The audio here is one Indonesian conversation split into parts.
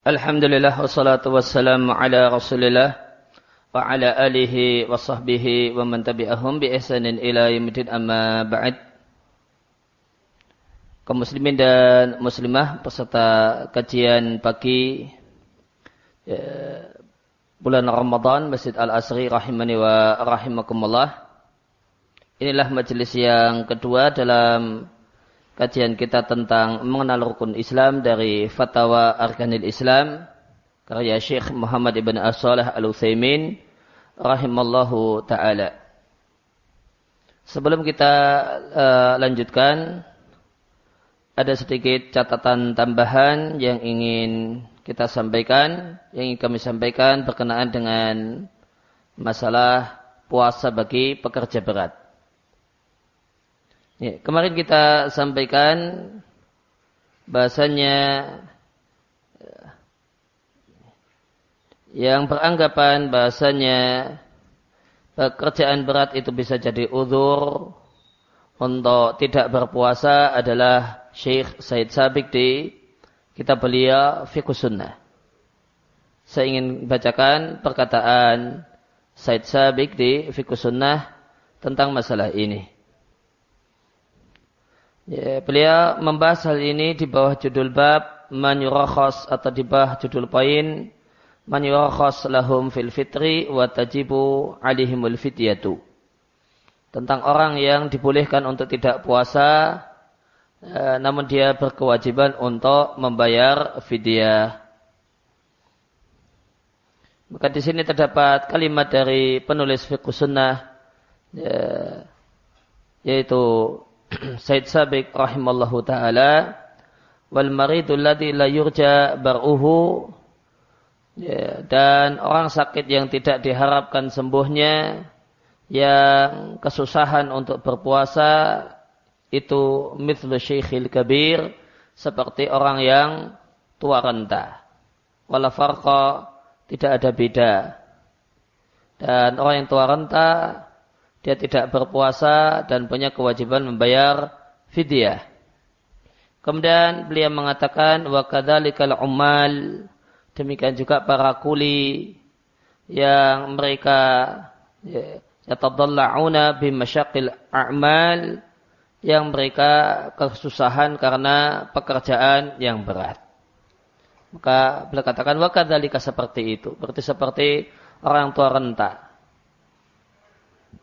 Alhamdulillah wassalatu wassalamu ala rasulillah wa ala alihi wa sahbihi wa man tabi'ahum bi ihsanin ila yamidin amma ba'd. Kaum muslimin dan muslimah peserta kajian pagi ya, bulan Ramadan Masjid Al-Asri rahimani wa rahimakumullah. Inilah majelis yang kedua dalam kajian kita tentang mengenal rukun Islam dari Fatwa Arkanil Islam karya Syekh Muhammad Ibn As-Salih Al-Utsaimin rahimallahu taala. Sebelum kita uh, lanjutkan ada sedikit catatan tambahan yang ingin kita sampaikan, yang ingin kami sampaikan berkenaan dengan masalah puasa bagi pekerja berat. Ya, kemarin kita sampaikan bahasanya yang beranggapan bahasanya pekerjaan berat itu bisa jadi uzur untuk tidak berpuasa adalah Syekh Said Sabik di kitab beliau Fiqh Sunnah. Saya ingin bacakan perkataan Said Sabik di Fiqh Sunnah tentang masalah ini. Ya, beliau membahas hal ini di bawah judul bab man atau di bawah judul poin man lahum fil fitri wa tajibu alihimul fityatu. Tentang orang yang dibolehkan untuk tidak puasa eh, namun dia berkewajiban untuk membayar fidyah. Maka di sini terdapat kalimat dari penulis fiqh sunnah ya, yaitu Said Sabik rahimallahu taala wal maridul ladzi la yurja bar'uhu. Ya, dan orang sakit yang tidak diharapkan sembuhnya yang kesusahan untuk berpuasa itu mithlu syekhil kabir seperti orang yang tua renta. Wala farqa tidak ada beda. Dan orang yang tua renta dia tidak berpuasa dan punya kewajiban membayar fidyah. Kemudian beliau mengatakan wa kadzalikal ummal demikian juga para kuli yang mereka ya, bi masyaqqil a'mal yang mereka kesusahan karena pekerjaan yang berat. Maka beliau katakan wa kadzalika seperti itu. Berarti seperti orang tua renta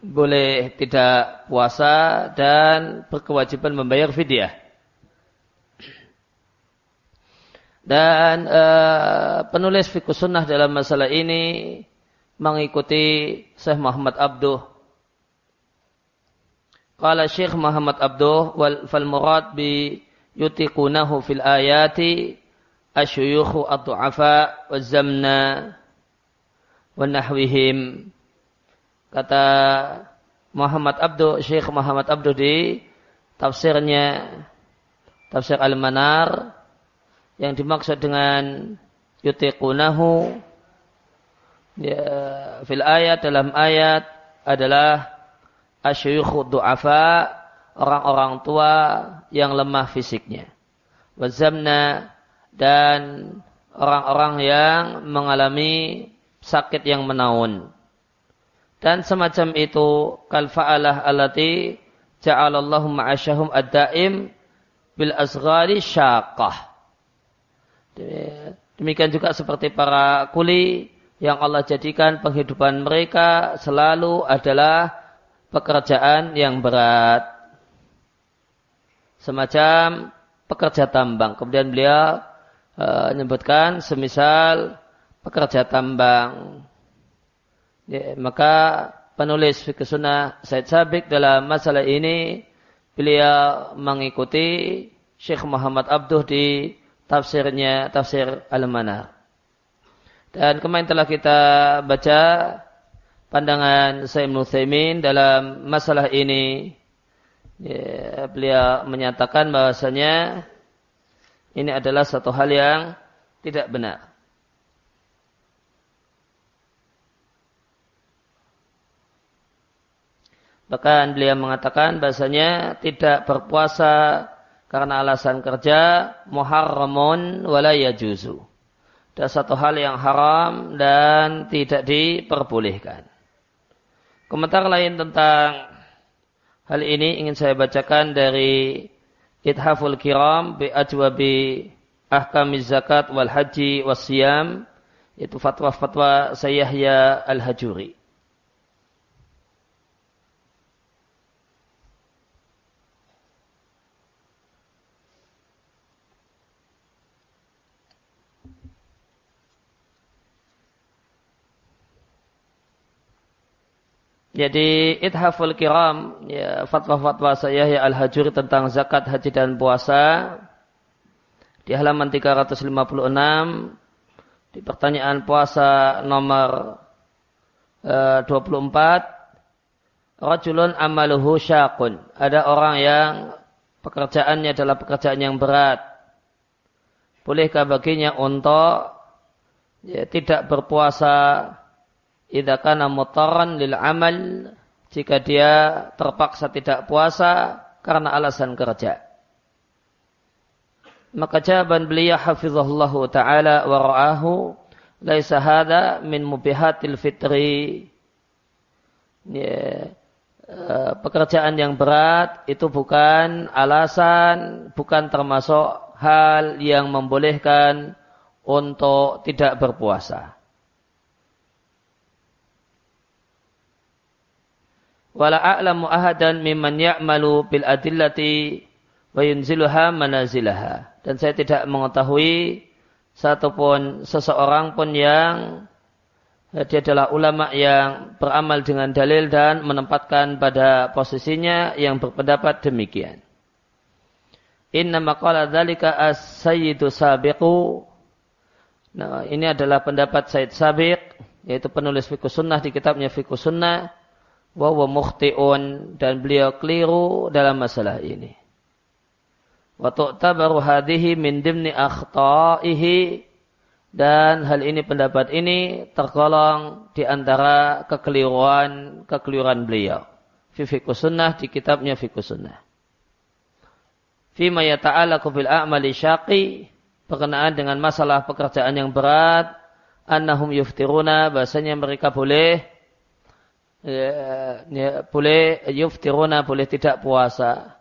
boleh tidak puasa dan berkewajiban membayar fidyah. Dan uh, penulis fikih sunnah dalam masalah ini mengikuti Syekh Muhammad Abduh. Qala Syekh Muhammad Abduh wal fal murad bi yutiqunahu fil ayati asyuyukhu ad-du'afa wa zamna wa nahwihim Kata Muhammad Abdu, Syekh Muhammad Abdu di tafsirnya tafsir Al-Manar yang dimaksud dengan yutiqunahu ya, fil ayat dalam ayat adalah asyuyukhu du'afa orang-orang tua yang lemah fisiknya. Wazamna dan orang-orang yang mengalami sakit yang menaun dan semacam itu kal fa'alah allati ja'alallahu ma'asyahum ad-daim bil asghari syaqah. Demikian juga seperti para kuli yang Allah jadikan penghidupan mereka selalu adalah pekerjaan yang berat. Semacam pekerja tambang. Kemudian beliau uh, menyebutkan semisal pekerja tambang Ya, maka penulis fikih Said Sabik dalam masalah ini beliau mengikuti Syekh Muhammad Abduh di tafsirnya tafsir Al-Manar. Dan kemarin telah kita baca pandangan Sayyid Nuthaimin dalam masalah ini. Ya, beliau menyatakan bahasanya ini adalah satu hal yang tidak benar. Bahkan beliau mengatakan bahasanya tidak berpuasa karena alasan kerja muharramun wala yajuzu. dan satu hal yang haram dan tidak diperbolehkan. Komentar lain tentang hal ini ingin saya bacakan dari Ithaful Kiram bi ajwabi ahkamiz zakat wal haji was siyam yaitu fatwa-fatwa Sayyahya Al-Hajuri. Jadi Ithaful Kiram, ya, fatwa-fatwa saya ya Al-Hajuri tentang zakat, haji dan puasa di halaman 356 di pertanyaan puasa nomor uh, 24 Rajulun amaluhu syakun. Ada orang yang pekerjaannya adalah pekerjaan yang berat. Bolehkah baginya untuk ya, tidak berpuasa idza kana mutaran lil amal jika dia terpaksa tidak puasa karena alasan kerja. Maka jawaban beliau hafizahullah taala wa ra'ahu laisa hada min mubihatil fitri. Ya, eh, pekerjaan yang berat itu bukan alasan, bukan termasuk hal yang membolehkan untuk tidak berpuasa. Wala a'lamu ahadan mimman ya'malu bil adillati wa yunziluha manazilaha. Dan saya tidak mengetahui satupun seseorang pun yang dia adalah ulama yang beramal dengan dalil dan menempatkan pada posisinya yang berpendapat demikian. Inna maqala dzalika as-sayyidu sabiqu. Nah, ini adalah pendapat Said Sabiq, yaitu penulis fikih sunnah di kitabnya fikih sunnah wa mukhti'un dan beliau keliru dalam masalah ini. Wa tu'tabaru hadhihi min dimni akhta'ihi dan hal ini pendapat ini tergolong di antara kekeliruan kekeliruan beliau. Fi sunnah di kitabnya fiqh sunnah. Fima yata'alaku fil a'mali syaqi berkenaan dengan masalah pekerjaan yang berat annahum yuftiruna bahasanya mereka boleh ya, ya, boleh yuftiruna boleh tidak puasa.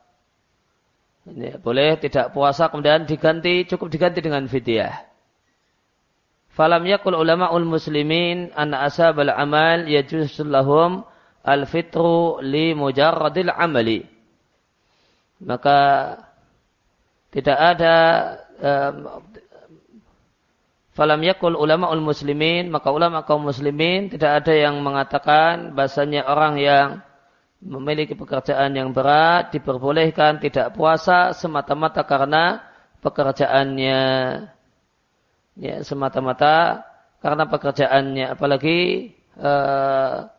Ya, boleh tidak puasa kemudian diganti cukup diganti dengan fidyah. Falam yakul ul muslimin anna asabal amal yajusul lahum al-fitru li mujarradil amali. Maka tidak ada Falam yakul ulama ul muslimin, maka ulama kaum muslimin tidak ada yang mengatakan bahasanya orang yang memiliki pekerjaan yang berat diperbolehkan tidak puasa semata-mata karena pekerjaannya. Ya semata-mata karena pekerjaannya. Apalagi uh,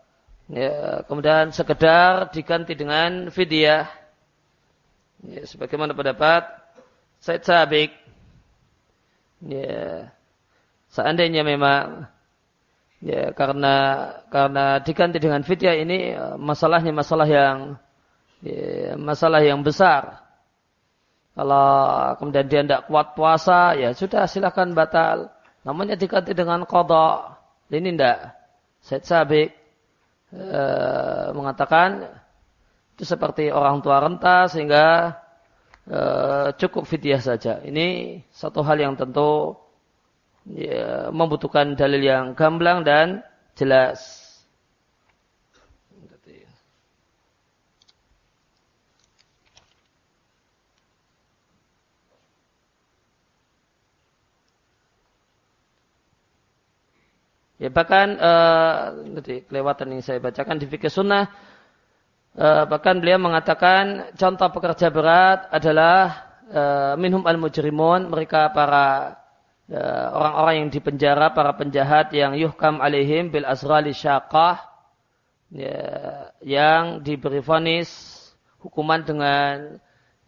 ya, kemudian sekedar diganti dengan fidyah. Ya, sebagaimana pendapat Said Sabik ya Seandainya memang ya karena karena diganti dengan fidyah ini masalahnya masalah yang ya, masalah yang besar. Kalau kemudian dia tidak kuat puasa, ya sudah silahkan batal. Namanya diganti dengan kodok. Ini tidak. Said Sabik e, mengatakan itu seperti orang tua renta sehingga e, cukup fidyah saja. Ini satu hal yang tentu ya, membutuhkan dalil yang gamblang dan jelas. Ya bahkan uh, kelewatan yang saya bacakan di fikih sunnah uh, bahkan beliau mengatakan contoh pekerja berat adalah uh, minhum al mujrimun mereka para orang-orang yang dipenjara, para penjahat yang yuhkam alaihim bil asrali syaqah, ya, yang diberi vonis hukuman dengan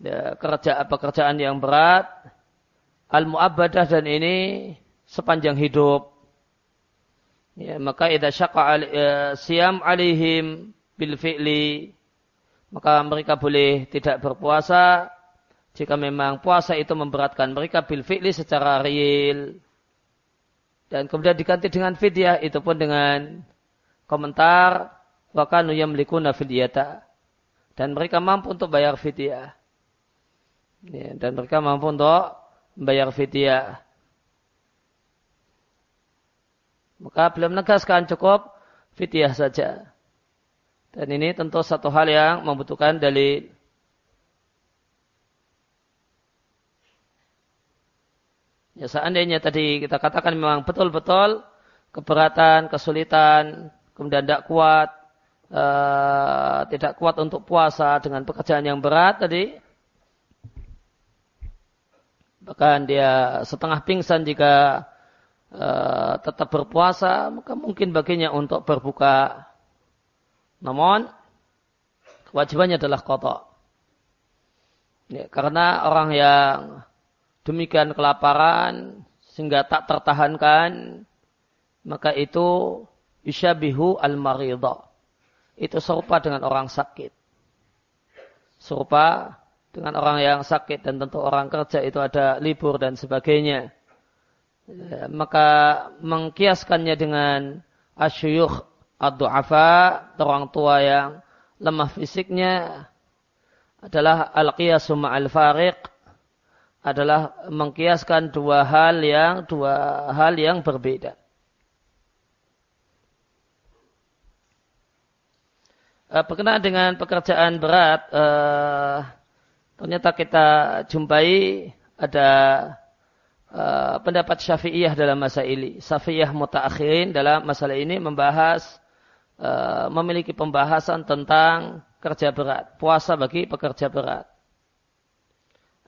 ya, kerja pekerjaan yang berat, al muabadah dan ini sepanjang hidup. Ya, maka idza syaqa al, ya, siam alaihim bil fi'li maka mereka boleh tidak berpuasa jika memang puasa itu memberatkan mereka bil fi'li secara real. dan kemudian diganti dengan fidyah itu pun dengan komentar wa kanu yamlikuna fidyata dan mereka mampu untuk bayar fidyah. Ya, dan mereka mampu untuk bayar fidyah. Maka belum menegaskan cukup fidyah saja. Dan ini tentu satu hal yang membutuhkan dalil Ya seandainya tadi kita katakan memang betul-betul keberatan, kesulitan, kemudian tidak kuat, uh, tidak kuat untuk puasa dengan pekerjaan yang berat tadi, bahkan dia setengah pingsan jika uh, tetap berpuasa, maka mungkin baginya untuk berbuka. Namun kewajibannya adalah kotor. Ya, karena orang yang demikian kelaparan sehingga tak tertahankan maka itu yushabihu al-maridah. Itu serupa dengan orang sakit. Serupa dengan orang yang sakit dan tentu orang kerja itu ada libur dan sebagainya. Ya, maka mengkiaskannya dengan asyuyuh ad-du'afa, orang tua yang lemah fisiknya adalah al-qiyasu ma'al fariq adalah mengkiaskan dua hal yang dua hal yang berbeda. Uh, berkenaan dengan pekerjaan berat, uh, ternyata kita jumpai ada uh, pendapat syafi'iyah dalam masa ini. Syafi'iyah mutaakhirin dalam masalah ini membahas, memiliki pembahasan tentang kerja berat, puasa bagi pekerja berat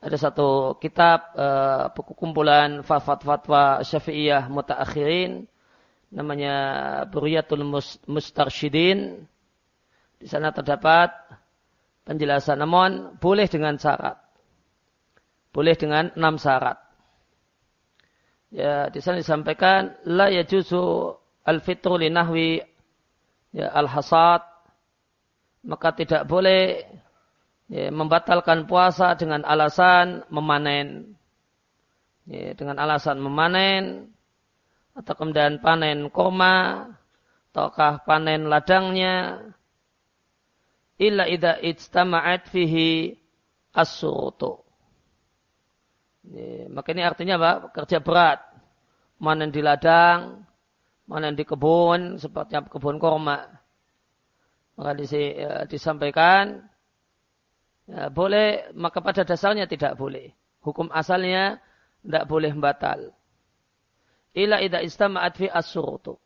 ada satu kitab uh, kumpulan fatwa-fatwa Syafi'iyah mutaakhirin namanya Buriyatul Mustarsyidin. Di sana terdapat penjelasan namun boleh dengan syarat. Boleh dengan enam syarat. Ya, di sana disampaikan la yajuzu al-fitru li nahwi ya, al-hasad maka tidak boleh ya, membatalkan puasa dengan alasan memanen. Ya, dengan alasan memanen atau kemudian panen koma ataukah panen ladangnya illa idza ijtama'at fihi as-surutu. Ya, maka ini artinya apa? Kerja berat. Manen di ladang, manen di kebun, seperti kebun korma. Maka ya, disampaikan Ya, boleh, maka pada dasarnya tidak boleh. Hukum asalnya tidak boleh batal. Ila idha istama'at fi as-surutu.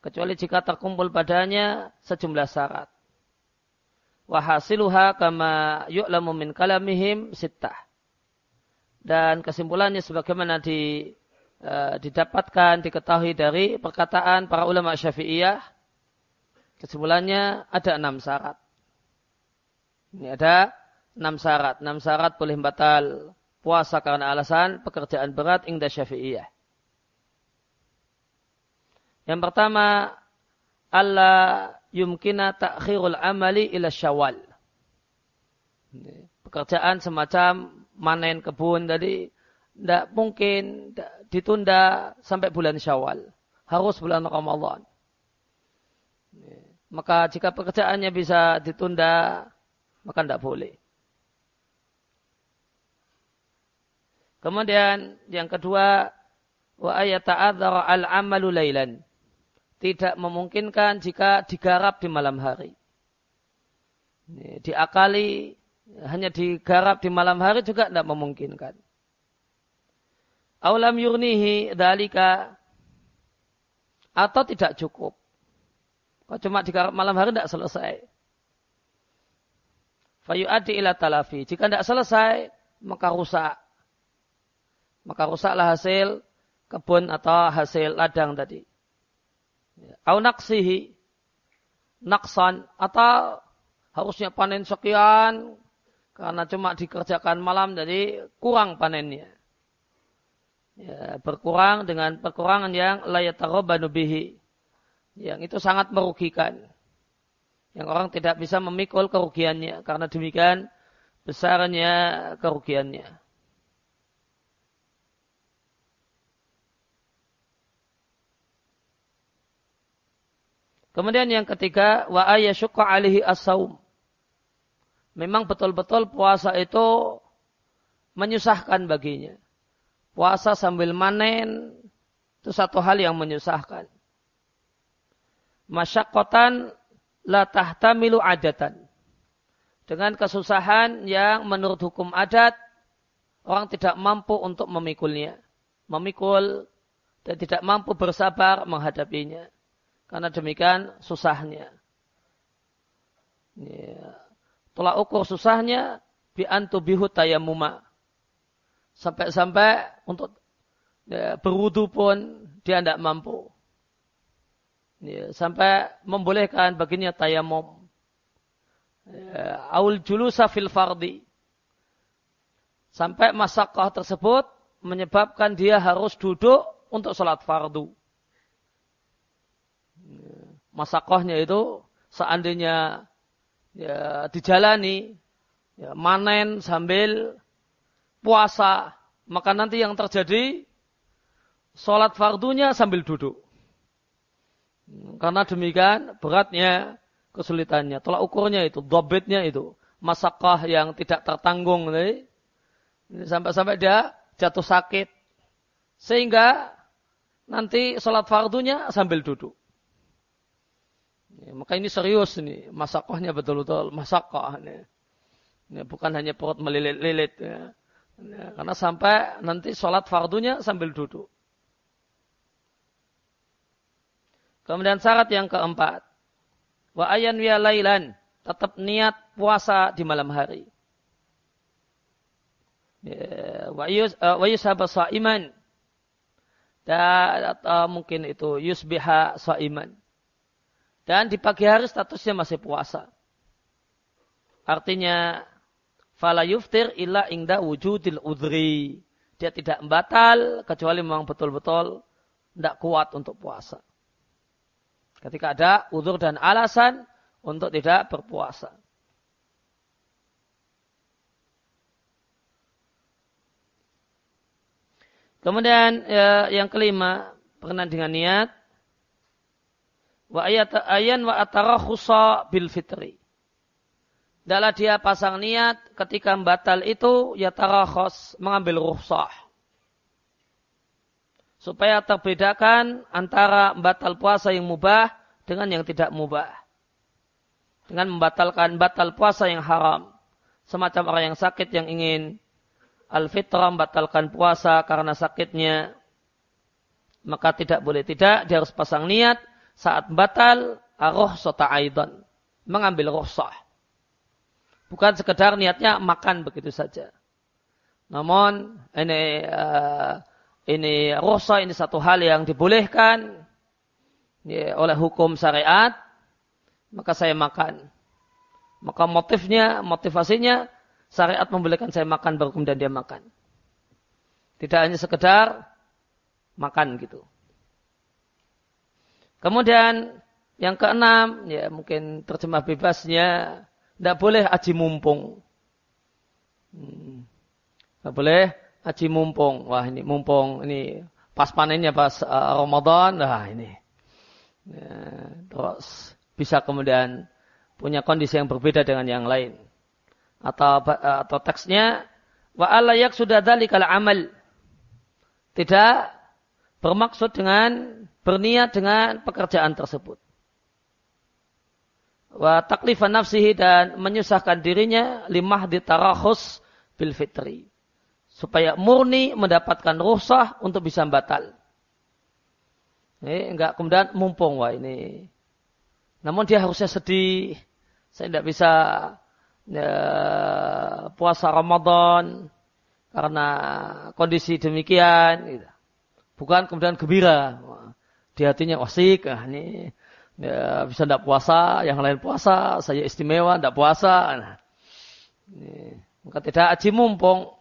Kecuali jika terkumpul padanya sejumlah syarat. Wahasiluha kama yu'lamu min kalamihim sittah. Dan kesimpulannya sebagaimana di, uh, didapatkan, diketahui dari perkataan para ulama syafi'iyah. Kesimpulannya ada enam syarat. Ini ada enam syarat. Enam syarat boleh batal puasa karena alasan pekerjaan berat ingda syafi'iyah. Yang pertama, Allah yumkina takhirul amali ila syawal. Pekerjaan semacam manen kebun tadi tidak mungkin ditunda sampai bulan syawal. Harus bulan Ramadan. Maka jika pekerjaannya bisa ditunda maka tidak boleh. Kemudian yang kedua, wa ayata'adzara al-amalu lailan. Tidak memungkinkan jika digarap di malam hari. Diakali hanya digarap di malam hari juga tidak memungkinkan. Aulam yurnihi dalika atau tidak cukup. Kalau cuma digarap malam hari tidak selesai. Fayu'adi ila talafi. Jika tidak selesai, maka rusak. Maka rusaklah hasil kebun atau hasil ladang tadi. Au naksihi. Naksan. Atau harusnya panen sekian. Karena cuma dikerjakan malam, jadi kurang panennya. Ya, berkurang dengan perkurangan yang layatarobanu bihi. Yang itu sangat merugikan yang orang tidak bisa memikul kerugiannya karena demikian besarnya kerugiannya. Kemudian yang ketiga wa ayyashuqa alihi as-saum. Memang betul-betul puasa itu menyusahkan baginya. Puasa sambil manen itu satu hal yang menyusahkan. Masyakotan la tahtamilu adatan. Dengan kesusahan yang menurut hukum adat orang tidak mampu untuk memikulnya. Memikul dan tidak mampu bersabar menghadapinya. Karena demikian susahnya. Ya. Tolak ukur susahnya bi antubihu tayamuma. Sampai-sampai untuk ya, berwudu pun dia tidak mampu. Ya, sampai membolehkan baginya tayamum. Ya, aul julusa fil fardi. Sampai masakah tersebut menyebabkan dia harus duduk untuk sholat fardu masakohnya itu seandainya ya, dijalani ya, manen sambil puasa maka nanti yang terjadi sholat fardunya sambil duduk karena demikian beratnya kesulitannya tolak ukurnya itu dobitnya itu masakoh yang tidak tertanggung sampai-sampai dia jatuh sakit sehingga nanti sholat fardunya sambil duduk Ya, maka ini serius ini, masakohnya betul-betul masakoh. Ya, bukan hanya perut melilit-lilit. Ya, karena sampai nanti sholat fardunya sambil duduk. Kemudian syarat yang keempat. Wa ayan wiya lailan. Tetap niat puasa di malam hari. Ya, wa yushabah sa'iman. Dan atau mungkin itu yusbiha sa'iman. Dan di pagi hari statusnya masih puasa. Artinya, fala yuftir illa ingda wujudil udri. Dia tidak batal kecuali memang betul-betul tidak kuat untuk puasa. Ketika ada udur dan alasan untuk tidak berpuasa. Kemudian ya, yang kelima, berkenan dengan niat wa ayat ayan wa atarakhusa bil fitri. Dalam dia pasang niat ketika batal itu ya tarakhos mengambil ruhsah. Supaya terbedakan antara batal puasa yang mubah dengan yang tidak mubah. Dengan membatalkan batal puasa yang haram. Semacam orang yang sakit yang ingin al-fitrah membatalkan puasa karena sakitnya. Maka tidak boleh tidak, dia harus pasang niat saat batal arroh sota aidan. Mengambil rohsah. Bukan sekedar niatnya makan begitu saja. Namun ini uh, ini rohsah ini satu hal yang dibolehkan ya, oleh hukum syariat. Maka saya makan. Maka motifnya, motivasinya syariat membolehkan saya makan baru kemudian dia makan. Tidak hanya sekedar makan gitu. Kemudian yang keenam, ya mungkin terjemah bebasnya, tidak boleh aji mumpung. Hmm. Tidak boleh aji mumpung. Wah ini mumpung, ini pas panennya pas uh, Ramadan, nah ini. Ya, terus bisa kemudian punya kondisi yang berbeda dengan yang lain. Atau atau teksnya wa alayak sudah dalikal amal. Tidak bermaksud dengan berniat dengan pekerjaan tersebut. Wa taklifan nafsihi dan menyusahkan dirinya limah ditarahus bil fitri. Supaya murni mendapatkan ruhsah untuk bisa batal. Ini enggak kemudian mumpung wah ini. Namun dia harusnya sedih. Saya tidak bisa ya, puasa Ramadan karena kondisi demikian. Gitu. Bukan kemudian gembira di hatinya wasik, ah ini ya, bisa tidak puasa, yang lain puasa, saya istimewa tidak puasa. Nah, ini, maka tidak aji mumpung.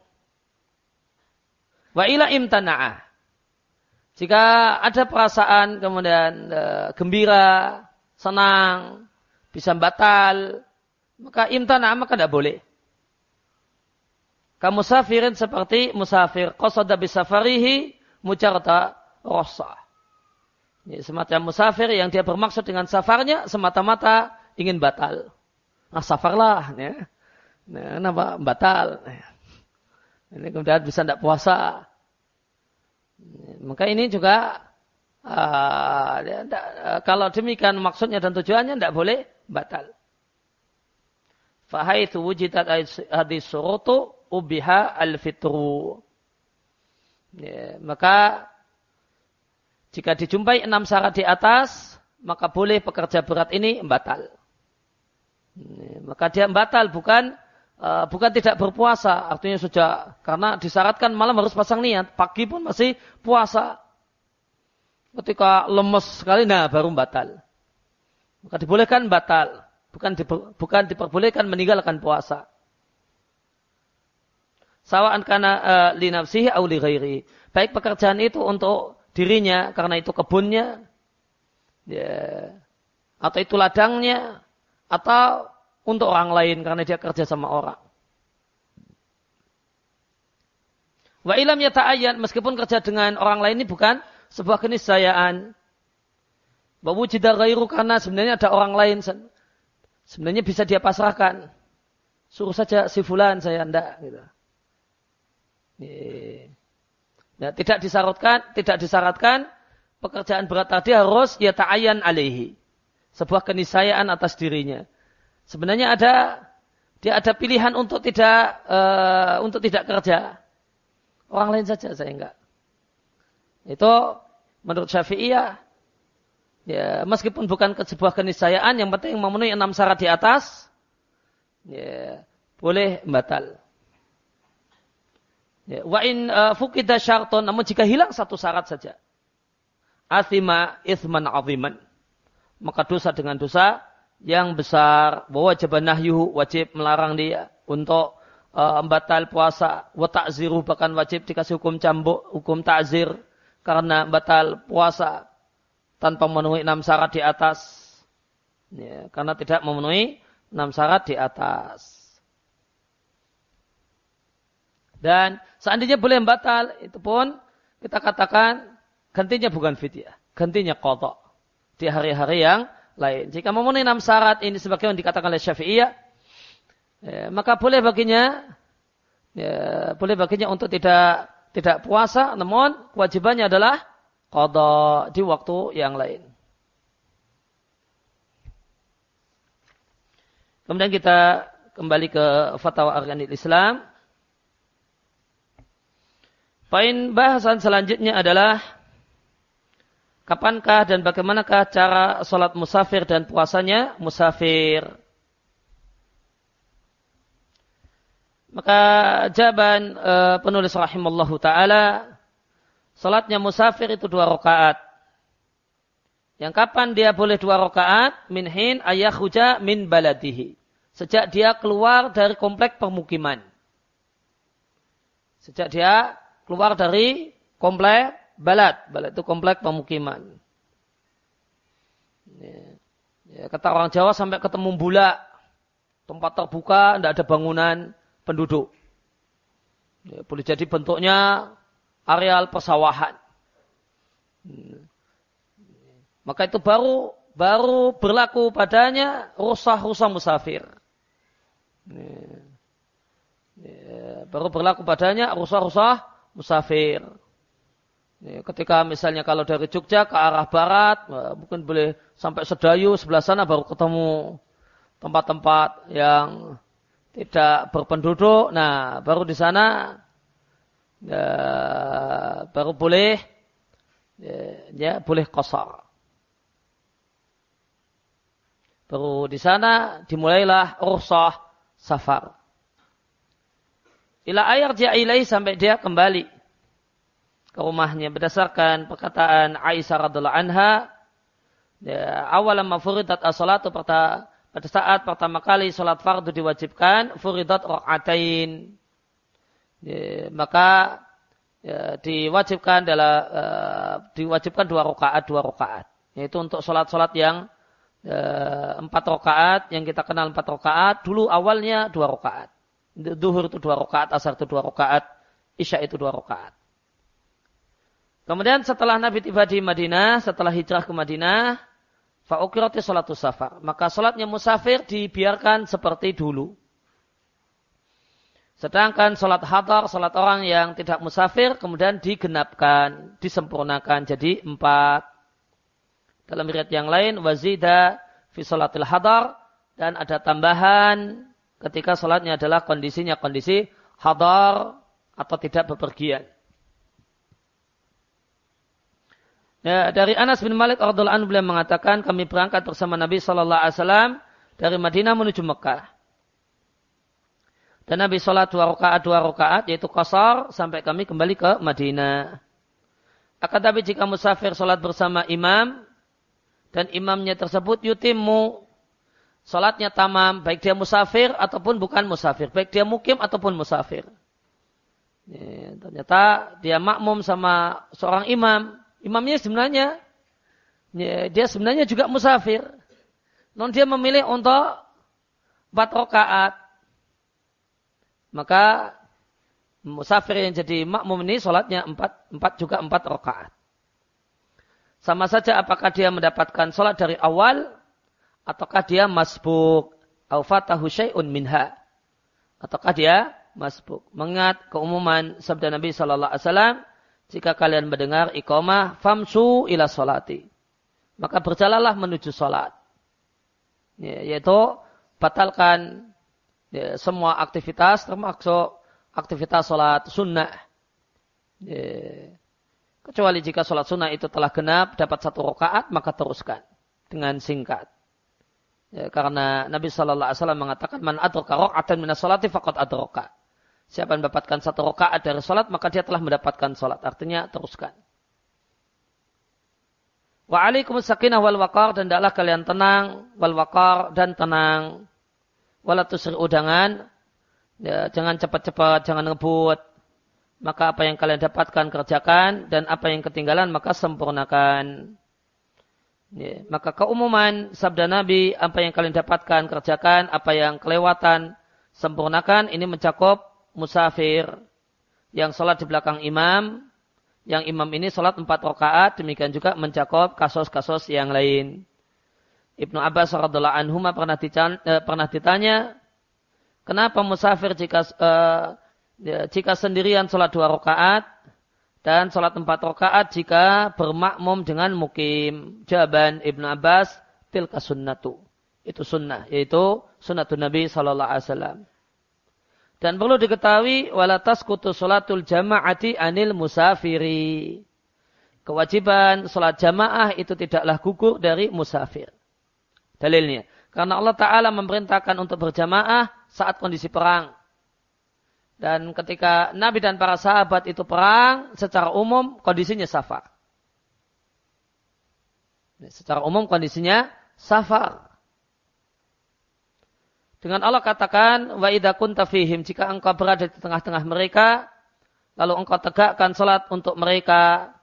Wa ila imtana'ah. Jika ada perasaan kemudian e, gembira, senang, bisa batal, maka imtana'ah maka tidak boleh. Kamu musafirin seperti musafir qasada bisafarihi mujarta rosah Ya, semacam musafir yang dia bermaksud dengan safarnya semata-mata ingin batal. Nah, safarlah. Ya. Nah, kenapa? Batal. Ini kemudian bisa tidak puasa. Maka ini juga uh, kalau demikian maksudnya dan tujuannya tidak boleh batal. Fahaithu wujidat hadis surutu ubiha al-fitru. Ya, maka jika dijumpai enam syarat di atas, maka boleh pekerja berat ini batal. Ya, maka dia batal bukan uh, bukan tidak berpuasa, artinya sudah karena disyaratkan malam harus pasang niat, pagi pun masih puasa. Ketika lemes sekali, nah baru batal. Maka dibolehkan batal, bukan diper, bukan diperbolehkan meninggalkan puasa sawaan karena li nafsihi au li ghairi. Baik pekerjaan itu untuk dirinya karena itu kebunnya ya, atau itu ladangnya atau untuk orang lain karena dia kerja sama orang. Wa ilam yata'ayyan meskipun kerja dengan orang lain ini bukan sebuah keniscayaan. Bahwa wujidah ghairu karena sebenarnya ada orang lain sebenarnya bisa dia pasrahkan. Suruh saja si fulan saya ndak gitu. Nah, tidak disyaratkan, tidak disyaratkan pekerjaan berat tadi harus ya ta'ayan alaihi. Sebuah kenisayaan atas dirinya. Sebenarnya ada dia ada pilihan untuk tidak uh, untuk tidak kerja. Orang lain saja saya enggak. Itu menurut Syafi'iyah ya meskipun bukan ke sebuah kenisayaan yang penting memenuhi enam syarat di atas ya boleh batal. Ya, wa in uh, fukida syarton, namun jika hilang satu syarat saja. Athima ithman aziman. Maka dosa dengan dosa yang besar. Bahwa wajib nahyuhu, wajib melarang dia untuk uh, batal puasa. Wa ta'ziru, bahkan wajib dikasih hukum cambuk, hukum ta'zir. Karena batal puasa tanpa memenuhi enam syarat di atas. Ya, karena tidak memenuhi enam syarat di atas. Dan seandainya boleh batal, itu pun kita katakan gantinya bukan fidyah, gantinya kodok di hari-hari yang lain. Jika memenuhi enam syarat ini sebagaimana dikatakan oleh Syafi'iyah, ya, maka boleh baginya ya, boleh baginya untuk tidak tidak puasa, namun kewajibannya adalah kodok di waktu yang lain. Kemudian kita kembali ke fatwa Arkanil Islam. Poin bahasan selanjutnya adalah kapankah dan bagaimanakah cara sholat musafir dan puasanya musafir. Maka jawaban e, penulis rahimallahu taala salatnya musafir itu dua rakaat. Yang kapan dia boleh dua rakaat? Min hin ayahuja min baladihi. Sejak dia keluar dari komplek permukiman. Sejak dia keluar dari komplek balat. Balat itu komplek pemukiman. Ya. Ya, kata orang Jawa sampai ketemu bulak. Tempat terbuka, tidak ada bangunan penduduk. Ya, boleh jadi bentuknya areal persawahan. Ya. Maka itu baru baru berlaku padanya rusah-rusah musafir. Ya. Ya, baru berlaku padanya rusah-rusah musafir. Ketika misalnya kalau dari Jogja ke arah barat, mungkin boleh sampai Sedayu, sebelah sana baru ketemu tempat-tempat yang tidak berpenduduk. Nah, baru di sana ya, baru boleh ya, ya boleh kosor. Baru di sana dimulailah rursah safar. Ila ayar ja'ilai sampai dia kembali ke rumahnya berdasarkan perkataan Aisyah radhiallahu anha ya, awalan mafuridat as-salatu pada saat pertama kali salat fardu diwajibkan furidat ra'atain ya, maka ya, diwajibkan adalah uh, diwajibkan dua rakaat dua rakaat. Yaitu untuk salat-salat yang uh, empat rakaat yang kita kenal empat rakaat dulu awalnya dua rakaat. Duhur itu dua rakaat, asar itu dua rakaat, isya itu dua rakaat. Kemudian setelah Nabi tiba di Madinah, setelah hijrah ke Madinah, fa'ukirati salatu safar. Maka salatnya musafir dibiarkan seperti dulu. Sedangkan salat hadar, salat orang yang tidak musafir, kemudian digenapkan, disempurnakan jadi empat. Dalam riwayat yang lain, wazida fi salatil hadar, dan ada tambahan ketika salatnya adalah kondisinya kondisi hadar atau tidak bepergian. Ya, dari Anas bin Malik radhiallahu anhu beliau mengatakan kami berangkat bersama Nabi Shallallahu Alaihi Wasallam dari Madinah menuju Mekah. Dan Nabi sholat dua rakaat dua rakaat yaitu kosor sampai kami kembali ke Madinah. Akan tapi jika musafir sholat bersama imam dan imamnya tersebut yutimu sholatnya tamam baik dia musafir ataupun bukan musafir baik dia mukim ataupun musafir. Ya, ternyata dia makmum sama seorang imam Imamnya sebenarnya ya, dia sebenarnya juga musafir. Non dia memilih untuk empat rakaat. Maka musafir yang jadi makmum ini sholatnya empat, empat juga empat rakaat. Sama saja apakah dia mendapatkan sholat dari awal ataukah dia masbuk au fatahu syai'un minha ataukah dia masbuk. Mengat keumuman sabda Nabi sallallahu alaihi wasallam jika kalian mendengar iqamah famsu ila solati. Maka berjalanlah menuju solat. Ya, yaitu batalkan ya, semua aktivitas termasuk aktivitas solat sunnah. Ya, kecuali jika solat sunnah itu telah genap dapat satu rakaat maka teruskan dengan singkat. Ya, karena Nabi Shallallahu Alaihi Wasallam mengatakan man adraka rakaatan minas salati faqad adraka. Siapa yang mendapatkan satu rakaat dari sholat, maka dia telah mendapatkan sholat. Artinya teruskan. Wa alaikum sakinah wal wakar dan adalah kalian tenang wal wakar dan tenang. Walatusri udangan. Ya, jangan cepat-cepat, jangan ngebut. Maka apa yang kalian dapatkan kerjakan dan apa yang ketinggalan maka sempurnakan. Ya, maka keumuman sabda Nabi apa yang kalian dapatkan kerjakan, apa yang kelewatan sempurnakan ini mencakup musafir yang sholat di belakang imam, yang imam ini sholat empat rakaat, demikian juga mencakup kasus-kasus yang lain. Ibnu Abbas radhiallahu anhu pernah, eh, pernah ditanya, kenapa musafir jika uh, jika sendirian sholat dua rakaat dan sholat empat rakaat jika bermakmum dengan mukim? Jawaban Ibnu Abbas, tilka sunnatu. Itu sunnah, yaitu sunnatun Nabi Sallallahu Alaihi Wasallam. Dan perlu diketahui walatas kutu solatul jama'ati anil musafiri. Kewajiban sholat jamaah itu tidaklah gugur dari musafir. Dalilnya. Karena Allah Ta'ala memerintahkan untuk berjamaah saat kondisi perang. Dan ketika Nabi dan para sahabat itu perang, secara umum kondisinya safar. Secara umum kondisinya safar. Dengan Allah katakan, wa idha kunta fihim, jika engkau berada di tengah-tengah mereka, lalu engkau tegakkan salat untuk mereka,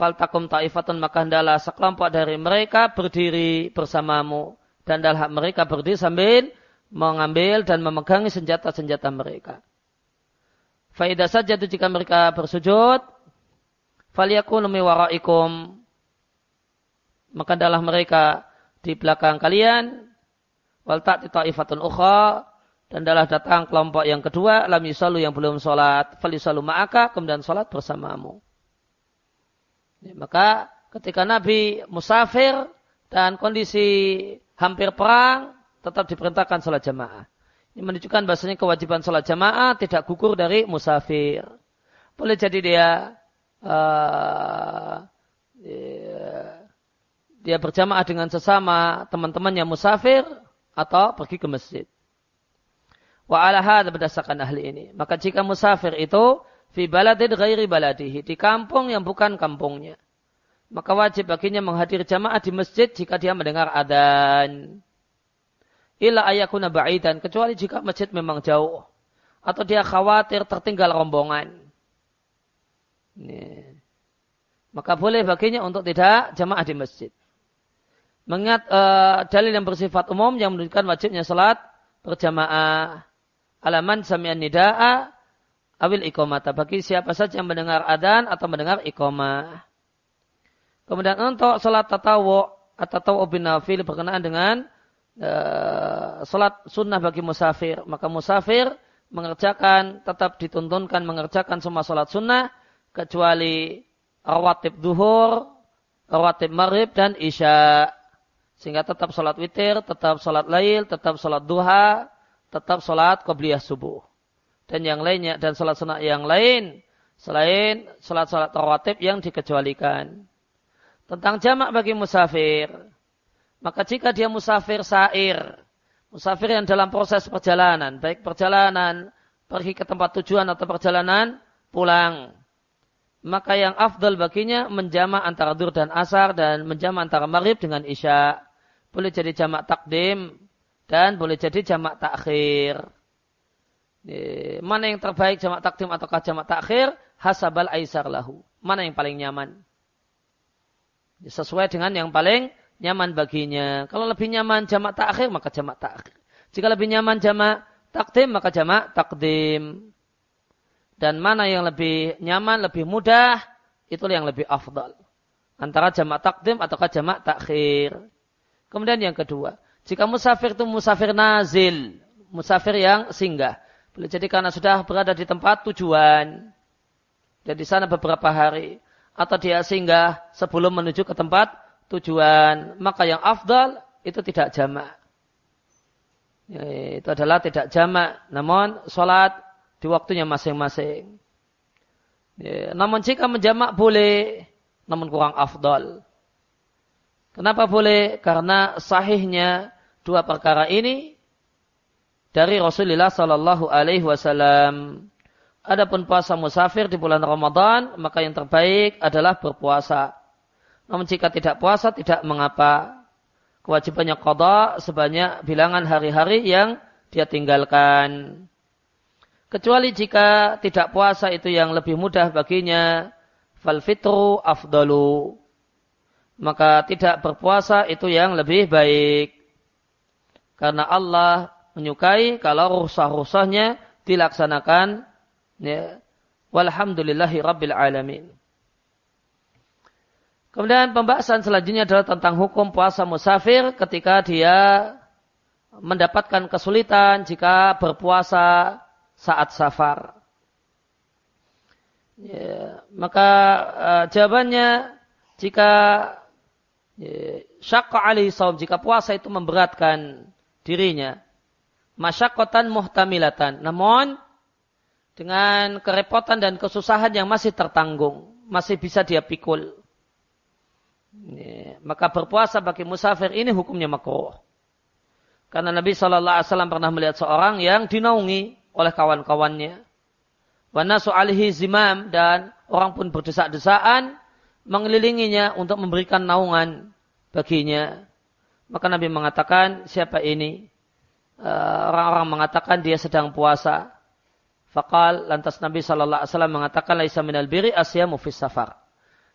faltakum ta'ifatun maka hendaklah sekelompok dari mereka berdiri bersamamu. Dan adalah mereka berdiri sambil mengambil dan memegangi senjata-senjata mereka. Faidah saja itu jika mereka bersujud, faliyakunu waraikum, maka adalah mereka di belakang kalian, wal ta'ti ta'ifatun ukha dan adalah datang kelompok yang kedua lam yusallu yang belum sholat. Fal yusallu ma'aka kemudian sholat bersamamu. Ya, maka ketika Nabi musafir dan kondisi hampir perang tetap diperintahkan sholat jamaah. Ini menunjukkan bahasanya kewajiban sholat jamaah tidak gugur dari musafir. Boleh jadi dia uh, dia berjamaah dengan sesama teman-teman yang musafir atau pergi ke masjid. Wa ala berdasarkan ahli ini. Maka jika musafir itu fi baladin ghairi baladihi di kampung yang bukan kampungnya. Maka wajib baginya menghadiri jamaah di masjid jika dia mendengar adzan. Illa ayakuna ba'idan kecuali jika masjid memang jauh atau dia khawatir tertinggal rombongan. Ini. Maka boleh baginya untuk tidak jamaah di masjid. Mengingat uh, dalil yang bersifat umum yang menunjukkan wajibnya salat berjamaah. Alaman sami'an nida'a awil ikomata bagi siapa saja yang mendengar adan atau mendengar ikomah. Kemudian untuk salat tatawu atau tawu bin nafil berkenaan dengan uh, salat sunnah bagi musafir, maka musafir mengerjakan tetap dituntunkan mengerjakan semua salat sunnah kecuali rawatib duhur, rawatib maghrib dan isya. Sehingga tetap salat witir, tetap salat lail, tetap salat duha, tetap salat qabliyah subuh dan yang lainnya dan salat sunat yang lain selain salat-salat rawatib yang dikecualikan. Tentang jamak bagi musafir. Maka jika dia musafir sair, musafir yang dalam proses perjalanan, baik perjalanan pergi ke tempat tujuan atau perjalanan pulang, maka yang afdal baginya menjamak antara dur dan asar dan menjamak antara maghrib dengan isya. Boleh jadi jamak takdim dan boleh jadi jamak takhir. Mana yang terbaik jamak takdim ataukah jamak takhir? Hasabal aisar lahu. Mana yang paling nyaman? Sesuai dengan yang paling nyaman baginya. Kalau lebih nyaman jamak takhir maka jamak takhir. Jika lebih nyaman jamak takdim maka jamak takdim. Dan mana yang lebih nyaman lebih mudah itu yang lebih afdal. Antara jamak takdim ataukah jamak takhir kemudian yang kedua jika musafir itu musafir nazil musafir yang singgah boleh jadi karena sudah berada di tempat tujuan. Dan di sana beberapa hari. Atau dia singgah sebelum menuju ke tempat tujuan. Maka yang afdal itu tidak jamak. Ya, itu adalah tidak jamak. Namun sholat di waktunya masing-masing. Ya, namun jika menjamak boleh. Namun kurang afdal. Kenapa boleh? Karena sahihnya dua perkara ini dari Rasulullah Sallallahu Alaihi Wasallam. Adapun puasa musafir di bulan Ramadan, maka yang terbaik adalah berpuasa. Namun jika tidak puasa, tidak mengapa. Kewajibannya qada sebanyak bilangan hari-hari yang dia tinggalkan. Kecuali jika tidak puasa itu yang lebih mudah baginya, fal fitru afdalu. Maka tidak berpuasa itu yang lebih baik. Karena Allah menyukai kalau rusah-rusahnya dilaksanakan ya walhamdulillahi rabbil alamin. Kemudian pembahasan selanjutnya adalah tentang hukum puasa musafir ketika dia mendapatkan kesulitan jika berpuasa saat safar. Ya, maka uh, jawabannya jika ya, syakka alaihi saum, jika puasa itu memberatkan dirinya, masyakotan muhtamilatan. Namun dengan kerepotan dan kesusahan yang masih tertanggung, masih bisa dia pikul. Maka berpuasa bagi musafir ini hukumnya makruh. Karena Nabi Shallallahu Alaihi Wasallam pernah melihat seorang yang dinaungi oleh kawan-kawannya. Wanasu alihi zimam dan orang pun berdesak-desaan mengelilinginya untuk memberikan naungan baginya. Maka Nabi mengatakan siapa ini? Eh, orang-orang mengatakan dia sedang puasa. Fakal lantas Nabi Shallallahu Alaihi Wasallam mengatakan laisa minal biri asyamu fis safar.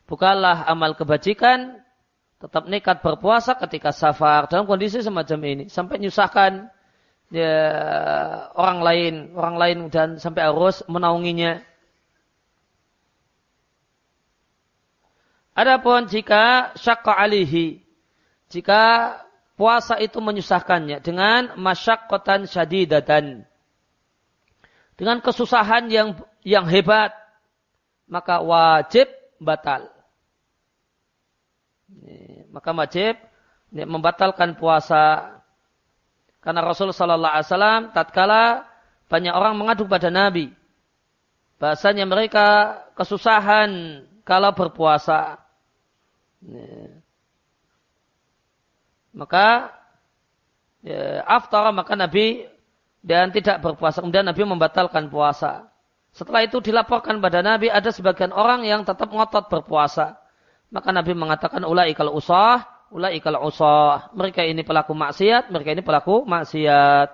Bukanlah amal kebajikan tetap nekat berpuasa ketika safar dalam kondisi semacam ini sampai nyusahkan ya, orang lain orang lain dan sampai harus menaunginya. Adapun jika syakka alihi jika puasa itu menyusahkannya dengan masyakotan syadidatan. Dengan kesusahan yang yang hebat, maka wajib batal. Maka wajib membatalkan puasa. Karena Rasul Sallallahu Alaihi tatkala banyak orang mengadu pada Nabi, bahasanya mereka kesusahan kalau berpuasa. Maka ya, aftar maka Nabi dan tidak berpuasa. Kemudian Nabi membatalkan puasa. Setelah itu dilaporkan pada Nabi ada sebagian orang yang tetap ngotot berpuasa. Maka Nabi mengatakan ulai kalau usah, ulai kalau usah. Mereka ini pelaku maksiat, mereka ini pelaku maksiat.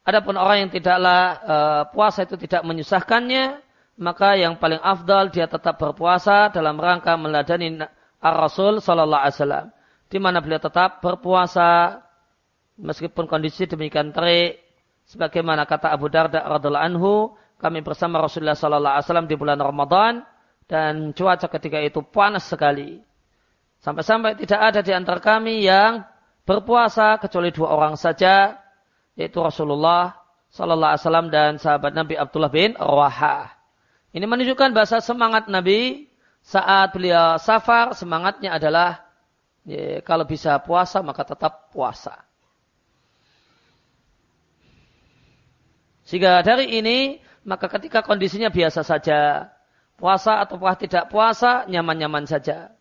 Adapun orang yang tidaklah e, puasa itu tidak menyusahkannya, maka yang paling afdal dia tetap berpuasa dalam rangka meladani Ar-Rasul Sallallahu Alaihi Wasallam di mana beliau tetap berpuasa meskipun kondisi demikian terik sebagaimana kata Abu Darda radhiallahu anhu kami bersama Rasulullah sallallahu alaihi wasallam di bulan Ramadan dan cuaca ketika itu panas sekali. Sampai-sampai tidak ada di antara kami yang berpuasa kecuali dua orang saja yaitu Rasulullah sallallahu alaihi wasallam dan sahabat Nabi Abdullah bin Rawaha. Ini menunjukkan bahasa semangat Nabi saat beliau safar semangatnya adalah ya, kalau bisa puasa maka tetap puasa. Sehingga dari ini maka ketika kondisinya biasa saja, puasa atau tidak puasa nyaman-nyaman saja.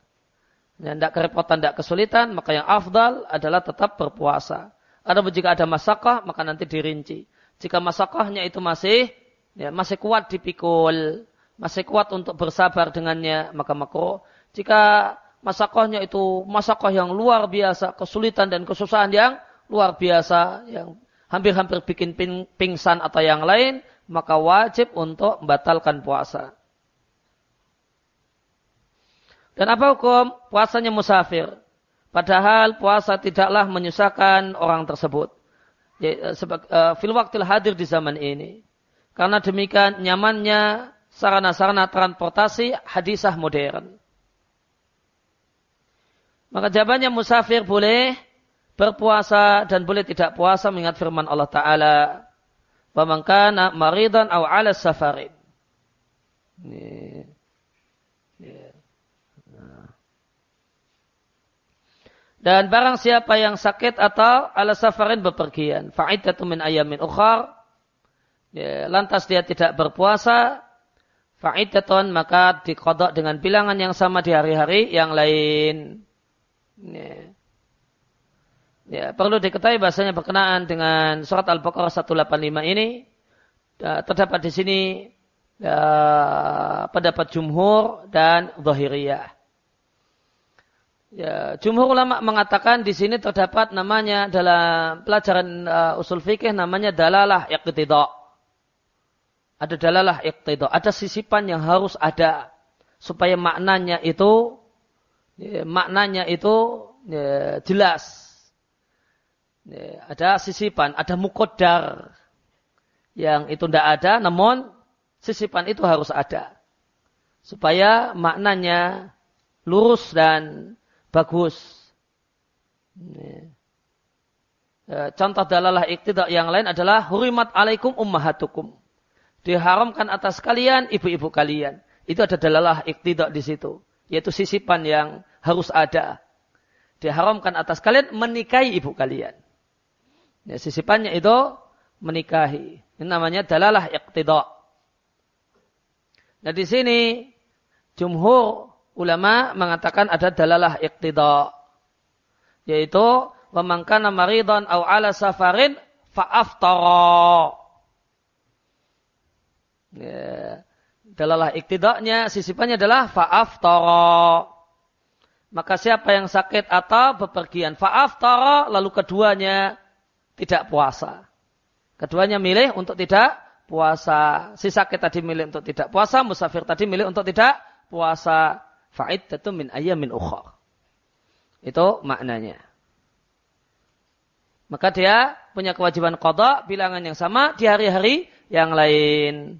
Ya, tidak kerepotan, tidak kesulitan, maka yang afdal adalah tetap berpuasa. Ada jika ada masakah, maka nanti dirinci. Jika masakahnya itu masih ya, masih kuat dipikul, masih kuat untuk bersabar dengannya, maka makro. Jika masakahnya itu masakah yang luar biasa, kesulitan dan kesusahan yang luar biasa, yang hampir-hampir bikin pingsan atau yang lain, maka wajib untuk membatalkan puasa. Dan apa hukum puasanya musafir? Padahal puasa tidaklah menyusahkan orang tersebut. Ya, uh, fil waktil hadir di zaman ini. Karena demikian nyamannya sarana-sarana transportasi hadisah modern. Maka jawabannya musafir boleh berpuasa dan boleh tidak puasa mengingat firman Allah Ta'ala. Pemangkana maridan aw ala safarin. Dan barang siapa yang sakit atau ala safarin bepergian. Fa'idatu min ayamin ukhar. Ya, lantas dia tidak berpuasa. Fa'idatun maka dikodok dengan bilangan yang sama di hari-hari yang lain. Ya. ya. perlu diketahui bahasanya berkenaan dengan surat Al-Baqarah 185 ini. Ya, terdapat di sini ya, pendapat jumhur dan zahiriyah. Ya, jumhur ulama mengatakan di sini terdapat namanya dalam pelajaran uh, usul fikih namanya dalalah iqtida. Ada dalalah iqtida, ada sisipan yang harus ada supaya maknanya itu ya, maknanya itu ya, jelas. Ya, ada sisipan, ada mukodar yang itu tidak ada, namun sisipan itu harus ada supaya maknanya lurus dan bagus. Ya, contoh dalalah iktidak yang lain adalah hurimat alaikum ummahatukum. Diharamkan atas kalian ibu-ibu kalian. Itu ada dalalah iktidak di situ. Yaitu sisipan yang harus ada. Diharamkan atas kalian menikahi ibu kalian. Ya, sisipannya itu menikahi. Ini namanya dalalah iktidak. Nah di sini jumhur ulama mengatakan ada dalalah iqtida yaitu memangkana maridan au ala safarin fa'aftara ya. dalalah iktidaknya sisipannya adalah fa'aftara maka siapa yang sakit atau bepergian fa'aftara lalu keduanya tidak puasa keduanya milih untuk tidak puasa si sakit tadi milih untuk tidak puasa musafir tadi milih untuk tidak puasa fa'iddatun min ayamin ukhar. Itu maknanya. Maka dia punya kewajiban qada bilangan yang sama di hari-hari yang lain.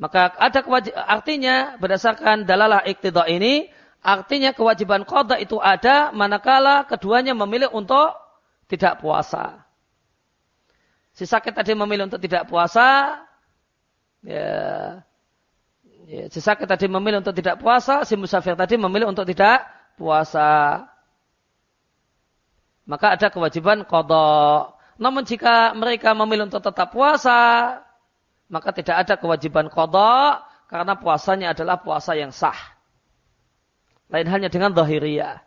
Maka ada kewajiban artinya berdasarkan dalalah iktidha ini artinya kewajiban qada itu ada manakala keduanya memilih untuk tidak puasa. Si sakit tadi memilih untuk tidak puasa, ya, Ya, si sakit tadi memilih untuk tidak puasa, si musafir tadi memilih untuk tidak puasa. Maka ada kewajiban kodok. Namun jika mereka memilih untuk tetap puasa, maka tidak ada kewajiban kodok karena puasanya adalah puasa yang sah. Lain halnya dengan zahiriyah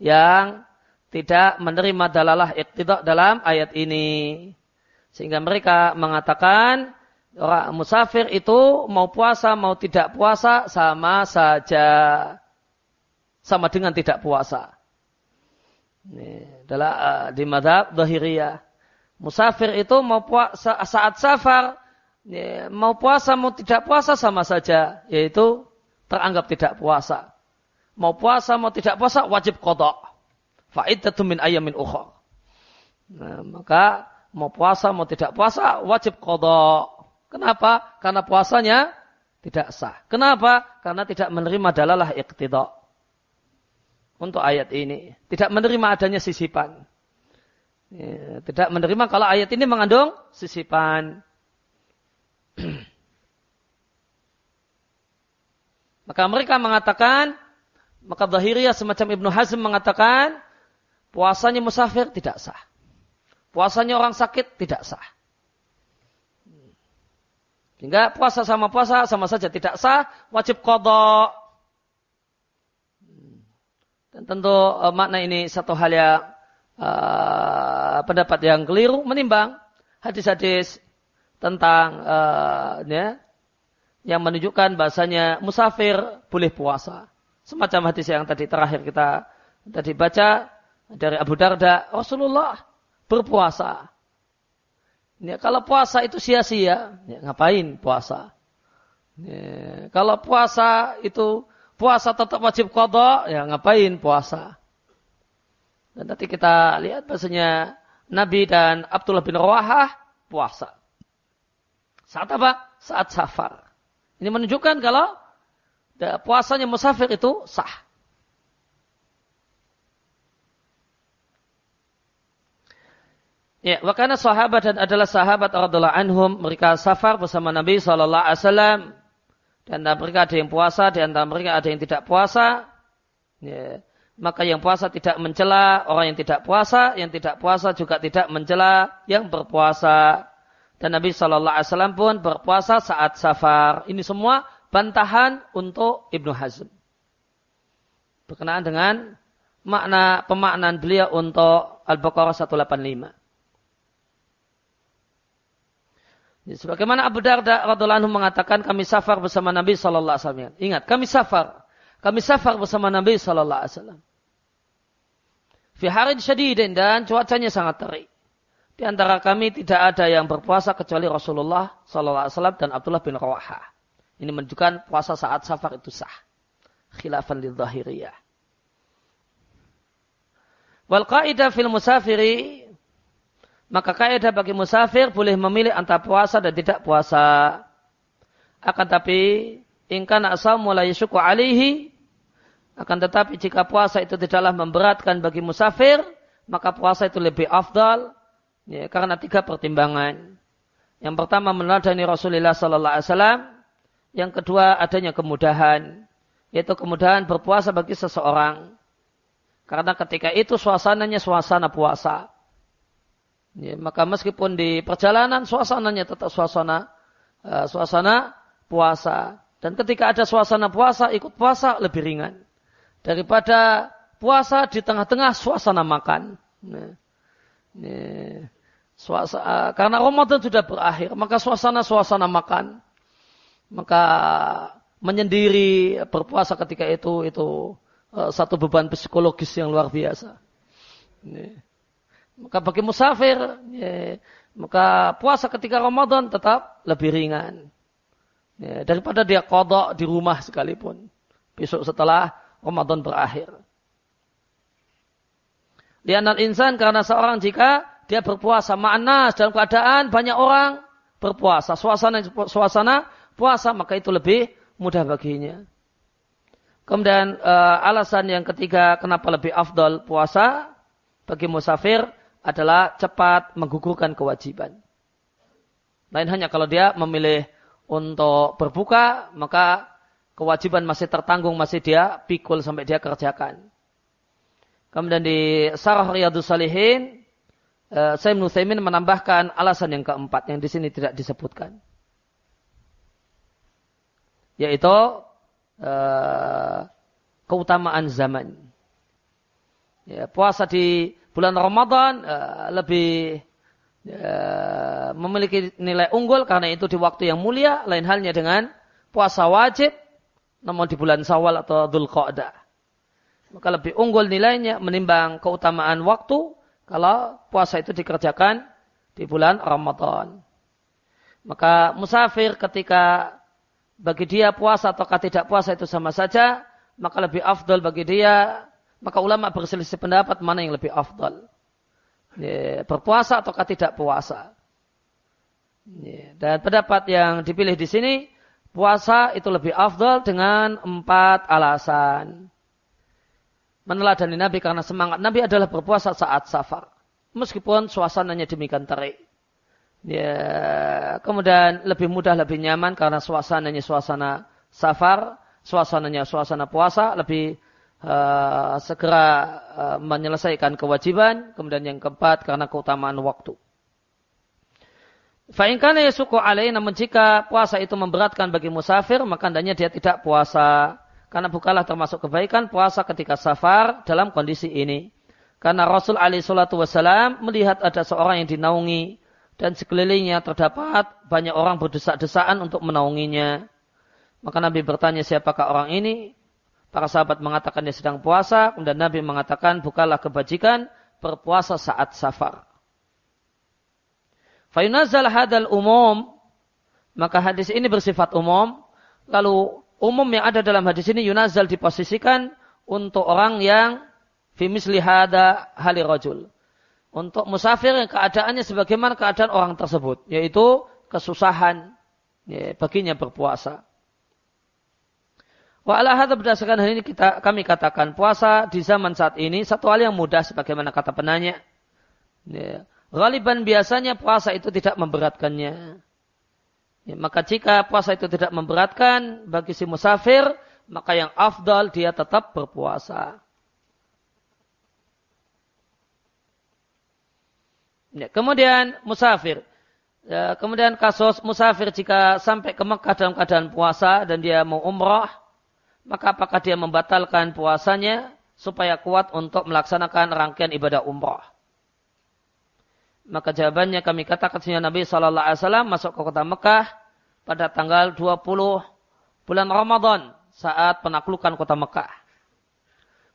yang tidak menerima dalalah iktidak dalam ayat ini. Sehingga mereka mengatakan orang musafir itu mau puasa mau tidak puasa sama saja. Sama dengan tidak puasa. Ini adalah uh, di madhab dohiriyah. Musafir itu mau puasa saat safar, ini, mau puasa mau tidak puasa sama saja. Yaitu teranggap tidak puasa. Mau puasa mau tidak puasa wajib kodok. Fa'iddatu min ayamin. Nah, maka mau puasa mau tidak puasa wajib kodok Kenapa? Karena puasanya tidak sah. Kenapa? Karena tidak menerima dalalah iqtida. Untuk ayat ini. Tidak menerima adanya sisipan. Ya, tidak menerima kalau ayat ini mengandung sisipan. Maka mereka mengatakan, maka Zahiriyah semacam Ibnu Hazm mengatakan, puasanya musafir tidak sah. Puasanya orang sakit tidak sah. Sehingga puasa sama puasa sama saja tidak sah, wajib kodok. Dan tentu uh, makna ini satu hal yang uh, pendapat yang keliru menimbang hadis-hadis tentang uh, ya, yang menunjukkan bahasanya musafir boleh puasa. Semacam hadis yang tadi terakhir kita tadi baca dari Abu Darda, Rasulullah berpuasa. Ya, kalau puasa itu sia-sia, ya, ngapain puasa? Ya, kalau puasa itu puasa tetap wajib kodok, ya ngapain puasa? Dan nanti kita lihat bahasanya Nabi dan Abdullah bin Rawahah puasa. Saat apa? Saat safar. Ini menunjukkan kalau puasanya musafir itu sah. Ya, wakana sahabat dan adalah sahabat radhiallahu anhum mereka safar bersama Nabi sallallahu alaihi wasallam dan mereka ada yang puasa, di antara mereka ada yang tidak puasa. Ya, maka yang puasa tidak mencela orang yang tidak puasa, yang tidak puasa juga tidak mencela yang berpuasa. Dan Nabi sallallahu alaihi wasallam pun berpuasa saat safar. Ini semua bantahan untuk Ibnu Hazm. Berkenaan dengan makna pemaknaan beliau untuk Al-Baqarah 185. Sebagaimana Abu Darda radhiallahu anhu mengatakan kami safar bersama Nabi sallallahu alaihi wasallam. Ingat, kami safar. Kami safar bersama Nabi sallallahu alaihi wasallam. Fi harin syadidin dan cuacanya sangat terik. Di antara kami tidak ada yang berpuasa kecuali Rasulullah sallallahu alaihi wasallam dan Abdullah bin Rawaha. Ini menunjukkan puasa saat safar itu sah. Khilafan lidh-dhahiriyah. Wal qaidah fil musafiri maka kaidah bagi musafir boleh memilih antara puasa dan tidak puasa. Akan tapi ingkan asal mulai syuku alihi akan tetapi jika puasa itu tidaklah memberatkan bagi musafir, maka puasa itu lebih afdal ya, karena tiga pertimbangan. Yang pertama meneladani Rasulullah sallallahu alaihi wasallam, yang kedua adanya kemudahan, yaitu kemudahan berpuasa bagi seseorang. Karena ketika itu suasananya suasana puasa. Ya, maka meskipun di perjalanan suasananya tetap suasana uh, suasana puasa. Dan ketika ada suasana puasa, ikut puasa lebih ringan. Daripada puasa di tengah-tengah suasana makan. Nah, uh, karena Ramadan sudah berakhir, maka suasana-suasana makan. Maka menyendiri berpuasa ketika itu itu uh, satu beban psikologis yang luar biasa. Maka bagi musafir, maka puasa ketika Ramadan tetap lebih ringan. Daripada dia kodok di rumah sekalipun. Besok setelah Ramadan berakhir. Lianal insan karena seorang jika dia berpuasa ma'anas dalam keadaan banyak orang berpuasa. Suasana suasana puasa maka itu lebih mudah baginya. Kemudian uh, alasan yang ketiga kenapa lebih afdal puasa bagi musafir adalah cepat menggugurkan kewajiban. Lain hanya kalau dia memilih untuk berbuka, maka kewajiban masih tertanggung, masih dia pikul sampai dia kerjakan. Kemudian di Sarah Riyadus Salihin, eh, Sayyid Nuthaimin menambahkan alasan yang keempat yang di sini tidak disebutkan. Yaitu uh, keutamaan zaman. Ya, puasa di bulan Ramadan uh, lebih uh, memiliki nilai unggul karena itu di waktu yang mulia, lain halnya dengan puasa wajib, namun di bulan Sawal atau Dhul Qa'dah. Maka lebih unggul nilainya menimbang keutamaan waktu kalau puasa itu dikerjakan di bulan Ramadan. Maka musafir ketika bagi dia puasa atau tidak puasa itu sama saja, maka lebih afdal bagi dia maka ulama berselisih pendapat mana yang lebih afdal. Ya, berpuasa ataukah tidak puasa. Dan pendapat yang dipilih di sini puasa itu lebih afdal dengan empat alasan. Meneladani Nabi karena semangat Nabi adalah berpuasa saat safar. Meskipun suasananya demikian terik. Ya, kemudian lebih mudah, lebih nyaman karena suasananya suasana safar, suasananya suasana puasa, lebih uh, segera uh, menyelesaikan kewajiban. Kemudian yang keempat karena keutamaan waktu. Fa'inkana yasuku alaih, namun jika puasa itu memberatkan bagi musafir, maka hendaknya dia tidak puasa. Karena bukalah termasuk kebaikan puasa ketika safar dalam kondisi ini. Karena Rasul alaihi salatu wasalam melihat ada seorang yang dinaungi dan sekelilingnya terdapat banyak orang berdesak-desaan untuk menaunginya. Maka Nabi bertanya siapakah orang ini? Para sahabat mengatakan dia sedang puasa, dan Nabi mengatakan bukalah kebajikan berpuasa saat safar. Fayunazal hadal umum, maka hadis ini bersifat umum, lalu umum yang ada dalam hadis ini yunazal diposisikan untuk orang yang fimisli hada hali rajul. Untuk musafir yang keadaannya sebagaimana keadaan orang tersebut, yaitu kesusahan ya, baginya berpuasa. Wa ala hadha berdasarkan hal ini kita kami katakan puasa di zaman saat ini satu hal yang mudah sebagaimana kata penanya. Ya, Galiban biasanya puasa itu tidak memberatkannya. Ya, maka jika puasa itu tidak memberatkan bagi si musafir, maka yang afdal dia tetap berpuasa. Ya, kemudian musafir. Ya, kemudian kasus musafir jika sampai ke Mekah dalam keadaan puasa dan dia mau umrah, maka apakah dia membatalkan puasanya supaya kuat untuk melaksanakan rangkaian ibadah umrah? Maka jawabannya kami katakan sehingga Nabi Shallallahu Alaihi Wasallam masuk ke kota Mekah pada tanggal 20 bulan Ramadan saat penaklukan kota Mekah.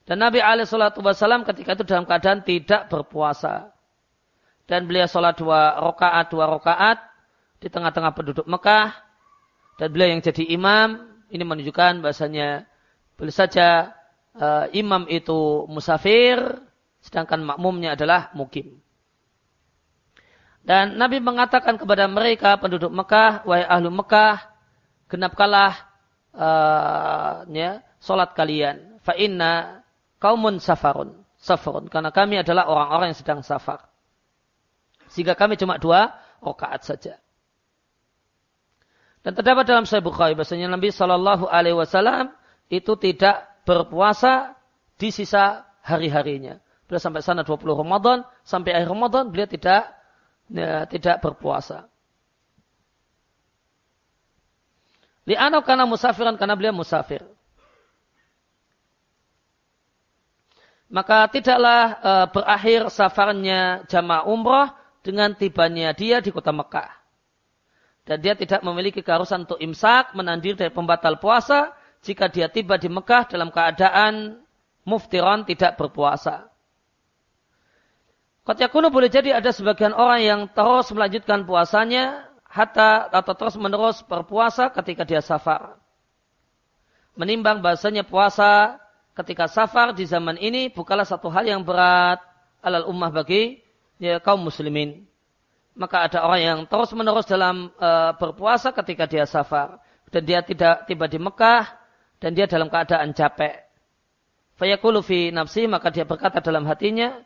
Dan Nabi Wasallam ketika itu dalam keadaan tidak berpuasa. Dan beliau sholat dua rakaat dua rakaat di tengah-tengah penduduk Mekah. Dan beliau yang jadi imam ini menunjukkan bahasanya boleh saja uh, imam itu musafir sedangkan makmumnya adalah mukim. Dan Nabi mengatakan kepada mereka penduduk Mekah, wahai ahlu Mekah, genapkalah uh, ya, solat kalian. Fa inna kaumun safarun. Safarun. Karena kami adalah orang-orang yang sedang safar. Sehingga kami cuma dua rakaat saja. Dan terdapat dalam Sahih Bukhari bahasanya Nabi Shallallahu Alaihi Wasallam itu tidak berpuasa di sisa hari-harinya. Beliau sampai sana 20 Ramadan, sampai akhir Ramadan beliau tidak ya, tidak berpuasa. Li'anau karena musafiran karena beliau musafir. Maka tidaklah e, berakhir safarnya jamaah umrah dengan tibanya dia di kota Mekah. Dan dia tidak memiliki keharusan untuk imsak, menandir dari pembatal puasa jika dia tiba di Mekah dalam keadaan muftiran tidak berpuasa. Kata kuno boleh jadi ada sebagian orang yang terus melanjutkan puasanya hatta atau terus menerus berpuasa ketika dia safar. Menimbang bahasanya puasa ketika safar di zaman ini bukanlah satu hal yang berat alal ummah bagi ya, kaum muslimin. Maka ada orang yang terus menerus dalam uh, berpuasa ketika dia safar dan dia tidak tiba di Mekah dan dia dalam keadaan capek. Fayaqulu fi nafsi maka dia berkata dalam hatinya,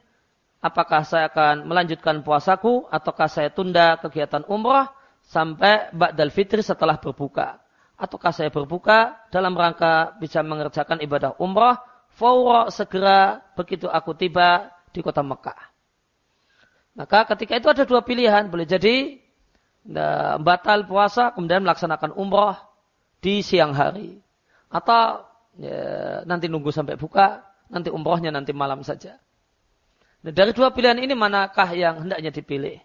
apakah saya akan melanjutkan puasaku ataukah saya tunda kegiatan umrah sampai ba'dal fitri setelah berbuka? Ataukah saya berbuka dalam rangka bisa mengerjakan ibadah umrah fawra segera begitu aku tiba di kota Mekah? Maka ketika itu ada dua pilihan. Boleh jadi batal puasa kemudian melaksanakan umrah di siang hari. Atau ya, nanti nunggu sampai buka nanti umrohnya nanti malam saja Nah, dari dua pilihan ini manakah yang hendaknya dipilih?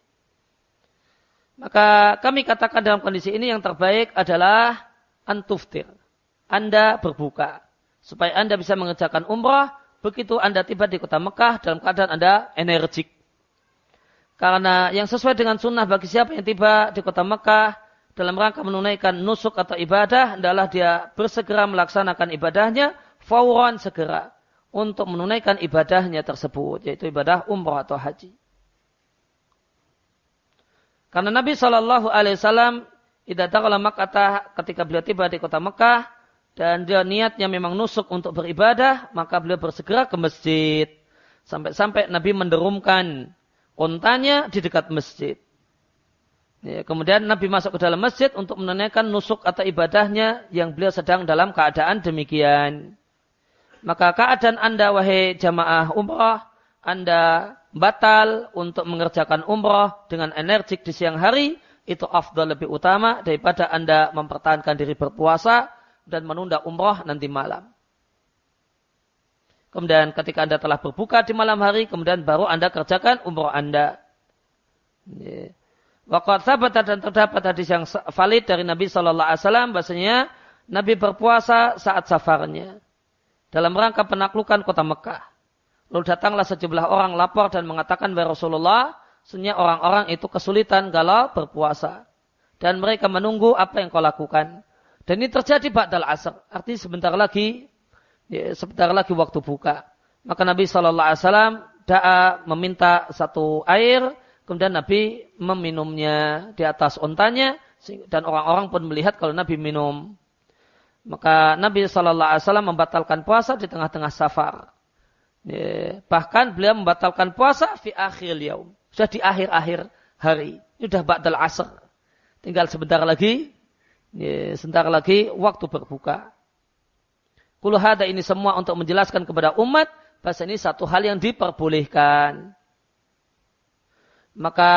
Maka kami katakan dalam kondisi ini yang terbaik adalah antuftir. Anda berbuka. Supaya Anda bisa mengerjakan umrah. Begitu Anda tiba di kota Mekah dalam keadaan Anda energik. Karena yang sesuai dengan sunnah bagi siapa yang tiba di kota Mekah dalam rangka menunaikan nusuk atau ibadah adalah dia bersegera melaksanakan ibadahnya fauran segera untuk menunaikan ibadahnya tersebut, yaitu ibadah umrah atau haji. Karena Nabi Shallallahu Alaihi Wasallam tidak tahu kata ketika beliau tiba di kota Mekah dan dia niatnya memang nusuk untuk beribadah, maka beliau bersegera ke masjid. Sampai-sampai Nabi menderumkan ontanya di dekat masjid. Ya, kemudian Nabi masuk ke dalam masjid untuk menunaikan nusuk atau ibadahnya yang beliau sedang dalam keadaan demikian. Maka keadaan anda wahai jamaah umrah, anda batal untuk mengerjakan umrah dengan energik di siang hari, itu afdal lebih utama daripada anda mempertahankan diri berpuasa dan menunda umrah nanti malam. Kemudian ketika anda telah berbuka di malam hari, kemudian baru anda kerjakan umrah anda. Waqat sabata dan terdapat hadis yang valid dari Nabi Shallallahu Alaihi Wasallam bahasanya Nabi berpuasa saat safarnya dalam rangka penaklukan kota Mekah. Lalu datanglah sejumlah orang lapor dan mengatakan bahwa Rasulullah, sebenarnya orang-orang itu kesulitan galau berpuasa dan mereka menunggu apa yang kau lakukan. Dan ini terjadi ba'dal asr, artinya sebentar lagi ya, sebentar lagi waktu buka. Maka Nabi Wasallam da'a meminta satu air Kemudian Nabi meminumnya di atas ontanya dan orang-orang pun melihat kalau Nabi minum. Maka Nabi Shallallahu Alaihi Wasallam membatalkan puasa di tengah-tengah safar. Bahkan beliau membatalkan puasa di akhir yaum. Sudah di akhir-akhir hari. Sudah ba'dal asr. Tinggal sebentar lagi. Sebentar lagi waktu berbuka. Kulu hada ini semua untuk menjelaskan kepada umat. Bahasa ini satu hal yang diperbolehkan maka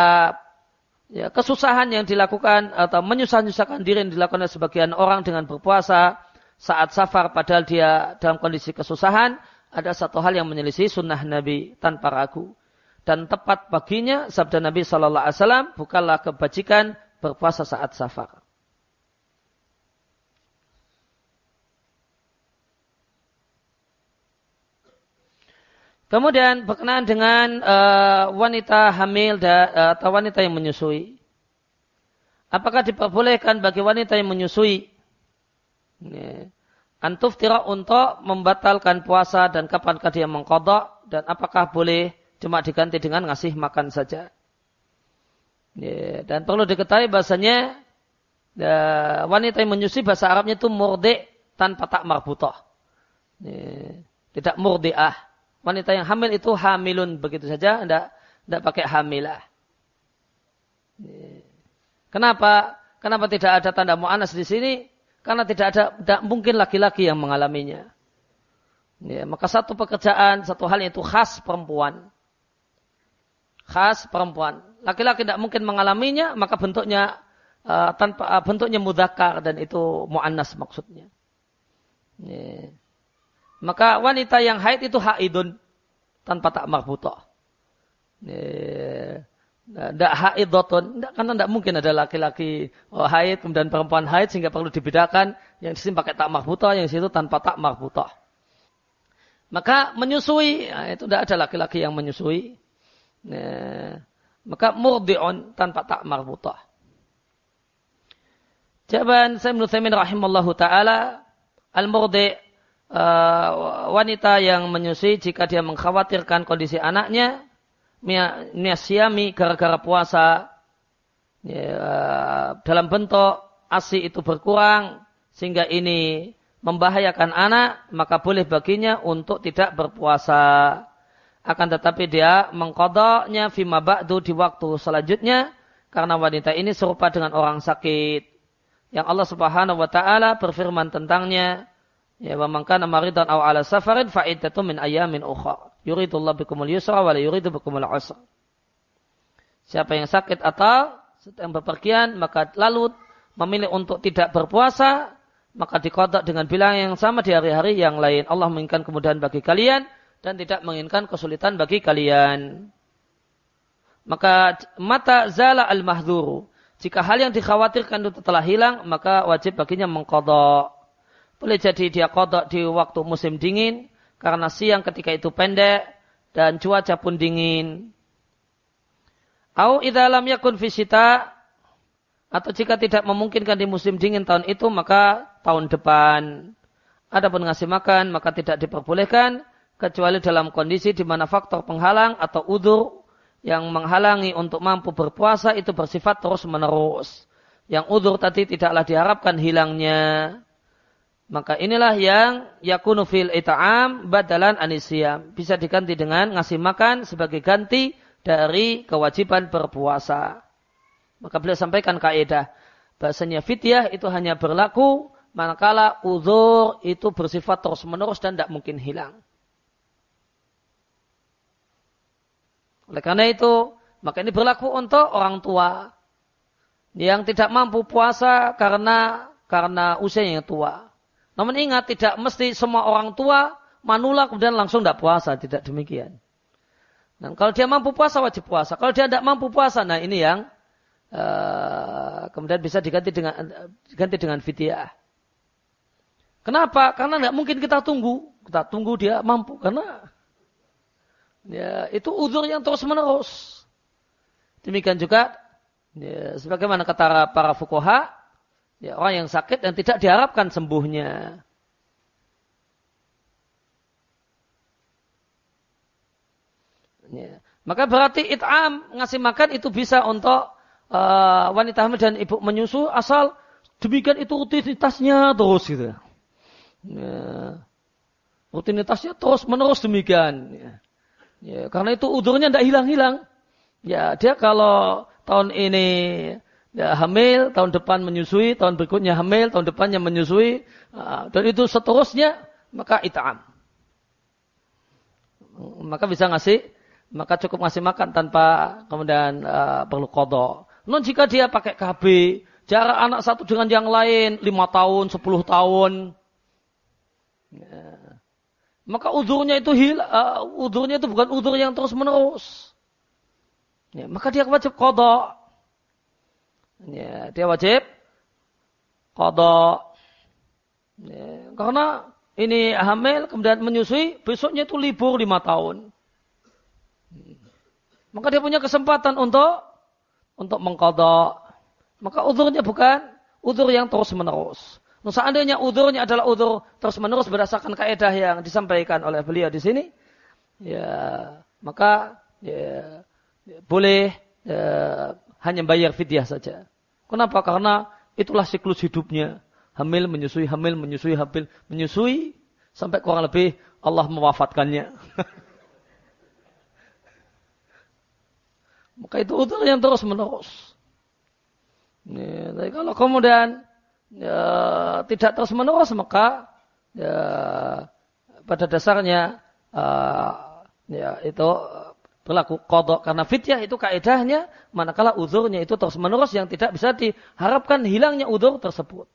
ya, kesusahan yang dilakukan atau menyusah-nyusahkan diri yang dilakukan oleh sebagian orang dengan berpuasa saat safar padahal dia dalam kondisi kesusahan ada satu hal yang menyelisih sunnah Nabi tanpa ragu dan tepat baginya sabda Nabi Shallallahu Alaihi Wasallam bukanlah kebajikan berpuasa saat safar. Kemudian berkenaan dengan uh, wanita hamil da, uh, atau wanita yang menyusui. Apakah diperbolehkan bagi wanita yang menyusui? Antuf tidak untuk membatalkan puasa dan kapankah dia mengkodok dan apakah boleh cuma diganti dengan ngasih makan saja. Dan perlu diketahui bahasanya uh, wanita yang menyusui bahasa Arabnya itu murde tanpa tak marbutoh. Tidak murdiah wanita yang hamil itu hamilun begitu saja, tidak tidak pakai hamilah. Kenapa? Kenapa tidak ada tanda mu'anas di sini? Karena tidak ada, tidak mungkin laki-laki yang mengalaminya. Ya, maka satu pekerjaan, satu hal itu khas perempuan. Khas perempuan. Laki-laki tidak mungkin mengalaminya, maka bentuknya uh, tanpa uh, bentuknya mudakar dan itu mu'annas maksudnya. Ya. Maka wanita yang haid itu haidun tanpa tak marbutah. Tidak haidotun, karena tidak mungkin ada laki-laki oh, haid kemudian perempuan haid sehingga perlu dibedakan yang di sini pakai tak marbutah, yang di situ tanpa tak marbutah. Maka menyusui, nah, itu tidak ada laki-laki yang menyusui. Maka murdi'un tanpa tak marbutah. Jawaban saya menurut rahimallahu ta'ala, al-murdi' uh, wanita yang menyusui jika dia mengkhawatirkan kondisi anaknya miasyami gara-gara puasa ya, uh, dalam bentuk asi itu berkurang sehingga ini membahayakan anak maka boleh baginya untuk tidak berpuasa. Akan tetapi dia mengkodoknya fima ba'du di waktu selanjutnya karena wanita ini serupa dengan orang sakit. Yang Allah Subhanahu wa taala berfirman tentangnya Ya, wa man kana maridan aw ala safarin fa iddatu min ayamin ukhra. Yuridullah bikumul yusra wa la yuridu bikumul usra. Siapa yang sakit atau sedang bepergian maka lalu memilih untuk tidak berpuasa maka dikodok dengan bilang yang sama di hari-hari yang lain. Allah menginginkan kemudahan bagi kalian dan tidak menginginkan kesulitan bagi kalian. Maka mata zala al-mahdhuru. Jika hal yang dikhawatirkan itu telah hilang, maka wajib baginya mengkodok. Boleh jadi dia kodok di waktu musim dingin, karena siang ketika itu pendek, dan cuaca pun dingin. Au idalam yakun visita, atau jika tidak memungkinkan di musim dingin tahun itu, maka tahun depan. Adapun ngasih makan, maka tidak diperbolehkan, kecuali dalam kondisi di mana faktor penghalang atau udur yang menghalangi untuk mampu berpuasa itu bersifat terus menerus. Yang udur tadi tidaklah diharapkan hilangnya. Maka inilah yang yakunu fil ita'am badalan anisyam. Bisa diganti dengan ngasih makan sebagai ganti dari kewajiban berpuasa. Maka beliau sampaikan kaidah bahasanya fidyah itu hanya berlaku manakala uzur itu bersifat terus menerus dan tidak mungkin hilang. Oleh karena itu, maka ini berlaku untuk orang tua yang tidak mampu puasa karena karena usianya tua. Namun ingat tidak mesti semua orang tua manula kemudian langsung tidak puasa, tidak demikian. Dan kalau dia mampu puasa wajib puasa. Kalau dia tidak mampu puasa, nah ini yang uh, kemudian bisa diganti dengan diganti dengan fidyah. Kenapa? Karena tidak mungkin kita tunggu. Kita tunggu dia mampu karena Ya, itu uzur yang terus menerus. Demikian juga ya, sebagaimana kata para fukoha, ya, orang yang sakit dan tidak diharapkan sembuhnya. Ya. Maka berarti it'am ngasih makan itu bisa untuk uh, wanita hamil dan ibu menyusu asal demikian itu rutinitasnya terus gitu. Ya. Rutinitasnya terus menerus demikian. Ya. Ya, karena itu udurnya tidak hilang-hilang. Ya, dia kalau tahun ini ya, hamil, tahun depan menyusui, tahun berikutnya hamil, tahun depannya menyusui, uh, dan itu seterusnya, maka ita'am. Maka bisa ngasih, maka cukup ngasih makan tanpa kemudian uh, perlu kodok. Non jika dia pakai KB, jarak anak satu dengan yang lain, lima tahun, sepuluh tahun, ya, maka udurnya itu hil, uh, udurnya itu bukan udur yang terus menerus. Ya, maka dia wajib kodok. Ya, dia wajib kodok. Ya, karena ini hamil kemudian menyusui, besoknya itu libur lima tahun. Maka dia punya kesempatan untuk untuk mengkodok. Maka udurnya bukan udur yang terus menerus. Nah, seandainya udurnya adalah udur terus menerus berdasarkan kaidah yang disampaikan oleh beliau di sini, ya maka ya, boleh ya, hanya bayar fidyah saja. Kenapa? Karena itulah siklus hidupnya. Hamil menyusui, hamil menyusui, hamil menyusui sampai kurang lebih Allah mewafatkannya. Maka itu udur yang terus menerus. Ya, tapi kalau kemudian ya, tidak terus menerus maka ya, pada dasarnya uh, ya itu berlaku kodok karena fitiah itu kaidahnya manakala uzurnya itu terus menerus yang tidak bisa diharapkan hilangnya uzur tersebut.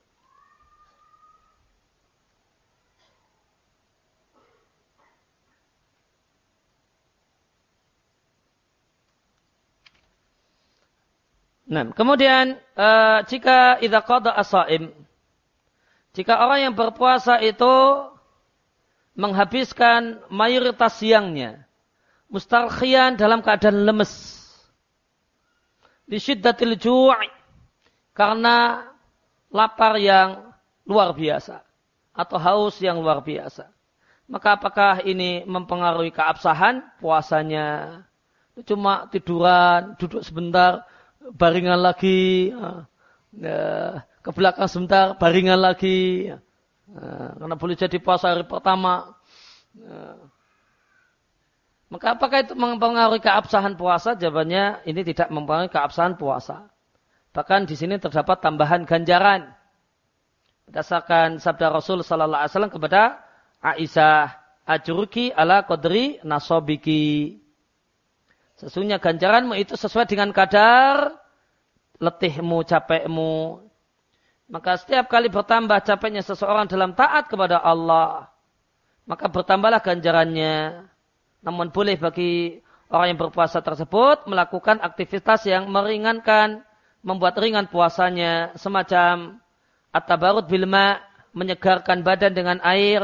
Nah, kemudian uh, jika idza qada asaim jika orang yang berpuasa itu menghabiskan mayoritas siangnya mustarkhian dalam keadaan lemes di syiddatil ju'i karena lapar yang luar biasa atau haus yang luar biasa. Maka apakah ini mempengaruhi keabsahan puasanya? Cuma tiduran, duduk sebentar, baringan lagi, ya, ke belakang sebentar, baringan lagi. Ya, karena boleh jadi puasa hari pertama. Maka apakah itu mempengaruhi keabsahan puasa? Jawabannya ini tidak mempengaruhi keabsahan puasa. Bahkan di sini terdapat tambahan ganjaran. Berdasarkan sabda Rasul Sallallahu Alaihi Wasallam kepada Aisyah, ajurki ala kodri nasobiki. Sesungguhnya ganjaranmu itu sesuai dengan kadar letihmu, capekmu. Maka setiap kali bertambah capeknya seseorang dalam taat kepada Allah, maka bertambahlah ganjarannya. Namun boleh bagi orang yang berpuasa tersebut melakukan aktivitas yang meringankan, membuat ringan puasanya, semacam at-tabarut bilma, menyegarkan badan dengan air,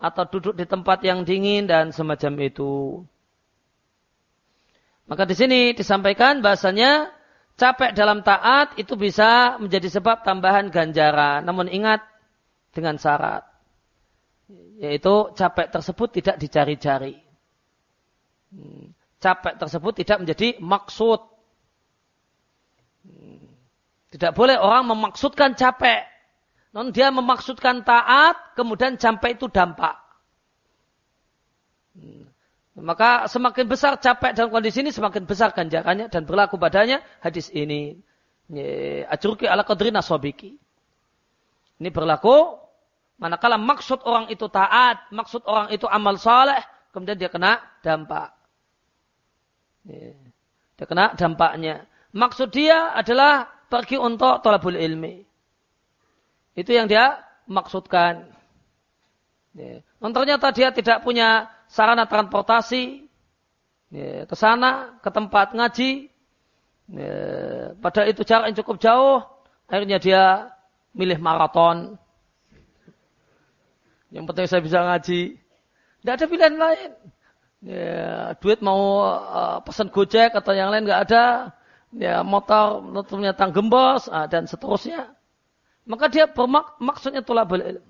atau duduk di tempat yang dingin dan semacam itu. Maka di sini disampaikan bahasanya capek dalam taat itu bisa menjadi sebab tambahan ganjaran. Namun ingat dengan syarat. Yaitu capek tersebut tidak dicari-cari. Hmm. capek tersebut tidak menjadi maksud. Tidak boleh orang memaksudkan capek. Non dia memaksudkan taat, kemudian capek itu dampak. Maka semakin besar capek dalam kondisi ini, semakin besar ganjarannya dan berlaku padanya hadis ini. Ajurki ala qadri nasobiki. Ini berlaku manakala maksud orang itu taat, maksud orang itu amal soleh, kemudian dia kena dampak. Dia kena dampaknya. Maksud dia adalah pergi untuk tolabul ilmi. Itu yang dia maksudkan. Ya. ternyata dia tidak punya sarana transportasi ya, ke sana, ke tempat ngaji. Ya, padahal itu jarak yang cukup jauh. Akhirnya dia milih maraton. Yang penting saya bisa ngaji. Tidak ada pilihan lain. Ya, duit mau uh, pesan gojek atau yang lain nggak ada ya motor ternyata gembos ah, dan seterusnya. Maka dia bermak maksudnya tulabul ilm.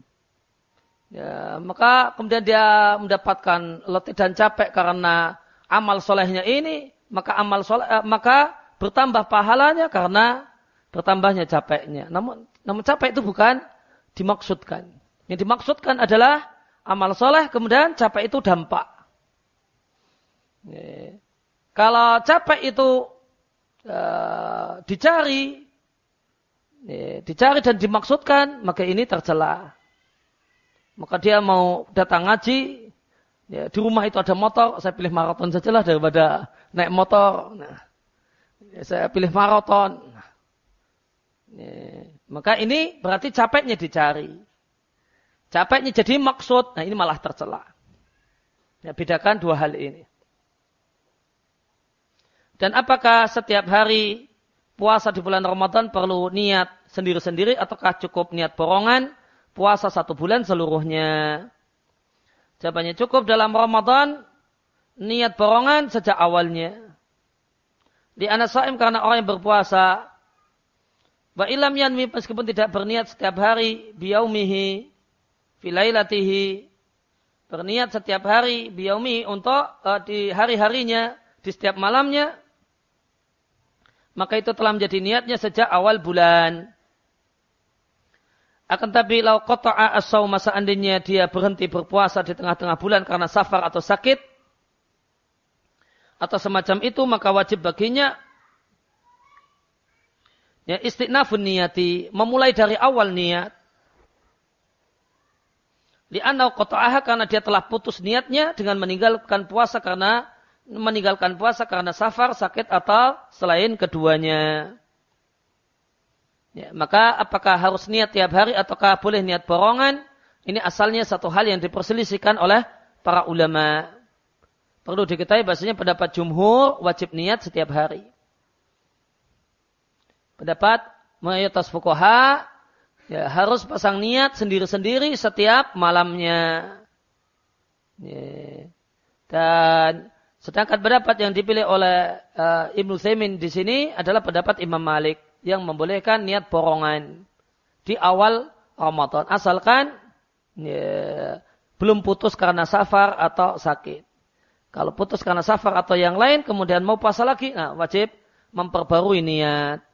Ya, maka kemudian dia mendapatkan letih dan capek karena amal solehnya ini, maka amal soleh, eh, maka bertambah pahalanya karena bertambahnya capeknya. Namun, namun capek itu bukan dimaksudkan. Yang dimaksudkan adalah amal soleh, kemudian capek itu dampak. Kalau capek itu uh, dicari, dicari dan dimaksudkan, maka ini tercela. Maka dia mau datang ngaji, ya, di rumah itu ada motor, saya pilih maraton sajalah daripada naik motor. Nah, ya, saya pilih maraton. ya, maka ini berarti capeknya dicari. Capeknya jadi maksud, nah ini malah tercela. Ya, bedakan dua hal ini. Dan apakah setiap hari puasa di bulan Ramadan perlu niat sendiri-sendiri ataukah cukup niat borongan puasa satu bulan seluruhnya? Jawabannya cukup dalam Ramadan niat borongan sejak awalnya. Di anak saim karena orang yang berpuasa. Wa ilam yanmi meskipun tidak berniat setiap hari biyaumihi filailatihi berniat setiap hari biyaumi untuk uh, di hari-harinya di setiap malamnya maka itu telah menjadi niatnya sejak awal bulan. Akan tapi lau kota'a asau masa andainya dia berhenti berpuasa di tengah-tengah bulan karena safar atau sakit atau semacam itu maka wajib baginya ya istiqnafun niyati memulai dari awal niat Li'anau qata'aha karena dia telah putus niatnya dengan meninggalkan puasa karena meninggalkan puasa karena safar, sakit atau selain keduanya. Ya, maka apakah harus niat tiap hari ataukah boleh niat borongan? Ini asalnya satu hal yang diperselisihkan oleh para ulama. Perlu diketahui bahasanya pendapat jumhur wajib niat setiap hari. Pendapat mayoritas fukoha ya, harus pasang niat sendiri-sendiri setiap malamnya. Ya. Dan Sedangkan pendapat yang dipilih oleh uh, Ibnu Thaimin di sini adalah pendapat Imam Malik yang membolehkan niat borongan di awal Ramadan asalkan ya, belum putus karena safar atau sakit. Kalau putus karena safar atau yang lain kemudian mau puasa lagi, nah wajib memperbarui niat.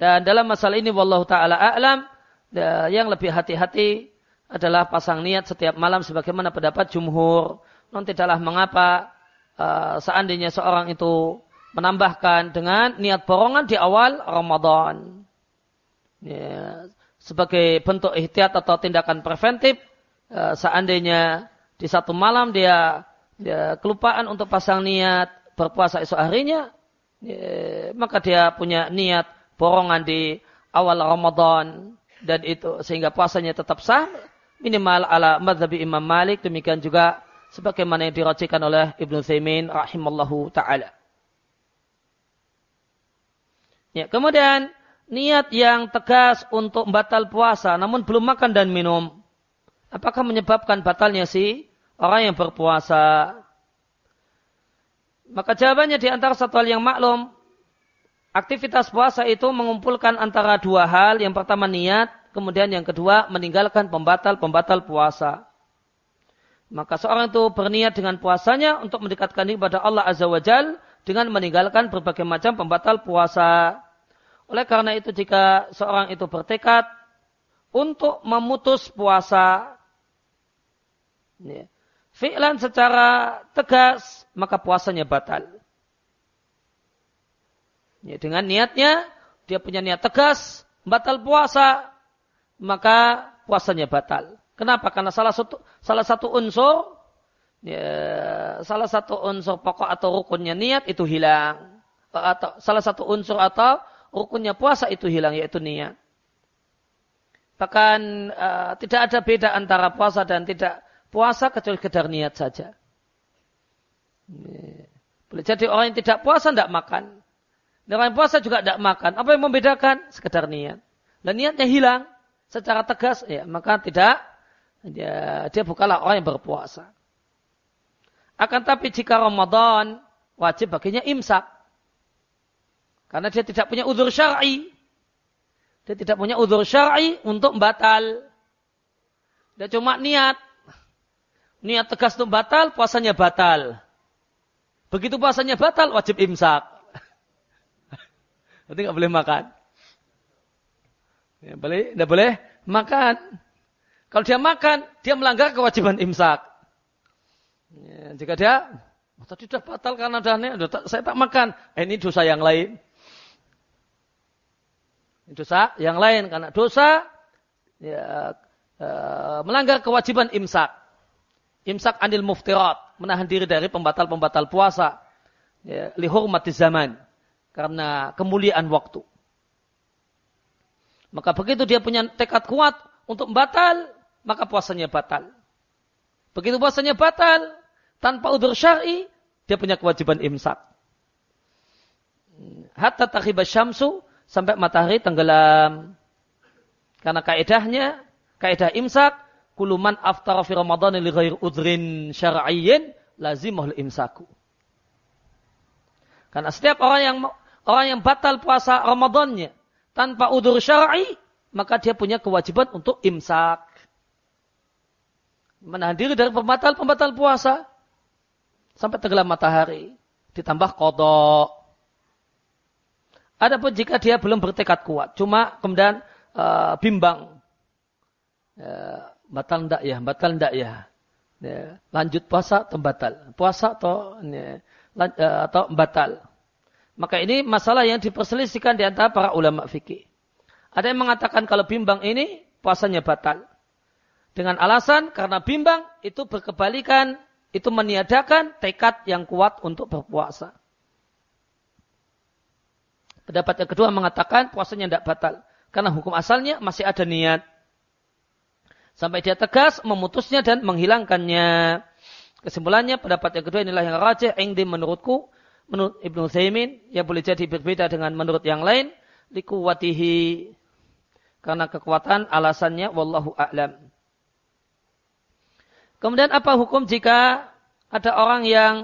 Dan dalam masalah ini wallahu taala a'lam ya, yang lebih hati-hati adalah pasang niat setiap malam sebagaimana pendapat jumhur. Non tidaklah mengapa uh, seandainya seorang itu menambahkan dengan niat borongan di awal Ramadan. Ya, sebagai bentuk ikhtiat atau tindakan preventif, uh, seandainya di satu malam dia, dia kelupaan untuk pasang niat berpuasa esok harinya, ya, maka dia punya niat borongan di awal Ramadan dan itu sehingga puasanya tetap sah minimal ala madhabi Imam Malik demikian juga sebagaimana yang diracikan oleh Ibnu Zaimin rahimallahu taala. Ya, kemudian niat yang tegas untuk batal puasa namun belum makan dan minum. Apakah menyebabkan batalnya si orang yang berpuasa? Maka jawabannya di antara satu hal yang maklum, aktivitas puasa itu mengumpulkan antara dua hal. Yang pertama niat, Kemudian yang kedua meninggalkan pembatal-pembatal puasa. Maka seorang itu berniat dengan puasanya untuk mendekatkan diri kepada Allah Azza wa Jal dengan meninggalkan berbagai macam pembatal puasa. Oleh karena itu jika seorang itu bertekad untuk memutus puasa, ya, fi'lan secara tegas, maka puasanya batal. Ya, dengan niatnya, dia punya niat tegas, batal puasa, maka puasanya batal. Kenapa? Karena salah satu salah satu unsur ya, salah satu unsur pokok atau rukunnya niat itu hilang. Atau salah satu unsur atau rukunnya puasa itu hilang yaitu niat. Bahkan uh, tidak ada beda antara puasa dan tidak puasa kecuali sekedar niat saja. Boleh jadi orang yang tidak puasa tidak makan. Dan orang yang puasa juga tidak makan. Apa yang membedakan? Sekedar niat. Dan niatnya hilang secara tegas, ya maka tidak dia, dia bukanlah orang yang berpuasa. Akan tapi jika Ramadan wajib baginya imsak. Karena dia tidak punya udur syar'i. Dia tidak punya udur syar'i untuk batal. Dia cuma niat. Niat tegas untuk batal, puasanya batal. Begitu puasanya batal, wajib imsak. Berarti nggak boleh makan. Ya, boleh, tidak boleh makan. Kalau dia makan, dia melanggar kewajiban imsak. Ya, jika dia, oh, tadi sudah batal karena dana, saya tak makan. Eh, ini dosa yang lain. Ini dosa yang lain karena dosa ya, uh, melanggar kewajiban imsak. Imsak anil muftirat, menahan diri dari pembatal-pembatal puasa. Ya, lihurmati zaman, karena kemuliaan waktu. Maka begitu dia punya tekad kuat untuk batal, maka puasanya batal. Begitu puasanya batal, tanpa udur syar'i, dia punya kewajiban imsak. Hatta takhibah syamsu, sampai matahari tenggelam. Karena kaedahnya, kaedah imsak, kuluman aftara fi ramadhan li ghair udrin syar'iyyin, lazimah imsaku. Karena setiap orang yang orang yang batal puasa Ramadannya tanpa udur syar'i, maka dia punya kewajiban untuk imsak menahan diri dari pembatal-pembatal puasa sampai tenggelam matahari ditambah kodok. Adapun jika dia belum bertekad kuat, cuma kemudian uh, bimbang, uh, batal ndak ya, batal ndak ya. ya. Lanjut puasa atau batal, puasa atau ya, uh, atau batal. Maka ini masalah yang diperselisihkan di antara para ulama fikih. Ada yang mengatakan kalau bimbang ini puasanya batal. Dengan alasan karena bimbang itu berkebalikan, itu meniadakan tekad yang kuat untuk berpuasa. Pendapat yang kedua mengatakan puasanya tidak batal. Karena hukum asalnya masih ada niat. Sampai dia tegas memutusnya dan menghilangkannya. Kesimpulannya pendapat yang kedua inilah yang rajih. Engdi menurutku, menurut Ibnu Zaimin, yang boleh jadi berbeda dengan menurut yang lain. Likuwatihi. Karena kekuatan alasannya, wallahu a'lam. Kemudian apa hukum jika ada orang yang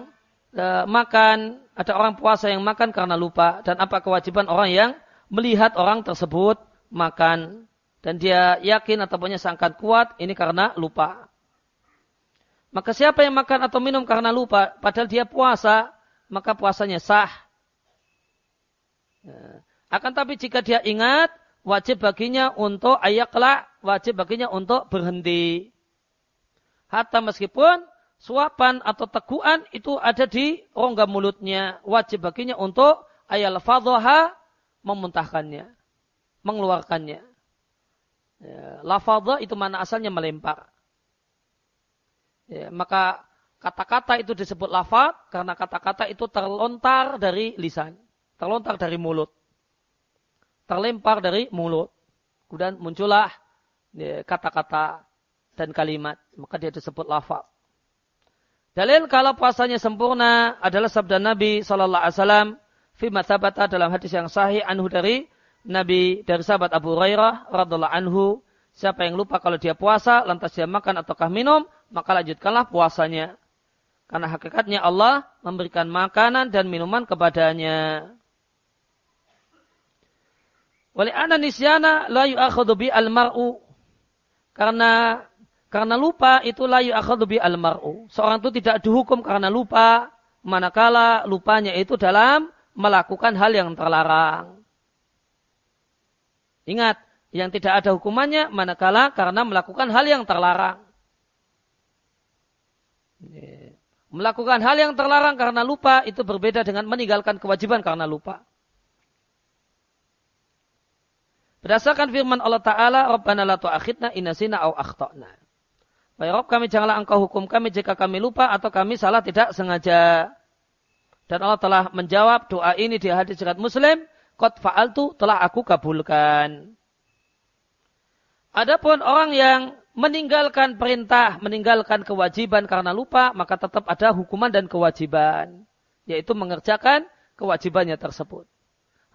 e, makan, ada orang puasa yang makan karena lupa dan apa kewajiban orang yang melihat orang tersebut makan dan dia yakin atau punya sangkat kuat ini karena lupa. Maka siapa yang makan atau minum karena lupa padahal dia puasa, maka puasanya sah. Akan tapi jika dia ingat, wajib baginya untuk ayaklah, wajib baginya untuk berhenti. Hatta meskipun suapan atau teguhan itu ada di rongga mulutnya. Wajib baginya untuk ayal fadhoha memuntahkannya. Mengeluarkannya. Ya, itu mana asalnya melempar. Ya, maka kata-kata itu disebut lafad karena kata-kata itu terlontar dari lisan. Terlontar dari mulut. Terlempar dari mulut. Kemudian muncullah ya, kata-kata dan kalimat. Maka dia disebut lafaz. Dalil kalau puasanya sempurna adalah sabda Nabi Shallallahu Alaihi Wasallam fi matabata dalam hadis yang sahih anhu dari Nabi dari sahabat Abu Hurairah radhiallahu anhu siapa yang lupa kalau dia puasa lantas dia makan ataukah minum maka lanjutkanlah puasanya karena hakikatnya Allah memberikan makanan dan minuman kepadanya. Wali anna nisyana la yu'akhadhu bi al mar'u karena karena lupa itu layu akhadubi almaru. Seorang itu tidak dihukum karena lupa, manakala lupanya itu dalam melakukan hal yang terlarang. Ingat, yang tidak ada hukumannya manakala karena melakukan hal yang terlarang. Melakukan hal yang terlarang karena lupa itu berbeda dengan meninggalkan kewajiban karena lupa. Berdasarkan firman Allah Ta'ala, Rabbana la tu'akhidna inasina au akhtana. Wahai Rabb kami janganlah engkau hukum kami jika kami lupa atau kami salah tidak sengaja. Dan Allah telah menjawab doa ini di hadis surat Muslim. Qad fa'altu telah aku kabulkan. Adapun orang yang meninggalkan perintah, meninggalkan kewajiban karena lupa, maka tetap ada hukuman dan kewajiban. Yaitu mengerjakan kewajibannya tersebut.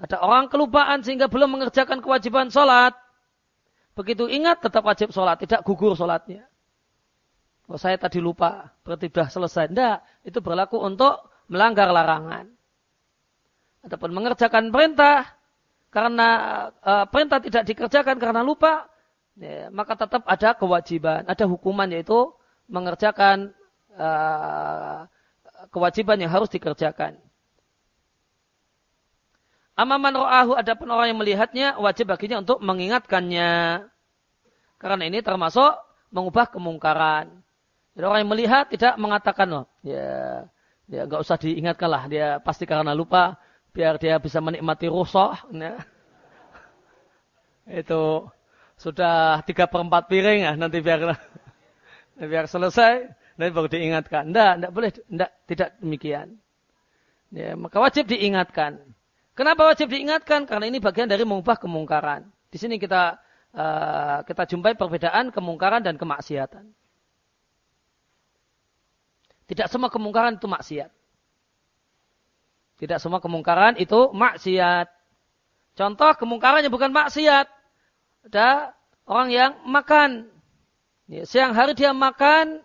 Ada orang kelupaan sehingga belum mengerjakan kewajiban sholat. Begitu ingat tetap wajib sholat, tidak gugur sholatnya. Oh, saya tadi lupa, berarti sudah selesai. Tidak, itu berlaku untuk melanggar larangan. Ataupun mengerjakan perintah, karena uh, perintah tidak dikerjakan karena lupa, ya, maka tetap ada kewajiban, ada hukuman yaitu mengerjakan uh, kewajiban yang harus dikerjakan. Amaman ro'ahu adapun orang yang melihatnya wajib baginya untuk mengingatkannya. Karena ini termasuk mengubah kemungkaran. Jadi orang yang melihat tidak mengatakan loh, ya, ya nggak usah diingatkan lah, dia pasti karena lupa, biar dia bisa menikmati rusoh. Ya. Itu sudah tiga perempat piring ya, nanti biar biar selesai, nanti baru diingatkan. Tidak, tidak boleh, tidak, tidak demikian. Ya, maka wajib diingatkan. Kenapa wajib diingatkan? Karena ini bagian dari mengubah kemungkaran. Di sini kita uh, kita jumpai perbedaan kemungkaran dan kemaksiatan. Tidak semua kemungkaran itu maksiat. Tidak semua kemungkaran itu maksiat. Contoh kemungkarannya bukan maksiat. Ada orang yang makan. Ya, siang hari dia makan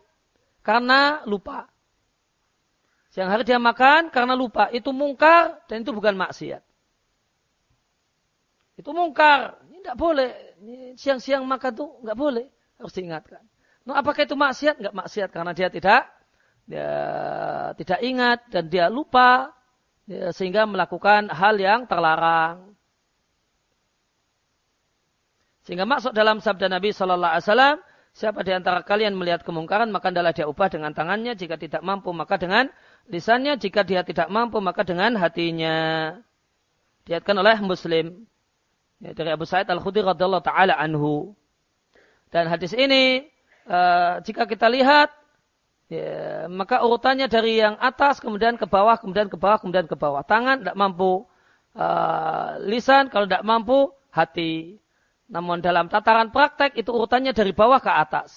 karena lupa. Siang hari dia makan karena lupa. Itu mungkar dan itu bukan maksiat. Itu mungkar. Ini tidak boleh. Siang-siang makan itu nggak boleh. Harus diingatkan. Nah, apakah itu maksiat? Nggak maksiat karena dia tidak dia tidak ingat dan dia lupa ya, sehingga melakukan hal yang terlarang. Sehingga masuk dalam sabda Nabi Shallallahu Alaihi Wasallam, siapa di antara kalian melihat kemungkaran maka adalah dia ubah dengan tangannya, jika tidak mampu maka dengan lisannya, jika dia tidak mampu maka dengan hatinya. Diatkan oleh Muslim ya, dari Abu Sa'id Al Khudri radhiallahu taala anhu. Dan hadis ini uh, jika kita lihat Ya, maka urutannya dari yang atas kemudian ke bawah, kemudian ke bawah, kemudian ke bawah. Tangan tidak mampu, uh, lisan kalau tidak mampu, hati. Namun dalam tataran praktek itu urutannya dari bawah ke atas.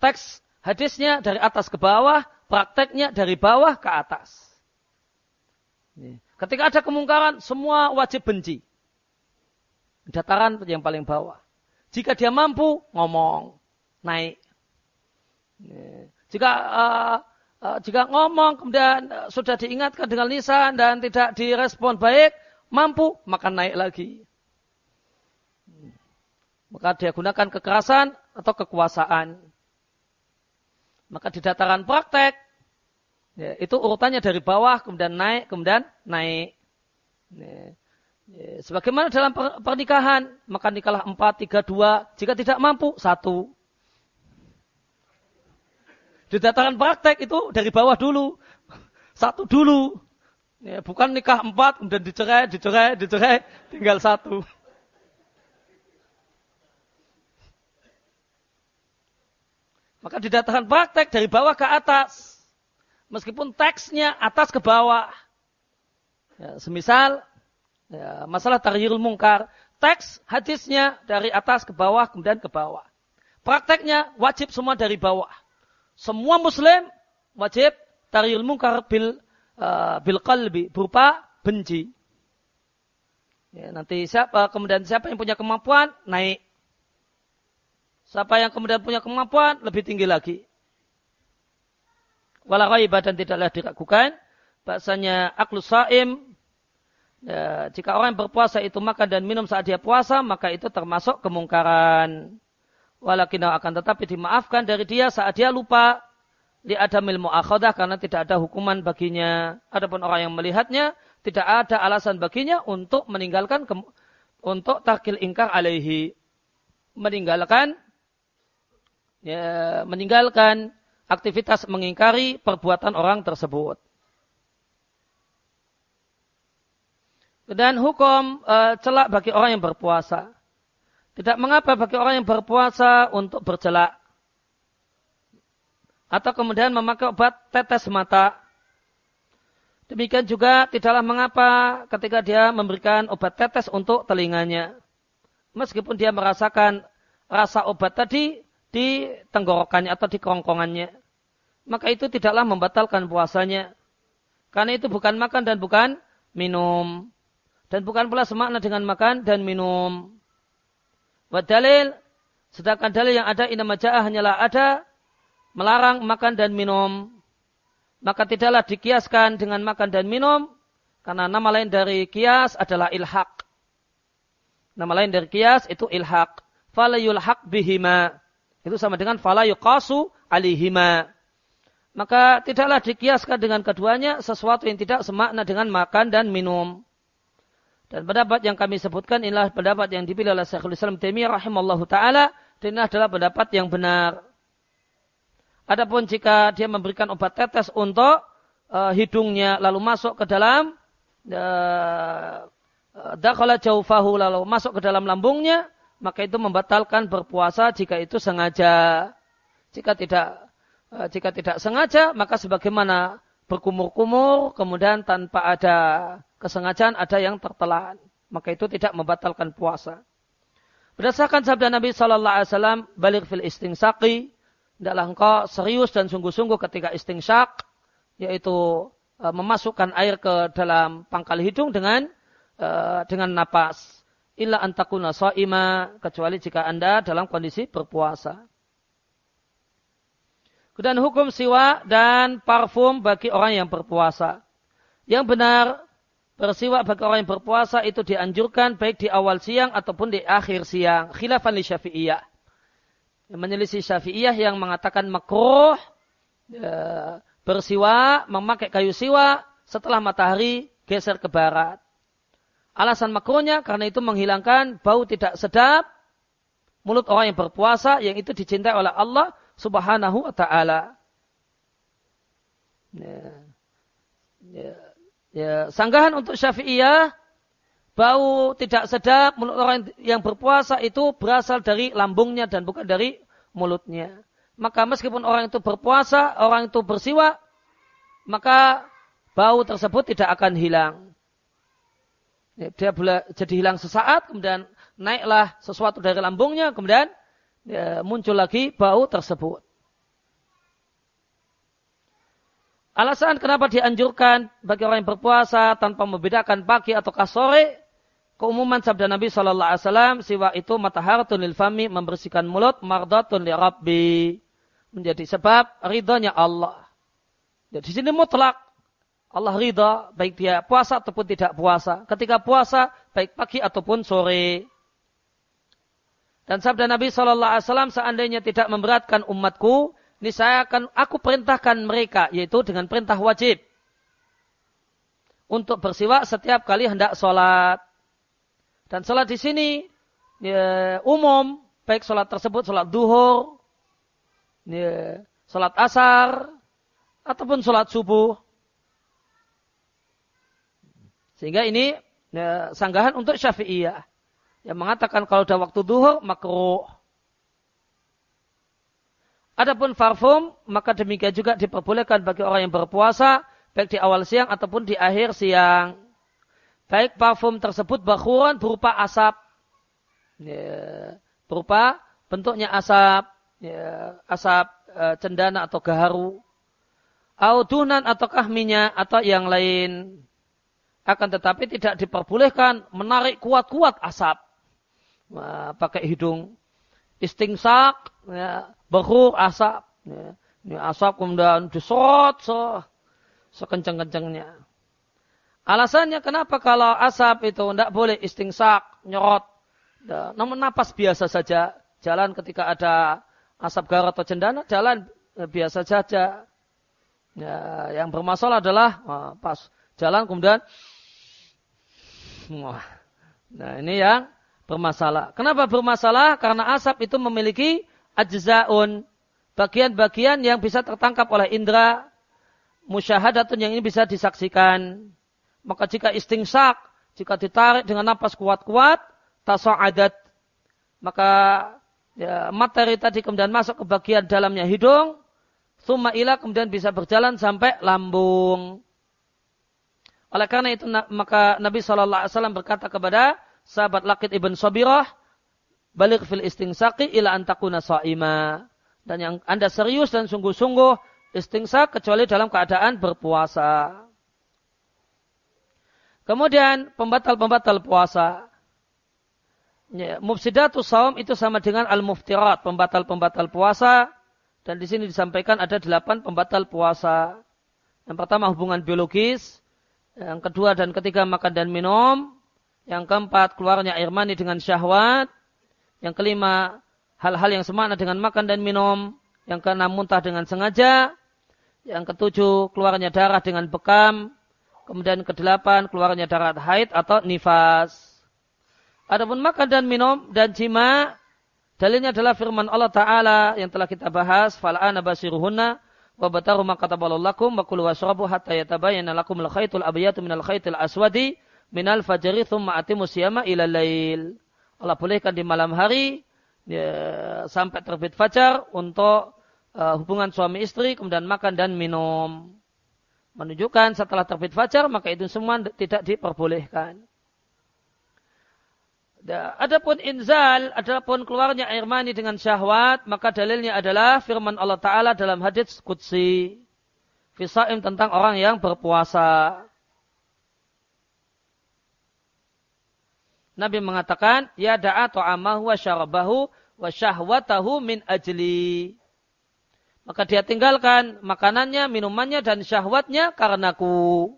Teks hadisnya dari atas ke bawah, prakteknya dari bawah ke atas. Ketika ada kemungkaran, semua wajib benci. Dataran yang paling bawah. Jika dia mampu, ngomong, naik. Jika uh, jika ngomong kemudian uh, sudah diingatkan dengan lisan dan tidak direspon baik, mampu maka naik lagi. Maka dia gunakan kekerasan atau kekuasaan. Maka di dataran praktek, ya, itu urutannya dari bawah, kemudian naik, kemudian naik. Ya. Ya, sebagaimana dalam pernikahan, maka nikahlah empat, tiga, dua. Jika tidak mampu, satu. Di dataran praktek itu dari bawah dulu. Satu dulu. Ya, bukan nikah empat, kemudian dicerai, dicerai, dicerai, tinggal satu. Maka di dataran praktek dari bawah ke atas. Meskipun teksnya atas ke bawah. Ya, semisal ya, masalah taryirul mungkar. Teks hadisnya dari atas ke bawah, kemudian ke bawah. Prakteknya wajib semua dari bawah semua muslim wajib taril mungkar bil uh, bil berupa benci. Ya, nanti siapa kemudian siapa yang punya kemampuan naik. Siapa yang kemudian punya kemampuan lebih tinggi lagi. Walau dan tidaklah diragukan bahasanya aklus saim ya, jika orang yang berpuasa itu makan dan minum saat dia puasa maka itu termasuk kemungkaran. walakin akan tetapi dimaafkan dari dia saat dia lupa di adamil mu'akhadah karena tidak ada hukuman baginya. Adapun orang yang melihatnya tidak ada alasan baginya untuk meninggalkan untuk takil ingkar alaihi meninggalkan ya, meninggalkan aktivitas mengingkari perbuatan orang tersebut. Dan hukum e, celak bagi orang yang berpuasa. Tidak mengapa bagi orang yang berpuasa untuk bercelak. Atau kemudian memakai obat tetes mata. Demikian juga tidaklah mengapa ketika dia memberikan obat tetes untuk telinganya. Meskipun dia merasakan rasa obat tadi di tenggorokannya atau di kerongkongannya. Maka itu tidaklah membatalkan puasanya. Karena itu bukan makan dan bukan minum. Dan bukan pula semakna dengan makan dan minum. Wa dalil, sedangkan dalil yang ada inama ja'ah hanyalah ada melarang makan dan minum. Maka tidaklah dikiaskan dengan makan dan minum, karena nama lain dari kias adalah ilhaq. Nama lain dari kias itu ilhaq. Fala yulhaq bihima. Itu sama dengan fala yuqasu alihima. Maka tidaklah dikiaskan dengan keduanya sesuatu yang tidak semakna dengan makan dan minum. Dan pendapat yang kami sebutkan inilah pendapat yang dipilih oleh Syekhul Islam Taimiyah rahimallahu taala dan adalah pendapat yang benar. Adapun jika dia memberikan obat tetes untuk uh, hidungnya lalu masuk ke dalam uh, dakhala jaufahu lalu masuk ke dalam lambungnya maka itu membatalkan berpuasa jika itu sengaja. Jika tidak uh, jika tidak sengaja maka sebagaimana berkumur-kumur kemudian tanpa ada kesengajaan ada yang tertelan. Maka itu tidak membatalkan puasa. Berdasarkan sabda Nabi Shallallahu Alaihi Wasallam, balik fil istingsaki, tidaklah engkau serius dan sungguh-sungguh ketika istingsyak, yaitu e, memasukkan air ke dalam pangkal hidung dengan e, dengan napas. Illa antakuna so'ima, kecuali jika anda dalam kondisi berpuasa. Kemudian hukum siwa dan parfum bagi orang yang berpuasa. Yang benar, Bersiwak bagi orang yang berpuasa itu dianjurkan baik di awal siang ataupun di akhir siang. Khilafan li syafi'iyah. Menyelisih syafi'iyah yang mengatakan makruh ya, bersiwak, memakai kayu siwa setelah matahari geser ke barat. Alasan makruhnya karena itu menghilangkan bau tidak sedap mulut orang yang berpuasa yang itu dicintai oleh Allah subhanahu wa ta'ala. Ya. Ya Ya, sanggahan untuk syafi'iyah, bau tidak sedap mulut orang yang berpuasa itu berasal dari lambungnya dan bukan dari mulutnya. Maka meskipun orang itu berpuasa, orang itu bersiwa, maka bau tersebut tidak akan hilang. Ya, dia boleh jadi hilang sesaat, kemudian naiklah sesuatu dari lambungnya, kemudian ya, muncul lagi bau tersebut. Alasan kenapa dianjurkan bagi orang yang berpuasa tanpa membedakan pagi atau sore, keumuman sabda Nabi Shallallahu Alaihi Wasallam, siwa itu mataharatun lil fami membersihkan mulut, mardatun li Rabbi menjadi sebab ridhonya Allah. Jadi di sini mutlak Allah ridha baik dia puasa ataupun tidak puasa. Ketika puasa baik pagi ataupun sore. Dan sabda Nabi Shallallahu Alaihi Wasallam seandainya tidak memberatkan umatku, ini saya akan aku perintahkan mereka yaitu dengan perintah wajib untuk bersiwak setiap kali hendak sholat. Dan sholat di sini ya, umum, baik sholat tersebut sholat duhur, ya, sholat asar, ataupun sholat subuh. Sehingga ini ya, sanggahan untuk syafi'iyah. Yang mengatakan kalau sudah waktu duhur, makruh. Adapun parfum, maka demikian juga diperbolehkan bagi orang yang berpuasa, baik di awal siang ataupun di akhir siang. Baik parfum tersebut bakhuran berupa asap, ya, berupa bentuknya asap, ya, asap e, cendana atau gaharu, audunan ataukah minyak atau yang lain. Akan tetapi tidak diperbolehkan menarik kuat-kuat asap. Nah, pakai hidung istingsak, ya, berhur asap. Ya. Ini asap kemudian disorot se sekencang-kencangnya. Alasannya kenapa kalau asap itu tidak boleh istingsak, nyorot. Ya, namun napas biasa saja jalan ketika ada asap garam atau cendana, jalan biasa saja. Ya, yang bermasalah adalah wah, pas jalan kemudian wah, nah ini yang bermasalah. Kenapa bermasalah? Karena asap itu memiliki ajzaun, bagian-bagian yang bisa tertangkap oleh indera musyahadatun yang ini bisa disaksikan. Maka jika istingsak, jika ditarik dengan napas kuat-kuat, tasa'adat, maka ya, materi tadi kemudian masuk ke bagian dalamnya hidung, Summa ila kemudian bisa berjalan sampai lambung. Oleh karena itu maka Nabi SAW berkata kepada sahabat Lakit ibn Sabirah, balik fil istingsaki ila antakuna sa'ima. Dan yang anda serius dan sungguh-sungguh istingsak kecuali dalam keadaan berpuasa. Kemudian pembatal-pembatal puasa. Ya, mufsidatus saum itu sama dengan al-muftirat, pembatal-pembatal puasa dan di sini disampaikan ada delapan pembatal puasa. Yang pertama hubungan biologis. Yang kedua dan ketiga makan dan minum. Yang keempat keluarnya air mani dengan syahwat. Yang kelima hal-hal yang semakna dengan makan dan minum. Yang keenam muntah dengan sengaja. Yang ketujuh keluarnya darah dengan bekam. Kemudian kedelapan keluarnya darah haid atau nifas. Adapun makan dan minum dan jima Dalilnya adalah firman Allah Ta'ala yang telah kita bahas. Fal'ana basiruhunna wa bataru ma katabalalakum wa kulu wasrabu hatta yatabayana lakum al-khaytul minal khaytil aswadi minal fajri thumma atimu siyama ila lail. Allah bolehkan di malam hari ya, sampai terbit fajar untuk uh, hubungan suami istri kemudian makan dan minum. Menunjukkan setelah terbit fajar maka itu semua tidak diperbolehkan. Adapun inzal, adapun keluarnya air mani dengan syahwat, maka dalilnya adalah firman Allah Ta'ala dalam hadits Qudsi. Fisaim tentang orang yang berpuasa. Nabi mengatakan, Ya da'a to'amahu wa syarabahu wa syahwatahu min ajli. Maka dia tinggalkan makanannya, minumannya, dan syahwatnya karenaku.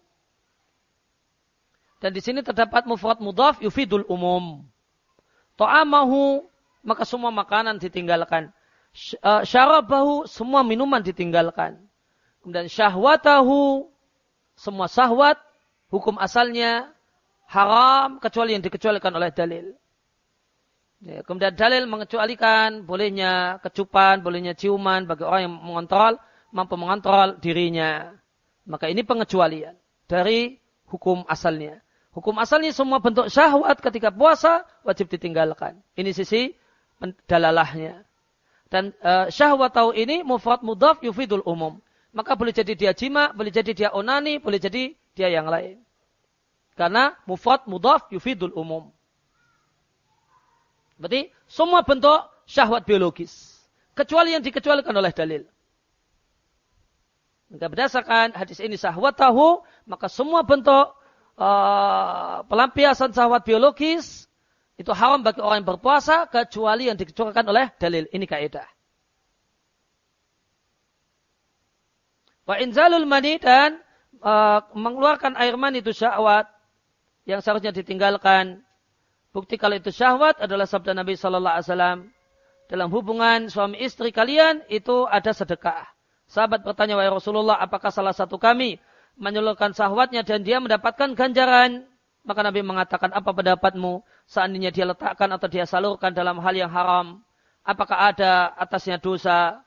Dan di sini terdapat mufrad mudaf yufidul umum. To'amahu, maka semua makanan ditinggalkan. Eh, syarabahu, semua minuman ditinggalkan. Kemudian syahwatahu, semua syahwat, hukum asalnya haram kecuali yang dikecualikan oleh dalil. Ya, kemudian dalil mengecualikan bolehnya kecupan, bolehnya ciuman bagi orang yang mengontrol, mampu mengontrol dirinya. Maka ini pengecualian dari hukum asalnya. Hukum asalnya semua bentuk syahwat ketika puasa wajib ditinggalkan. Ini sisi dalalahnya. Dan uh, syahwat tahu ini mufrad mudaf yufidul umum. Maka boleh jadi dia jima, boleh jadi dia onani, boleh jadi dia yang lain. Karena mufrad mudaf yufidul umum. Berarti semua bentuk syahwat biologis. Kecuali yang dikecualikan oleh dalil. Maka berdasarkan hadis ini syahwat tahu, maka semua bentuk uh, pelampiasan syahwat biologis itu haram bagi orang yang berpuasa kecuali yang dikecualikan oleh dalil. Ini kaidah. Wa inzalul mani dan uh, mengeluarkan air mani itu syahwat yang seharusnya ditinggalkan. Bukti kalau itu syahwat adalah sabda Nabi Sallallahu Alaihi Wasallam dalam hubungan suami istri kalian itu ada sedekah. Sahabat bertanya wahai Rasulullah, apakah salah satu kami menyalurkan sahwatnya dan dia mendapatkan ganjaran. Maka Nabi mengatakan, apa pendapatmu seandainya dia letakkan atau dia salurkan dalam hal yang haram? Apakah ada atasnya dosa?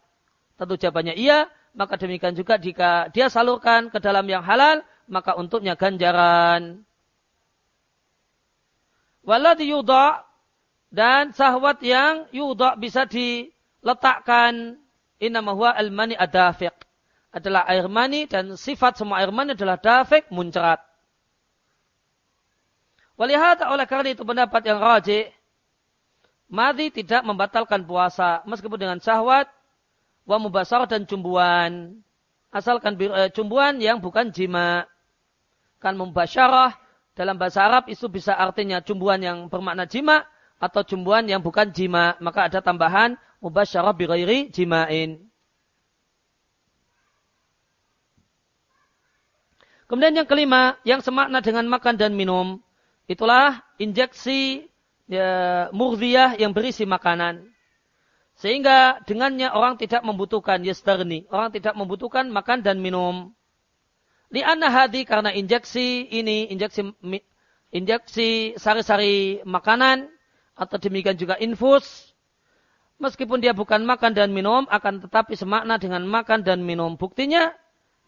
Tentu jawabannya iya. Maka demikian juga jika dia salurkan ke dalam yang halal, maka untuknya ganjaran. Waladi yudha dan sahwat yang yudha bisa diletakkan inamahuwa al-mani adafiq adalah air mani dan sifat semua air mani adalah dafik muncrat. Walihat oleh karena itu pendapat yang rajih, madi tidak membatalkan puasa meskipun dengan syahwat, wa mubasar dan cumbuan. Asalkan eh, cumbuan yang bukan jima. Kan mubasyarah dalam bahasa Arab itu bisa artinya cumbuan yang bermakna jima atau cumbuan yang bukan jima. Maka ada tambahan mubasyarah bi jima'in. Kemudian yang kelima, yang semakna dengan makan dan minum, itulah injeksi ya, murdiyah yang berisi makanan. Sehingga dengannya orang tidak membutuhkan yastarni. Orang tidak membutuhkan makan dan minum. Lianna hadi karena injeksi ini, injeksi injeksi sari-sari makanan atau demikian juga infus. Meskipun dia bukan makan dan minum, akan tetapi semakna dengan makan dan minum. Buktinya,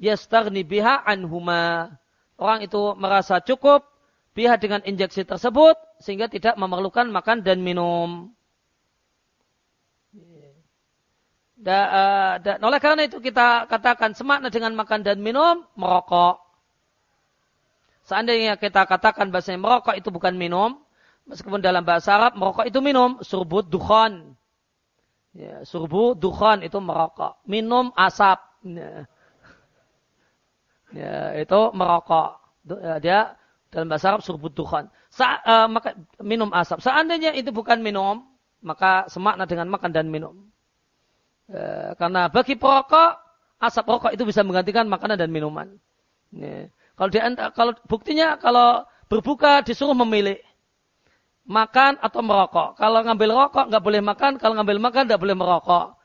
yastarni biha anhuma. Orang itu merasa cukup biha dengan injeksi tersebut, sehingga tidak memerlukan makan dan minum. Da, uh, dan oleh karena itu kita katakan semakna dengan makan dan minum, merokok. Seandainya kita katakan bahasanya merokok itu bukan minum, meskipun dalam bahasa Arab merokok itu minum, surbut dukhan. Ya, surbu dukhan itu merokok. Minum asap. Ya, ya itu merokok. Ya, dia dalam bahasa Arab surbut dukhan. Sa, uh, maka, minum asap. Seandainya itu bukan minum, maka semakna dengan makan dan minum. E, karena bagi perokok, asap rokok itu bisa menggantikan makanan dan minuman. Ya. Kalau di, kalau buktinya kalau berbuka disuruh memilih makan atau merokok. Kalau ngambil rokok nggak boleh makan, kalau ngambil makan nggak boleh merokok.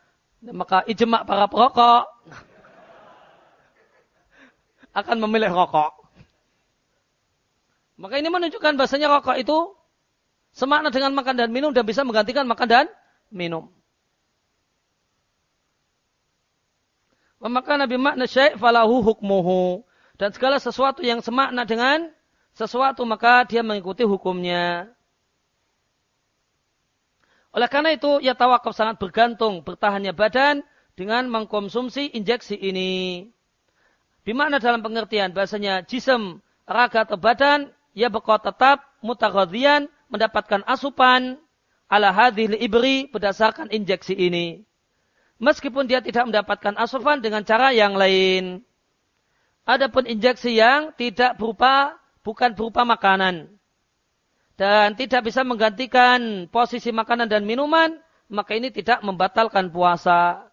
Maka ijma para perokok akan memilih rokok. Maka ini menunjukkan bahasanya rokok itu semakna dengan makan dan minum dan bisa menggantikan makan dan minum. Maka Nabi makna syai' falahu hukmuhu. Dan segala sesuatu yang semakna dengan sesuatu maka dia mengikuti hukumnya. Oleh karena itu, ya tawakuf sangat bergantung bertahannya badan dengan mengkonsumsi injeksi ini. Bimakna dalam pengertian bahasanya jism, raga atau badan, ya bekau tetap mutaghadhian mendapatkan asupan ala hadhil ibri berdasarkan injeksi ini meskipun dia tidak mendapatkan asupan dengan cara yang lain. Adapun injeksi yang tidak berupa bukan berupa makanan dan tidak bisa menggantikan posisi makanan dan minuman, maka ini tidak membatalkan puasa.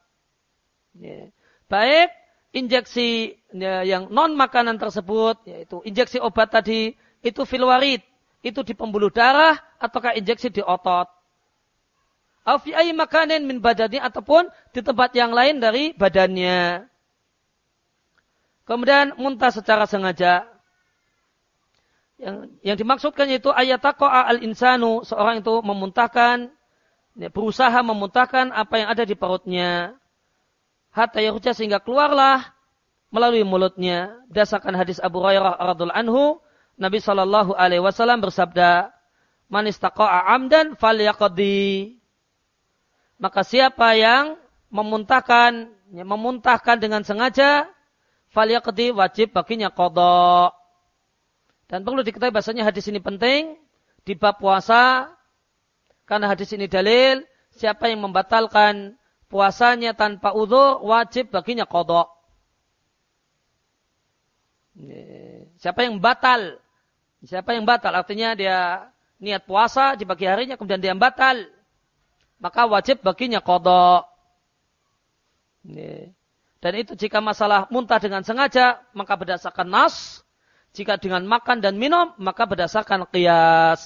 Ya. Baik injeksi ya, yang non makanan tersebut, yaitu injeksi obat tadi, itu filwarid, itu di pembuluh darah ataukah injeksi di otot. Afi ayi makanin min badani ataupun di tempat yang lain dari badannya. Kemudian muntah secara sengaja. Yang, yang dimaksudkan yaitu ayat al insanu seorang itu memuntahkan ya, berusaha memuntahkan apa yang ada di perutnya hatta yahujah sehingga keluarlah melalui mulutnya berdasarkan hadis Abu Hurairah radhiallahu anhu Nabi Shallallahu alaihi wasallam bersabda man istaqa'a amdan falyaqdi maka siapa yang memuntahkan memuntahkan dengan sengaja falyaqdi wajib baginya kodok. Dan perlu diketahui bahasanya hadis ini penting di bab puasa karena hadis ini dalil siapa yang membatalkan puasanya tanpa udur wajib baginya kodok. Siapa yang batal? Siapa yang batal? Artinya dia niat puasa di pagi harinya kemudian dia batal maka wajib baginya kodok. Dan itu jika masalah muntah dengan sengaja, maka berdasarkan nas. Jika dengan makan dan minum, maka berdasarkan kias.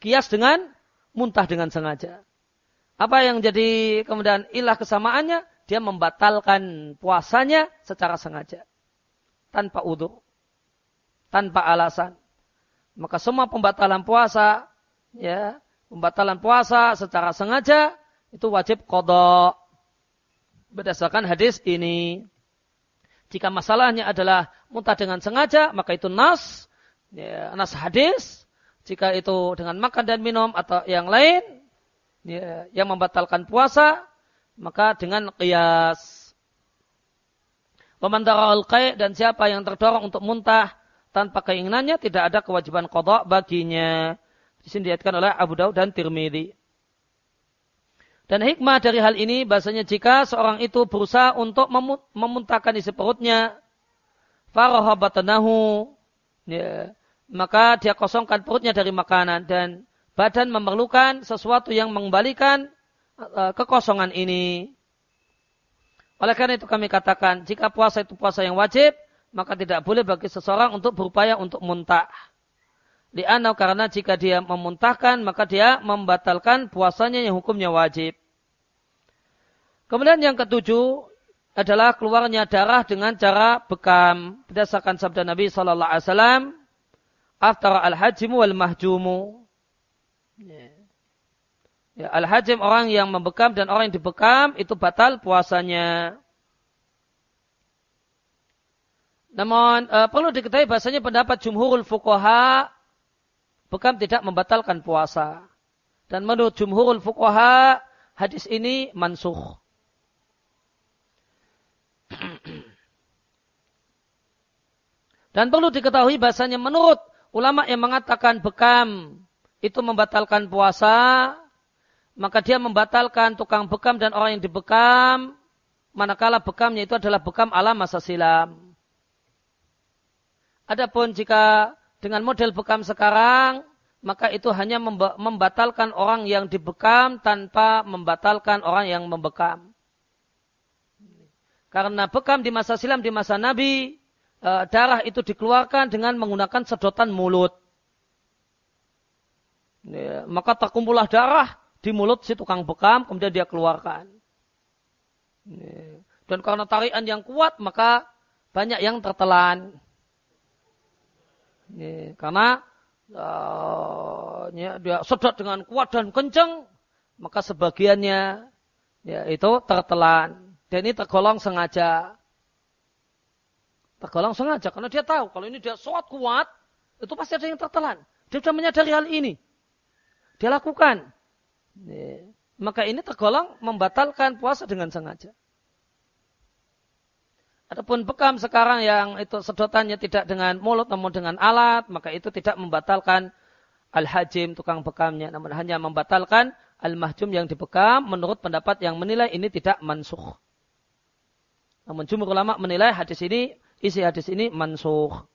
Kias dengan muntah dengan sengaja. Apa yang jadi kemudian ilah kesamaannya? Dia membatalkan puasanya secara sengaja. Tanpa udur. Tanpa alasan. Maka semua pembatalan puasa, ya, pembatalan puasa secara sengaja itu wajib kodok. Berdasarkan hadis ini. Jika masalahnya adalah muntah dengan sengaja, maka itu nas, ya, nas hadis. Jika itu dengan makan dan minum atau yang lain, ya, yang membatalkan puasa, maka dengan qiyas. Pemantara al dan siapa yang terdorong untuk muntah tanpa keinginannya, tidak ada kewajiban kodok baginya. Di sini diatkan oleh Abu Daud dan Tirmidzi. Dan hikmah dari hal ini bahasanya jika seorang itu berusaha untuk memuntahkan isi perutnya, farahabatanahu, ya, maka dia kosongkan perutnya dari makanan dan badan memerlukan sesuatu yang mengembalikan uh, kekosongan ini. Oleh karena itu kami katakan, jika puasa itu puasa yang wajib, maka tidak boleh bagi seseorang untuk berupaya untuk muntah. Li'anau karena jika dia memuntahkan maka dia membatalkan puasanya yang hukumnya wajib. Kemudian yang ketujuh adalah keluarnya darah dengan cara bekam berdasarkan sabda Nabi Shallallahu Alaihi al hajimu wal mahjumu. Ya. al hajim orang yang membekam dan orang yang dibekam itu batal puasanya. Namun e, perlu diketahui bahasanya pendapat jumhurul fuqaha bekam tidak membatalkan puasa. Dan menurut jumhurul fuqaha hadis ini mansuh. Dan perlu diketahui bahasanya menurut ulama yang mengatakan bekam itu membatalkan puasa, maka dia membatalkan tukang bekam dan orang yang dibekam, manakala bekamnya itu adalah bekam alam masa silam. Adapun jika dengan model bekam sekarang, maka itu hanya membatalkan orang yang dibekam tanpa membatalkan orang yang membekam. Karena bekam di masa silam, di masa Nabi, e, darah itu dikeluarkan dengan menggunakan sedotan mulut. Ya, maka terkumpullah darah di mulut si tukang bekam, kemudian dia keluarkan. Ya, dan karena tarian yang kuat, maka banyak yang tertelan. Ya, karena uh, dia sedot dengan kuat dan kencang, maka sebagiannya ya, itu tertelan. Dan ini tergolong sengaja. Tergolong sengaja karena dia tahu kalau ini dia suat kuat, itu pasti ada yang tertelan. Dia sudah menyadari hal ini. Dia lakukan. Ya. Maka ini tergolong membatalkan puasa dengan sengaja. Adapun bekam sekarang yang itu sedotannya tidak dengan mulut namun dengan alat, maka itu tidak membatalkan al-hajim tukang bekamnya, namun hanya membatalkan al-mahjum yang dibekam menurut pendapat yang menilai ini tidak mansuh. Namun jumhur ulama menilai hadis ini, isi hadis ini mansuh.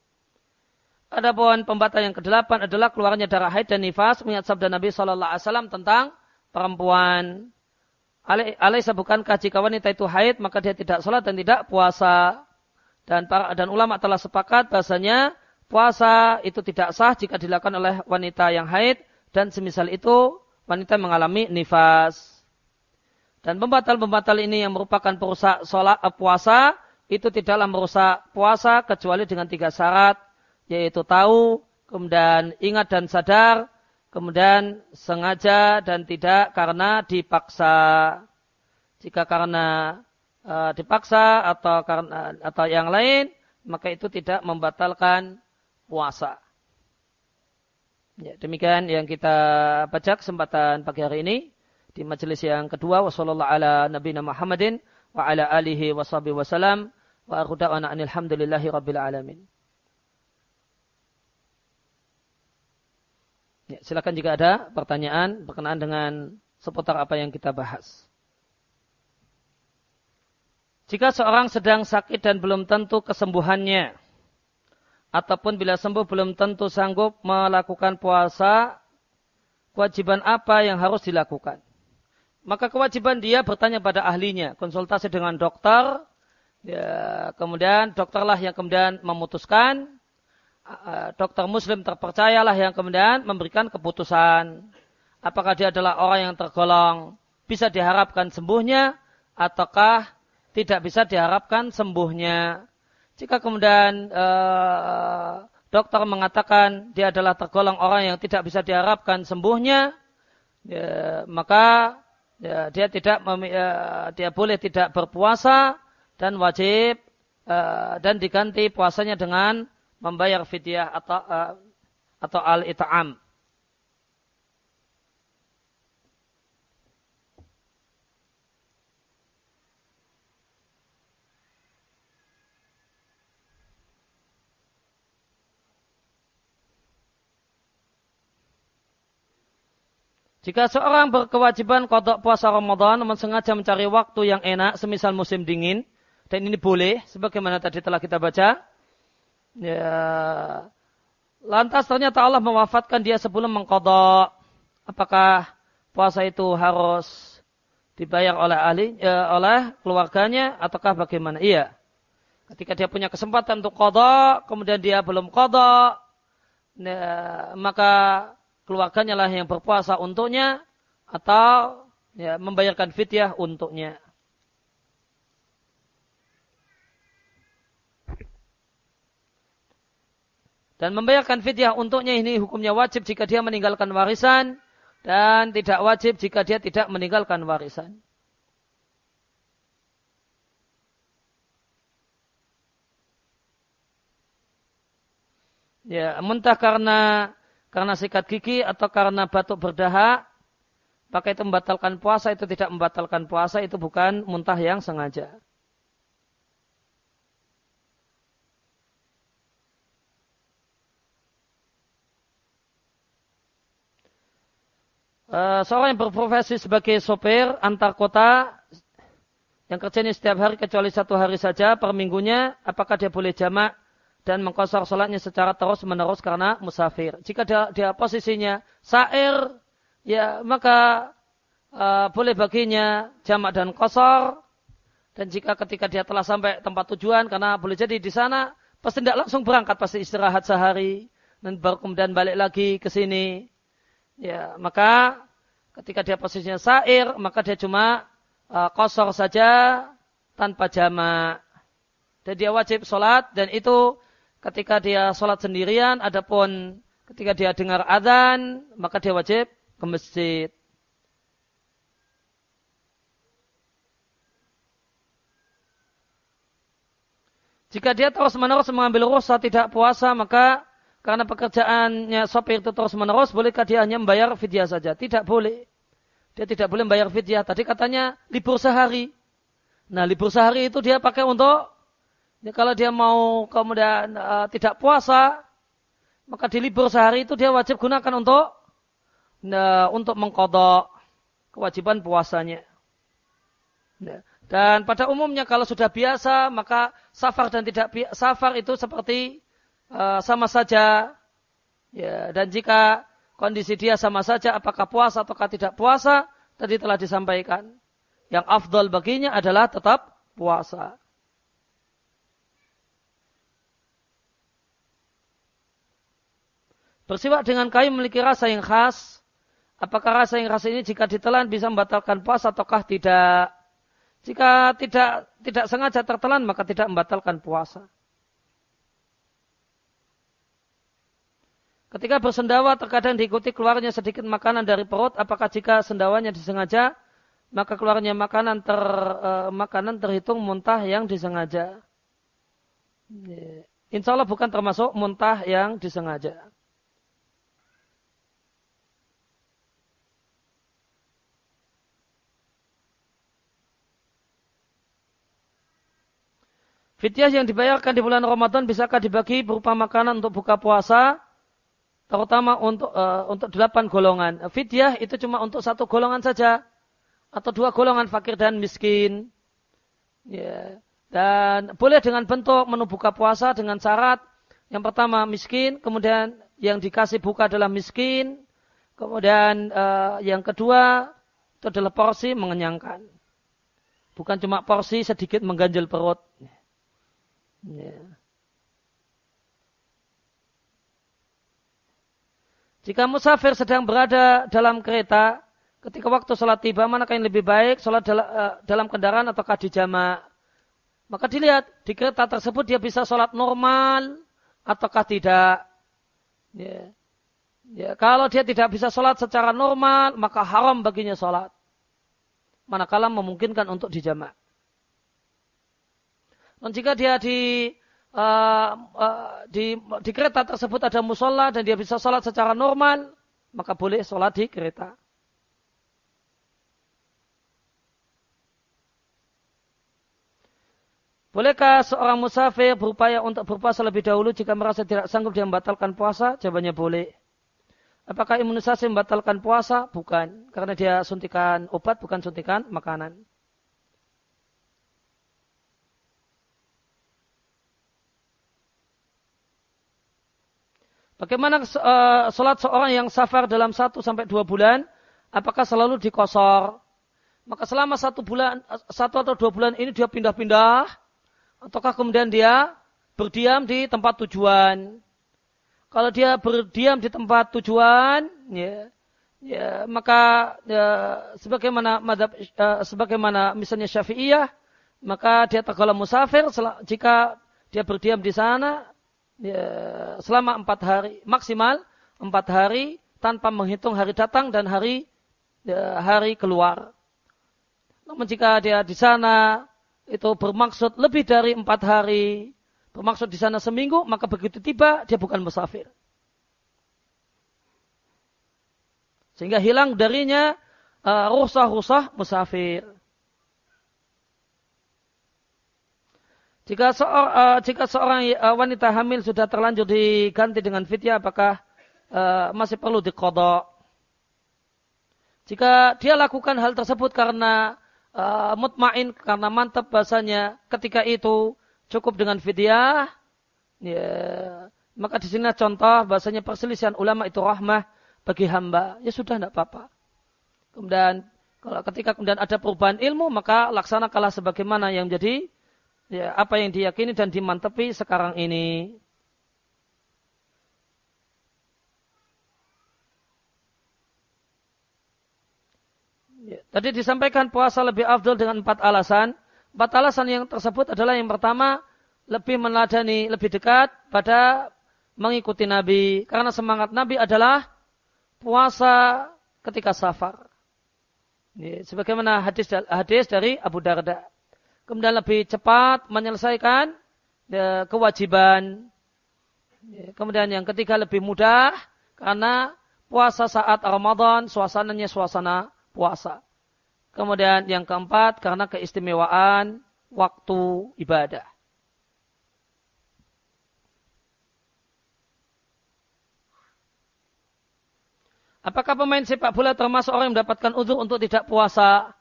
Adapun pembatal yang kedelapan adalah keluarnya darah haid dan nifas mengingat sabda Nabi saw tentang perempuan Alaisa bukankah jika wanita itu haid maka dia tidak sholat dan tidak puasa. Dan para, dan ulama telah sepakat bahasanya puasa itu tidak sah jika dilakukan oleh wanita yang haid dan semisal itu wanita mengalami nifas. Dan pembatal-pembatal ini yang merupakan perusak sholat eh, puasa itu tidaklah merusak puasa kecuali dengan tiga syarat yaitu tahu, kemudian ingat dan sadar, kemudian sengaja dan tidak karena dipaksa. Jika karena uh, dipaksa atau karena atau yang lain, maka itu tidak membatalkan puasa. Ya, demikian yang kita baca kesempatan pagi hari ini di majelis yang kedua wasallallahu ala nabiyina Muhammadin wa ala alihi wasallam wa akhu da'wana alhamdulillahi rabbil alamin. Ya, silakan jika ada pertanyaan berkenaan dengan seputar apa yang kita bahas. Jika seorang sedang sakit dan belum tentu kesembuhannya, ataupun bila sembuh belum tentu sanggup melakukan puasa, kewajiban apa yang harus dilakukan? Maka kewajiban dia bertanya pada ahlinya, konsultasi dengan dokter, ya, kemudian dokterlah yang kemudian memutuskan dokter muslim terpercayalah yang kemudian memberikan keputusan. Apakah dia adalah orang yang tergolong bisa diharapkan sembuhnya ataukah tidak bisa diharapkan sembuhnya. Jika kemudian eh, dokter mengatakan dia adalah tergolong orang yang tidak bisa diharapkan sembuhnya, ya, maka ya, dia tidak ya, dia boleh tidak berpuasa dan wajib eh, dan diganti puasanya dengan membayar fidyah atau uh, atau al-it'am. Jika seorang berkewajiban kodok puasa Ramadan namun sengaja mencari waktu yang enak semisal musim dingin dan ini boleh sebagaimana tadi telah kita baca Ya, lantas ternyata Allah mewafatkan dia sebelum mengkodok. Apakah puasa itu harus dibayar oleh ahli, ya, oleh keluarganya ataukah bagaimana? Iya. Ketika dia punya kesempatan untuk kodok, kemudian dia belum kodok, ya, maka keluarganya lah yang berpuasa untuknya atau ya, membayarkan fidyah untuknya. Dan membayarkan fidyah untuknya ini hukumnya wajib jika dia meninggalkan warisan dan tidak wajib jika dia tidak meninggalkan warisan. Ya, muntah karena karena sikat gigi atau karena batuk berdahak, pakai itu membatalkan puasa itu tidak membatalkan puasa itu bukan muntah yang sengaja. Uh, seorang yang berprofesi sebagai sopir antar kota yang kerjanya setiap hari kecuali satu hari saja per minggunya, apakah dia boleh jamak dan mengkosor sholatnya secara terus menerus karena musafir. Jika dia, dia posisinya sair, ya maka uh, boleh baginya jamak dan kosor. Dan jika ketika dia telah sampai tempat tujuan, karena boleh jadi di sana pasti tidak langsung berangkat, pasti istirahat sehari dan baru kemudian balik lagi ke sini. Ya, maka ketika dia posisinya sair, maka dia cuma uh, kosor saja tanpa jamak. Dan dia wajib sholat dan itu ketika dia sholat sendirian, adapun ketika dia dengar adzan, maka dia wajib ke masjid. Jika dia terus menerus mengambil rusa tidak puasa, maka karena pekerjaannya sopir itu terus menerus, bolehkah dia hanya membayar fidyah saja? Tidak boleh. Dia tidak boleh membayar fidyah. Tadi katanya libur sehari. Nah libur sehari itu dia pakai untuk Ya, kalau dia mau kemudian uh, tidak puasa, maka di libur sehari itu dia wajib gunakan untuk uh, untuk mengkodok kewajiban puasanya. Ya. Dan pada umumnya kalau sudah biasa, maka safar dan tidak safar itu seperti uh, sama saja. Ya, dan jika kondisi dia sama saja, apakah puasa ataukah tidak puasa, tadi telah disampaikan. Yang afdol baginya adalah tetap puasa. Bersiwak dengan kayu memiliki rasa yang khas. Apakah rasa yang khas ini jika ditelan bisa membatalkan puasa ataukah tidak? Jika tidak tidak sengaja tertelan maka tidak membatalkan puasa. Ketika bersendawa terkadang diikuti keluarnya sedikit makanan dari perut. Apakah jika sendawanya disengaja maka keluarnya makanan ter uh, makanan terhitung muntah yang disengaja. Insya Allah bukan termasuk muntah yang disengaja. Fidyah yang dibayarkan di bulan Ramadan bisakah dibagi berupa makanan untuk buka puasa, terutama untuk uh, untuk delapan golongan. Fidyah itu cuma untuk satu golongan saja, atau dua golongan fakir dan miskin. Ya. Dan boleh dengan bentuk menu buka puasa dengan syarat yang pertama miskin, kemudian yang dikasih buka adalah miskin, kemudian uh, yang kedua itu adalah porsi mengenyangkan. Bukan cuma porsi sedikit mengganjal perut. Ya. Jika musafir sedang berada dalam kereta, ketika waktu sholat tiba, manakah yang lebih baik, sholat eh, dalam kendaraan ataukah di jamaah? Maka dilihat, di kereta tersebut dia bisa sholat normal, ataukah tidak. Ya. Ya, kalau dia tidak bisa sholat secara normal, maka haram baginya sholat. Manakala memungkinkan untuk dijamaah. Dan jika dia di uh, di di kereta tersebut ada musola dan dia bisa sholat secara normal, maka boleh sholat di kereta. Bolehkah seorang musafir berupaya untuk berpuasa lebih dahulu jika merasa tidak sanggup dia membatalkan puasa? Jawabannya boleh. Apakah imunisasi membatalkan puasa? Bukan. Karena dia suntikan obat, bukan suntikan makanan. Bagaimana uh, sholat seorang yang safar dalam satu sampai dua bulan? Apakah selalu dikosor? Maka selama satu bulan, satu atau dua bulan ini dia pindah-pindah, ataukah kemudian dia berdiam di tempat tujuan? kalau dia berdiam di tempat tujuan, ya, ya maka ya, sebagaimana madhab, uh, sebagaimana misalnya Syafi'iyah, maka dia tergolong musafir jika dia berdiam di sana ya, selama empat hari maksimal empat hari tanpa menghitung hari datang dan hari ya, hari keluar. Namun jika dia di sana itu bermaksud lebih dari empat hari, bermaksud di sana seminggu, maka begitu tiba dia bukan musafir. Sehingga hilang darinya uh, rusah-rusah musafir. Jika, seor, uh, jika seorang uh, wanita hamil sudah terlanjur diganti dengan fitya, apakah uh, masih perlu dikodok? Jika dia lakukan hal tersebut karena uh, mutmain, karena mantap bahasanya ketika itu cukup dengan fidyah, ya, maka di sini contoh bahasanya perselisihan ulama itu rahmah bagi hamba. Ya sudah tidak apa-apa. Kemudian kalau ketika kemudian ada perubahan ilmu maka laksanakanlah sebagaimana yang menjadi ya, apa yang diyakini dan dimantepi sekarang ini. Ya, tadi disampaikan puasa lebih afdol dengan empat alasan. Empat alasan yang tersebut adalah yang pertama, lebih meladani, lebih dekat pada mengikuti Nabi. Karena semangat Nabi adalah puasa ketika safar. Ini, sebagaimana hadis hadis dari Abu Darda. Kemudian lebih cepat menyelesaikan ya, kewajiban. Kemudian yang ketiga lebih mudah karena puasa saat Ramadan suasananya suasana puasa. Kemudian yang keempat karena keistimewaan waktu ibadah. Apakah pemain sepak bola termasuk orang yang mendapatkan udur untuk tidak puasa?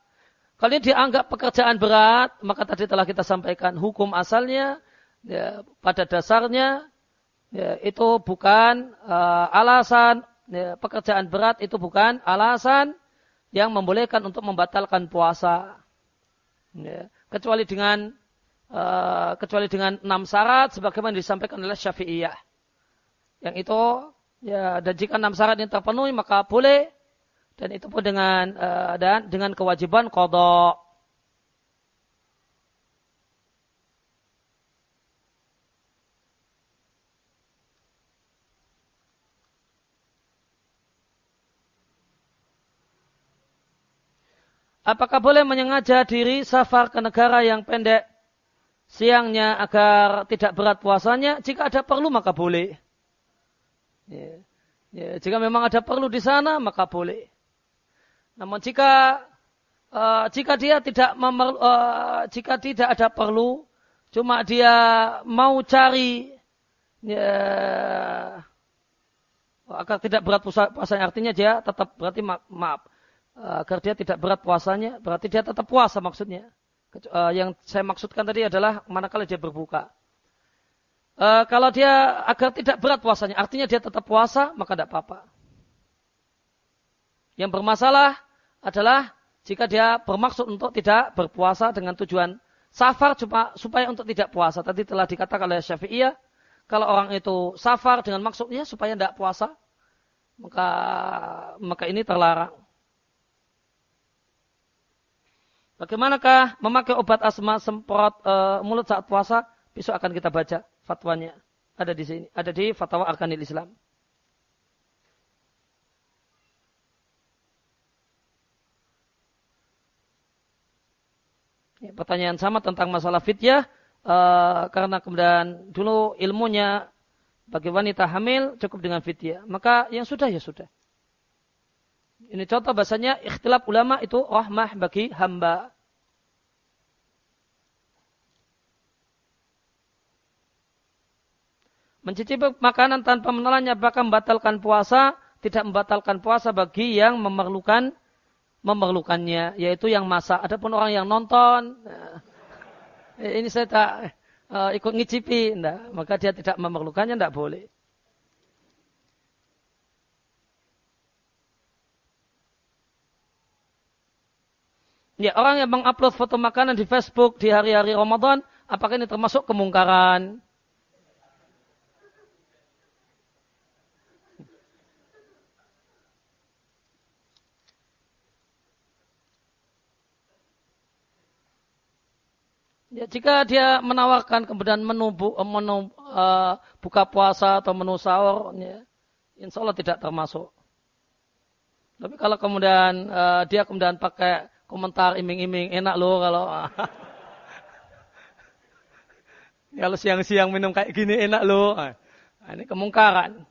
Kalau ini dianggap pekerjaan berat, maka tadi telah kita sampaikan hukum asalnya, ya, pada dasarnya ya, itu bukan uh, alasan ya, pekerjaan berat itu bukan alasan yang membolehkan untuk membatalkan puasa. Ya, kecuali dengan uh, kecuali dengan enam syarat sebagaimana disampaikan oleh Syafi'iyah. Yang itu ya dan jika enam syarat ini terpenuhi maka boleh dan itu pun dengan uh, dan dengan kewajiban kodok. Apakah boleh menyengaja diri safar ke negara yang pendek siangnya agar tidak berat puasanya? Jika ada perlu maka boleh. Ya. Ya, jika memang ada perlu di sana maka boleh. Namun jika uh, jika dia tidak memerlu, uh, jika tidak ada perlu, cuma dia mau cari ya, agar tidak berat puasanya artinya dia tetap berarti ma maaf agar dia tidak berat puasanya, berarti dia tetap puasa maksudnya. Yang saya maksudkan tadi adalah manakala dia berbuka. kalau dia agar tidak berat puasanya, artinya dia tetap puasa, maka tidak apa-apa. Yang bermasalah adalah jika dia bermaksud untuk tidak berpuasa dengan tujuan safar supaya untuk tidak puasa. Tadi telah dikatakan oleh Syafi'iyah, kalau orang itu safar dengan maksudnya supaya tidak puasa, maka maka ini terlarang. Bagaimanakah memakai obat asma semprot e, mulut saat puasa? Besok akan kita baca fatwanya. Ada di sini, ada di fatwa Arkanil Islam. Pertanyaan sama tentang masalah fityah e, karena kemudian dulu ilmunya bagi wanita hamil cukup dengan fityah. Maka yang sudah ya sudah. Ini contoh bahasanya ikhtilaf ulama itu rahmah bagi hamba. Mencicipi makanan tanpa menelannya bahkan membatalkan puasa, tidak membatalkan puasa bagi yang memerlukan memerlukannya, yaitu yang masak. Adapun orang yang nonton, eh, ini saya tak uh, ikut ngicipi, enggak, maka dia tidak memerlukannya, tidak boleh. Ya, orang yang mengupload foto makanan di Facebook di hari-hari Ramadan, apakah ini termasuk kemungkaran? Ya, jika dia menawarkan kemudian menu, menu uh, buka puasa atau menu sahur, ya, insya Allah tidak termasuk. Tapi kalau kemudian uh, dia kemudian pakai komentar iming-iming, enak loh kalau kalau siang-siang minum kayak gini enak loh. Nah, ini kemungkaran.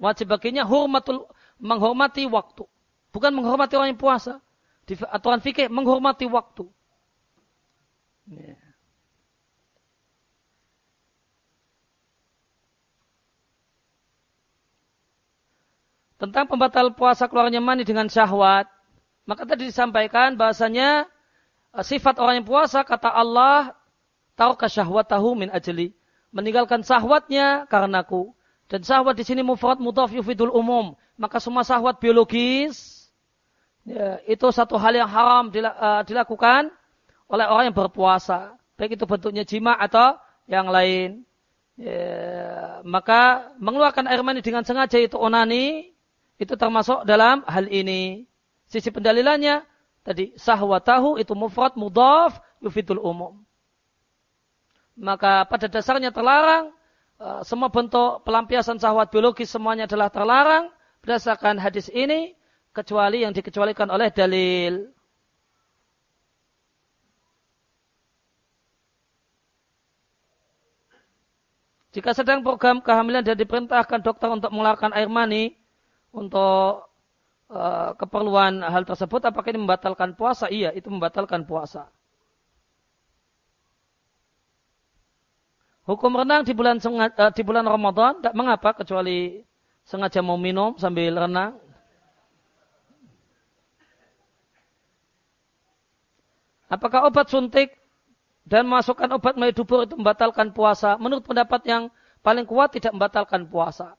Wajib baginya hormatul menghormati waktu. Bukan menghormati orang yang puasa. Di aturan fikih menghormati waktu. Tentang pembatal puasa keluarnya mani dengan syahwat. Maka tadi disampaikan bahasanya eh, sifat orang yang puasa kata Allah taruka syahwatahu min ajli. Meninggalkan syahwatnya karenaku. Dan syahwat di sini mufrad mudhaf yufidul umum. Maka semua syahwat biologis ya, itu satu hal yang haram eh, dilakukan oleh orang yang berpuasa. Baik itu bentuknya jima atau yang lain. Ya, maka mengeluarkan air mani dengan sengaja itu onani itu termasuk dalam hal ini. Sisi pendalilannya tadi sahwatahu itu mufrad mudhaf yufidul umum. Maka pada dasarnya terlarang eh, semua bentuk pelampiasan sahwat biologis semuanya adalah terlarang berdasarkan hadis ini kecuali yang dikecualikan oleh dalil. Jika sedang program kehamilan dan diperintahkan dokter untuk mengeluarkan air mani, untuk uh, keperluan hal tersebut apakah ini membatalkan puasa? Iya, itu membatalkan puasa. Hukum renang di bulan uh, di bulan Ramadan tidak mengapa kecuali sengaja mau minum sambil renang. Apakah obat suntik dan masukkan obat melalui dubur itu membatalkan puasa? Menurut pendapat yang paling kuat tidak membatalkan puasa.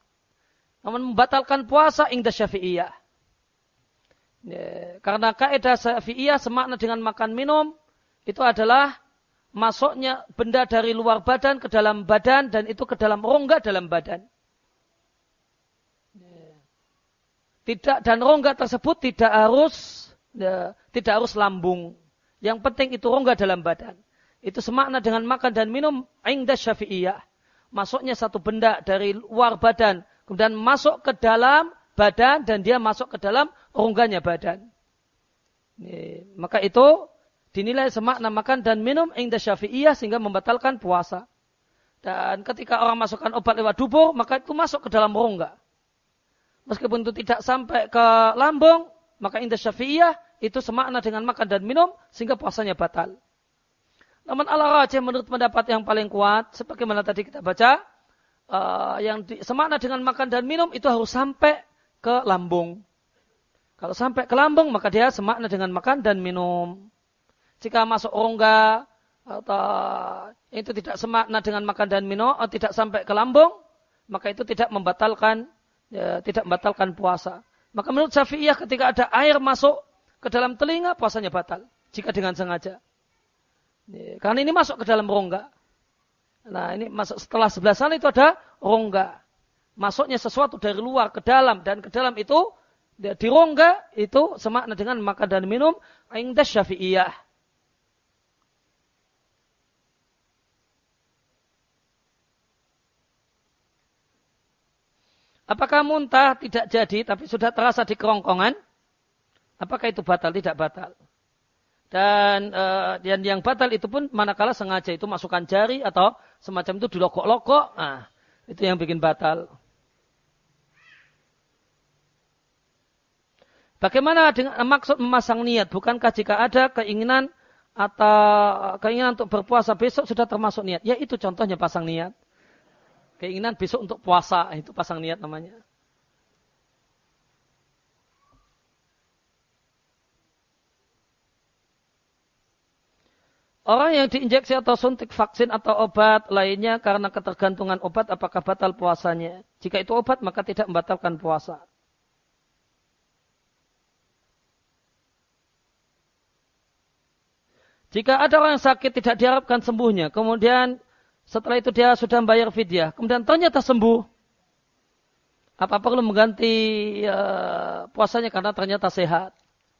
Namun membatalkan puasa ingda syafi'iyah. Ya, karena kaidah syafi'iyah semakna dengan makan minum itu adalah masuknya benda dari luar badan ke dalam badan dan itu ke dalam rongga dalam badan. Tidak dan rongga tersebut tidak harus ya, tidak harus lambung. Yang penting itu rongga dalam badan. Itu semakna dengan makan dan minum ingda syafi'iyah. Masuknya satu benda dari luar badan kemudian masuk ke dalam badan dan dia masuk ke dalam rongganya badan. Maka itu dinilai semakna makan dan minum ingda syafi'iyah sehingga membatalkan puasa. Dan ketika orang masukkan obat lewat dubur, maka itu masuk ke dalam rongga. Meskipun itu tidak sampai ke lambung, maka indah syafi'iyah itu semakna dengan makan dan minum sehingga puasanya batal. Namun Allah rajah menurut pendapat yang paling kuat, sebagaimana tadi kita baca, uh, yang di, semakna dengan makan dan minum itu harus sampai ke lambung. Kalau sampai ke lambung maka dia semakna dengan makan dan minum. Jika masuk rongga atau itu tidak semakna dengan makan dan minum atau tidak sampai ke lambung, maka itu tidak membatalkan ya, tidak membatalkan puasa. Maka menurut Syafi'iyah ketika ada air masuk ke dalam telinga puasanya batal jika dengan sengaja. Ya, karena ini masuk ke dalam rongga. Nah ini masuk setelah sebelah sana itu ada rongga. Masuknya sesuatu dari luar ke dalam dan ke dalam itu di rongga itu semakna dengan makan dan minum indah syafi'iyah. Apakah muntah tidak jadi tapi sudah terasa di kerongkongan? Apakah itu batal? Tidak batal. Dan, uh, dan yang batal itu pun manakala sengaja itu masukkan jari atau semacam itu dilokok-lokok, nah, itu yang bikin batal. Bagaimana dengan maksud memasang niat? Bukankah jika ada keinginan atau keinginan untuk berpuasa besok sudah termasuk niat? Ya itu contohnya pasang niat. Keinginan besok untuk puasa, itu pasang niat namanya. Orang yang diinjeksi atau suntik vaksin atau obat lainnya karena ketergantungan obat apakah batal puasanya? Jika itu obat maka tidak membatalkan puasa. Jika ada orang yang sakit tidak diharapkan sembuhnya, kemudian setelah itu dia sudah membayar fidyah, kemudian ternyata sembuh, apa perlu mengganti uh, puasanya karena ternyata sehat?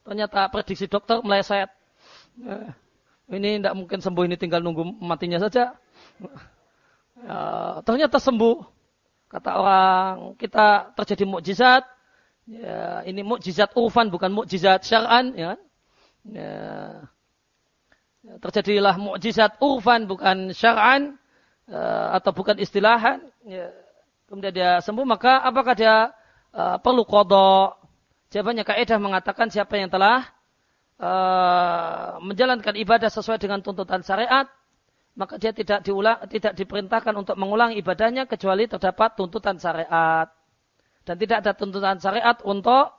Ternyata prediksi dokter meleset. Uh ini tidak mungkin sembuh ini tinggal nunggu matinya saja. Ya, ternyata sembuh. Kata orang kita terjadi mukjizat. Ya, ini mukjizat urfan bukan mukjizat syar'an. Ya, ya, ya, terjadilah mukjizat urfan bukan syar'an uh, atau bukan istilahan. Ya, kemudian dia sembuh maka apakah dia uh, perlu kodok? Jawabannya kaidah mengatakan siapa yang telah uh, menjalankan ibadah sesuai dengan tuntutan syariat maka dia tidak diulang, tidak diperintahkan untuk mengulang ibadahnya kecuali terdapat tuntutan syariat. Dan tidak ada tuntutan syariat untuk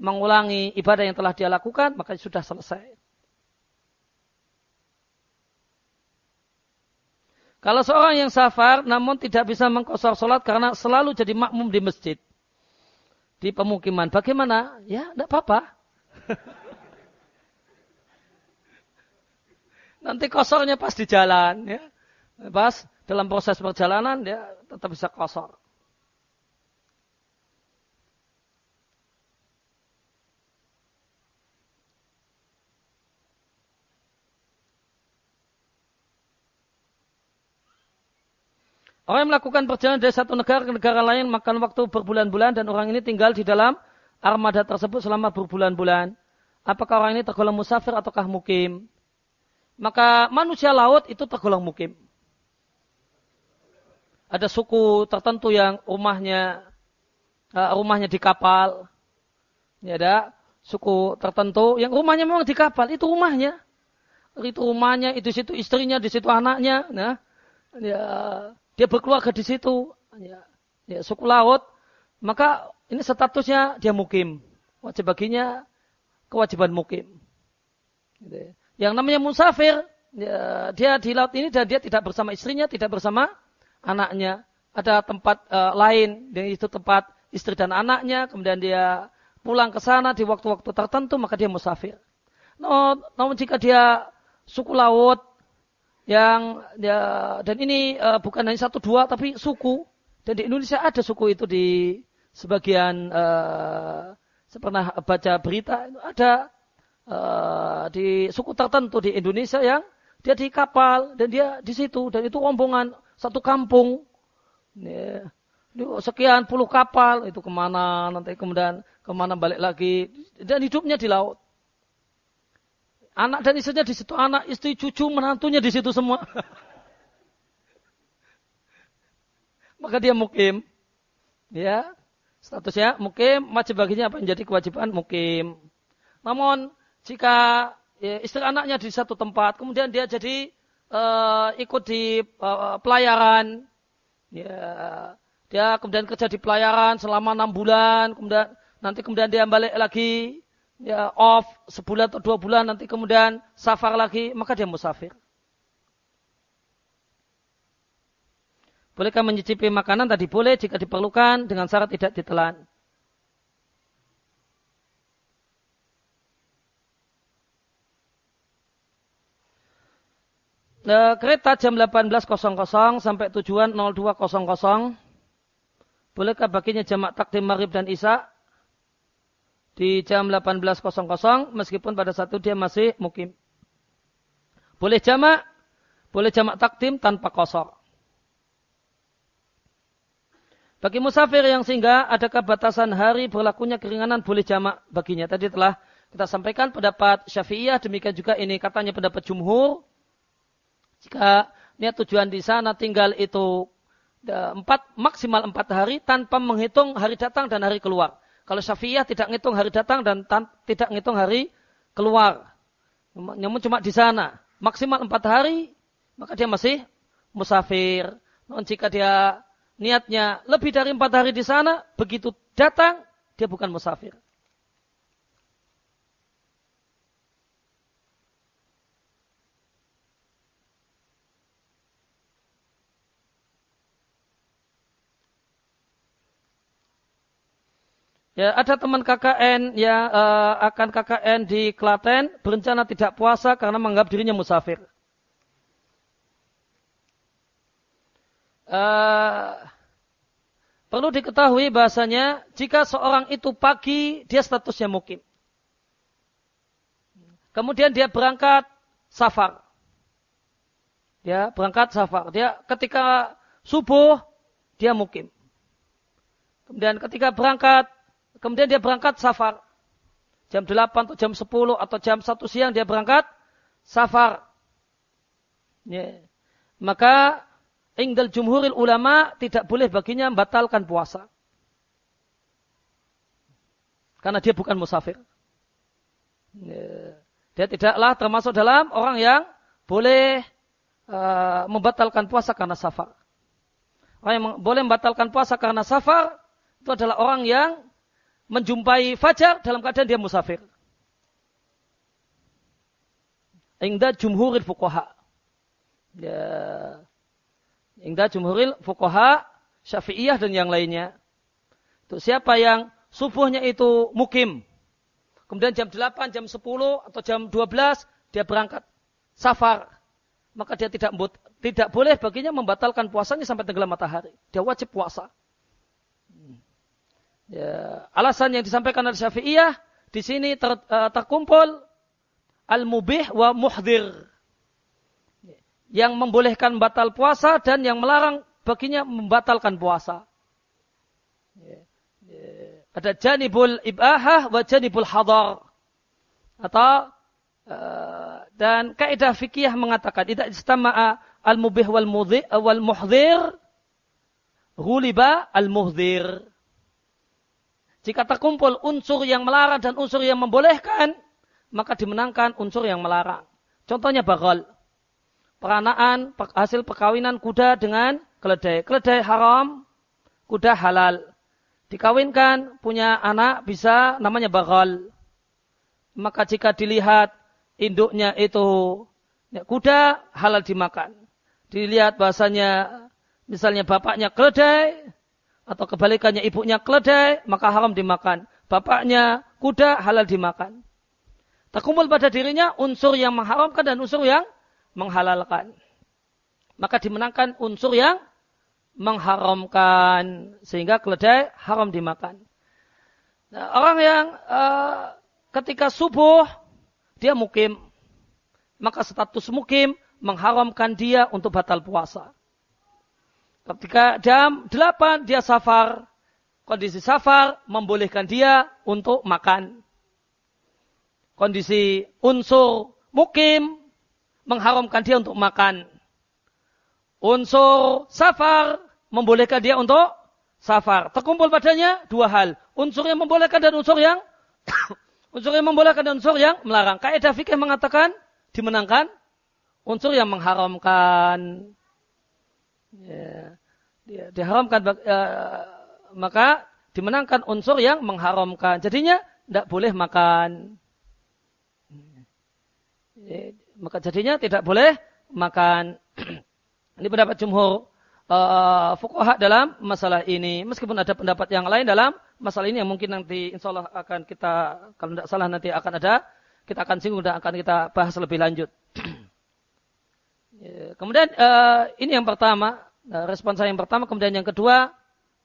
mengulangi ibadah yang telah dia lakukan, maka sudah selesai. Kalau seorang yang safar namun tidak bisa mengkosor sholat karena selalu jadi makmum di masjid. Di pemukiman. Bagaimana? Ya, tidak apa-apa. nanti kosornya pas di jalan ya. Pas dalam proses perjalanan dia tetap bisa kosor. Orang yang melakukan perjalanan dari satu negara ke negara lain makan waktu berbulan-bulan dan orang ini tinggal di dalam armada tersebut selama berbulan-bulan. Apakah orang ini tergolong musafir ataukah mukim? Maka manusia laut itu tergolong mukim. Ada suku tertentu yang rumahnya uh, rumahnya di kapal. Ya ada suku tertentu yang rumahnya memang di kapal, itu rumahnya. Itu rumahnya, itu situ istrinya, di situ anaknya. Nah, ya, dia berkeluarga di situ. Ya, ya, suku laut, maka ini statusnya dia mukim. Wajib baginya kewajiban mukim. Gitu ya. Yang namanya musafir, ya, dia di laut ini dan dia tidak bersama istrinya, tidak bersama anaknya. Ada tempat uh, lain, dan itu tempat istri dan anaknya, kemudian dia pulang ke sana di waktu-waktu tertentu, maka dia musafir. No, namun jika dia suku laut, yang ya, dan ini uh, bukan hanya satu dua, tapi suku, dan di Indonesia ada suku itu di sebagian uh, saya pernah baca berita ada uh, di suku tertentu di Indonesia yang dia di kapal dan dia di situ dan itu rombongan satu kampung. Ya, sekian puluh kapal itu ke mana nanti kemudian ke mana balik lagi. Dan hidupnya di laut. Anak dan istrinya di situ anak istri cucu menantunya di situ semua. Maka dia mukim. Ya. Statusnya mukim wajib baginya apa? Yang kewajiban mukim. Namun jika ya, istri anaknya di satu tempat, kemudian dia jadi uh, ikut di uh, pelayaran, ya, dia kemudian kerja di pelayaran selama enam bulan, kemudian nanti kemudian dia balik lagi, ya off sebulan atau dua bulan, nanti kemudian safar lagi, maka dia musafir. Bolehkah mencicipi makanan? Tadi boleh jika diperlukan dengan syarat tidak ditelan. E, kereta jam 18.00 sampai tujuan 02.00. Bolehkah baginya jamak takdim maghrib dan isya di jam 18.00 meskipun pada satu dia masih mukim. Boleh jamak, boleh jamak takdim tanpa kosor. Bagi musafir yang singgah, adakah batasan hari berlakunya keringanan boleh jamak baginya? Tadi telah kita sampaikan pendapat syafi'iyah, demikian juga ini katanya pendapat jumhur. Jika niat tujuan di sana tinggal itu empat maksimal empat hari tanpa menghitung hari datang dan hari keluar. Kalau Syafi'iyah tidak menghitung hari datang dan tidak menghitung hari keluar. Namun cuma di sana maksimal empat hari maka dia masih musafir. Namun jika dia niatnya lebih dari empat hari di sana begitu datang dia bukan musafir. Ya, ada teman KKN yang uh, akan KKN di Klaten berencana tidak puasa karena menganggap dirinya musafir. Uh, perlu diketahui bahasanya jika seorang itu pagi dia statusnya mukim. Kemudian dia berangkat safar. Dia berangkat safar. Dia ketika subuh dia mukim. Kemudian ketika berangkat, kemudian dia berangkat safar. Jam 8 atau jam 10 atau jam 1 siang dia berangkat safar. Ya. Maka ingdal jumhuril ulama tidak boleh baginya membatalkan puasa. Karena dia bukan musafir. Ya. Dia tidaklah termasuk dalam orang yang boleh uh, membatalkan puasa karena safar. Orang yang boleh membatalkan puasa karena safar itu adalah orang yang menjumpai fajar dalam keadaan dia musafir. Ingda jumhuril fukoha. Ya. Ingda jumhuril fukoha, syafi'iyah dan yang lainnya. Itu siapa yang subuhnya itu mukim. Kemudian jam 8, jam 10 atau jam 12 dia berangkat safar. Maka dia tidak tidak boleh baginya membatalkan puasanya sampai tenggelam matahari. Dia wajib puasa. Ya, alasan yang disampaikan oleh Syafi'iyah di sini ter, uh, terkumpul al-mubih wa muhdir. Yang membolehkan batal puasa dan yang melarang baginya membatalkan puasa. Ada janibul ibahah wa janibul hadar. Atau uh, dan kaidah fikih mengatakan tidak istama'a al-mubih wal mudhir wal muhdir ghuliba al-muhdir. Jika terkumpul unsur yang melarang dan unsur yang membolehkan, maka dimenangkan unsur yang melarang. Contohnya bagal. Peranaan hasil perkawinan kuda dengan keledai. Keledai haram, kuda halal. Dikawinkan, punya anak bisa namanya bagal. Maka jika dilihat induknya itu ya, kuda, halal dimakan. Dilihat bahasanya misalnya bapaknya keledai, atau kebalikannya ibunya keledai, maka haram dimakan. Bapaknya kuda, halal dimakan terkumpul pada dirinya unsur yang mengharamkan dan unsur yang menghalalkan. Maka dimenangkan unsur yang mengharamkan sehingga keledai haram dimakan. Nah, orang yang uh, ketika subuh dia mukim, maka status mukim mengharamkan dia untuk batal puasa. Ketika jam 8 dia safar, kondisi safar membolehkan dia untuk makan kondisi unsur mukim mengharamkan dia untuk makan. Unsur safar membolehkan dia untuk safar. Terkumpul padanya dua hal. Unsur yang membolehkan dan unsur yang unsur yang membolehkan dan unsur yang melarang. Kaidah fikih mengatakan dimenangkan unsur yang mengharamkan. Ya, diharamkan uh, maka dimenangkan unsur yang mengharamkan. Jadinya tidak boleh makan. Ya, maka jadinya tidak boleh makan. ini pendapat jumhur uh, fuqaha dalam masalah ini. Meskipun ada pendapat yang lain dalam masalah ini yang mungkin nanti insya Allah akan kita, kalau tidak salah nanti akan ada, kita akan singgung dan akan kita bahas lebih lanjut. ya, kemudian uh, ini yang pertama, uh, respon saya yang pertama. Kemudian yang kedua,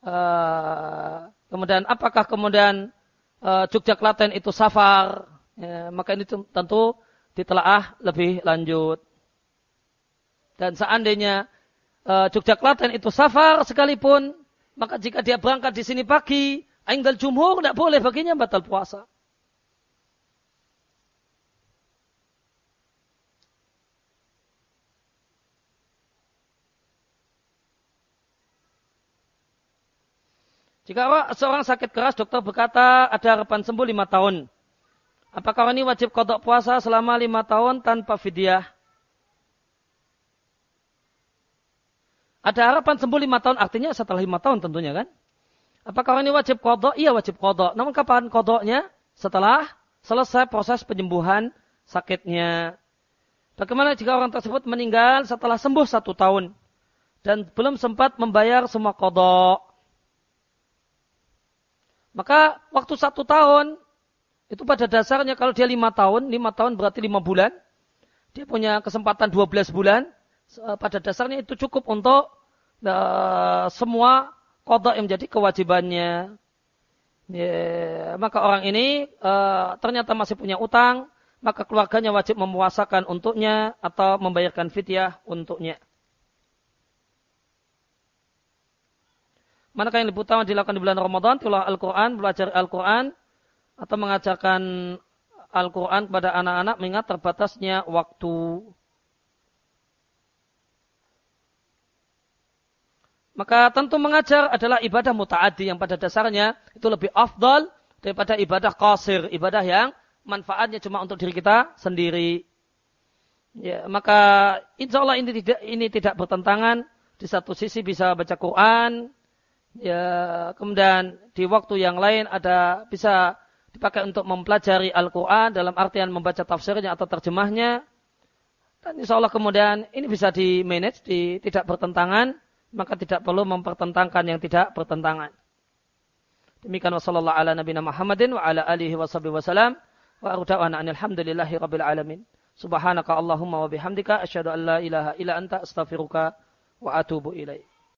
uh, kemudian apakah kemudian uh, Jogja Klaten itu safar? Ya, maka ini tentu ditelaah lebih lanjut. Dan seandainya uh, Jogja Klaten itu safar sekalipun, maka jika dia berangkat di sini pagi, aing dal jumhur tidak boleh baginya batal puasa. Jika seorang sakit keras, dokter berkata ada harapan sembuh lima tahun. Apakah orang ini wajib kodok puasa selama lima tahun tanpa fidyah? Ada harapan sembuh lima tahun, artinya setelah lima tahun tentunya kan? Apakah orang ini wajib kodok? Iya wajib kodok. Namun kapan kodoknya? Setelah selesai proses penyembuhan sakitnya. Bagaimana jika orang tersebut meninggal setelah sembuh satu tahun dan belum sempat membayar semua kodok? Maka waktu satu tahun itu pada dasarnya kalau dia lima tahun, lima tahun berarti lima bulan. Dia punya kesempatan dua belas bulan. Pada dasarnya itu cukup untuk uh, semua kodok yang menjadi kewajibannya. Ya, maka orang ini uh, ternyata masih punya utang maka keluarganya wajib memuasakan untuknya atau membayarkan fidyah untuknya. Manakah yang lebih utama dilakukan di bulan Ramadan? Tilah Al-Quran, belajar Al-Quran, atau mengajarkan Al-Quran kepada anak-anak mengingat terbatasnya waktu. Maka tentu mengajar adalah ibadah mutaaddi yang pada dasarnya itu lebih afdal daripada ibadah qasir, ibadah yang manfaatnya cuma untuk diri kita sendiri. Ya, maka insya Allah ini tidak ini tidak bertentangan. Di satu sisi bisa baca Quran, ya kemudian di waktu yang lain ada bisa dipakai untuk mempelajari Al-Quran dalam artian membaca tafsirnya atau terjemahnya. Dan insya Allah kemudian ini bisa di manage, di, tidak bertentangan, maka tidak perlu mempertentangkan yang tidak bertentangan. Demikian wasallallahu ala nabiyina Muhammadin wa ala alihi wa wasallam. Wa ardawana alhamdulillahi rabbil alamin. Subhanaka Allahumma wa bihamdika asyhadu an la ilaha illa anta astaghfiruka wa atubu ilaik.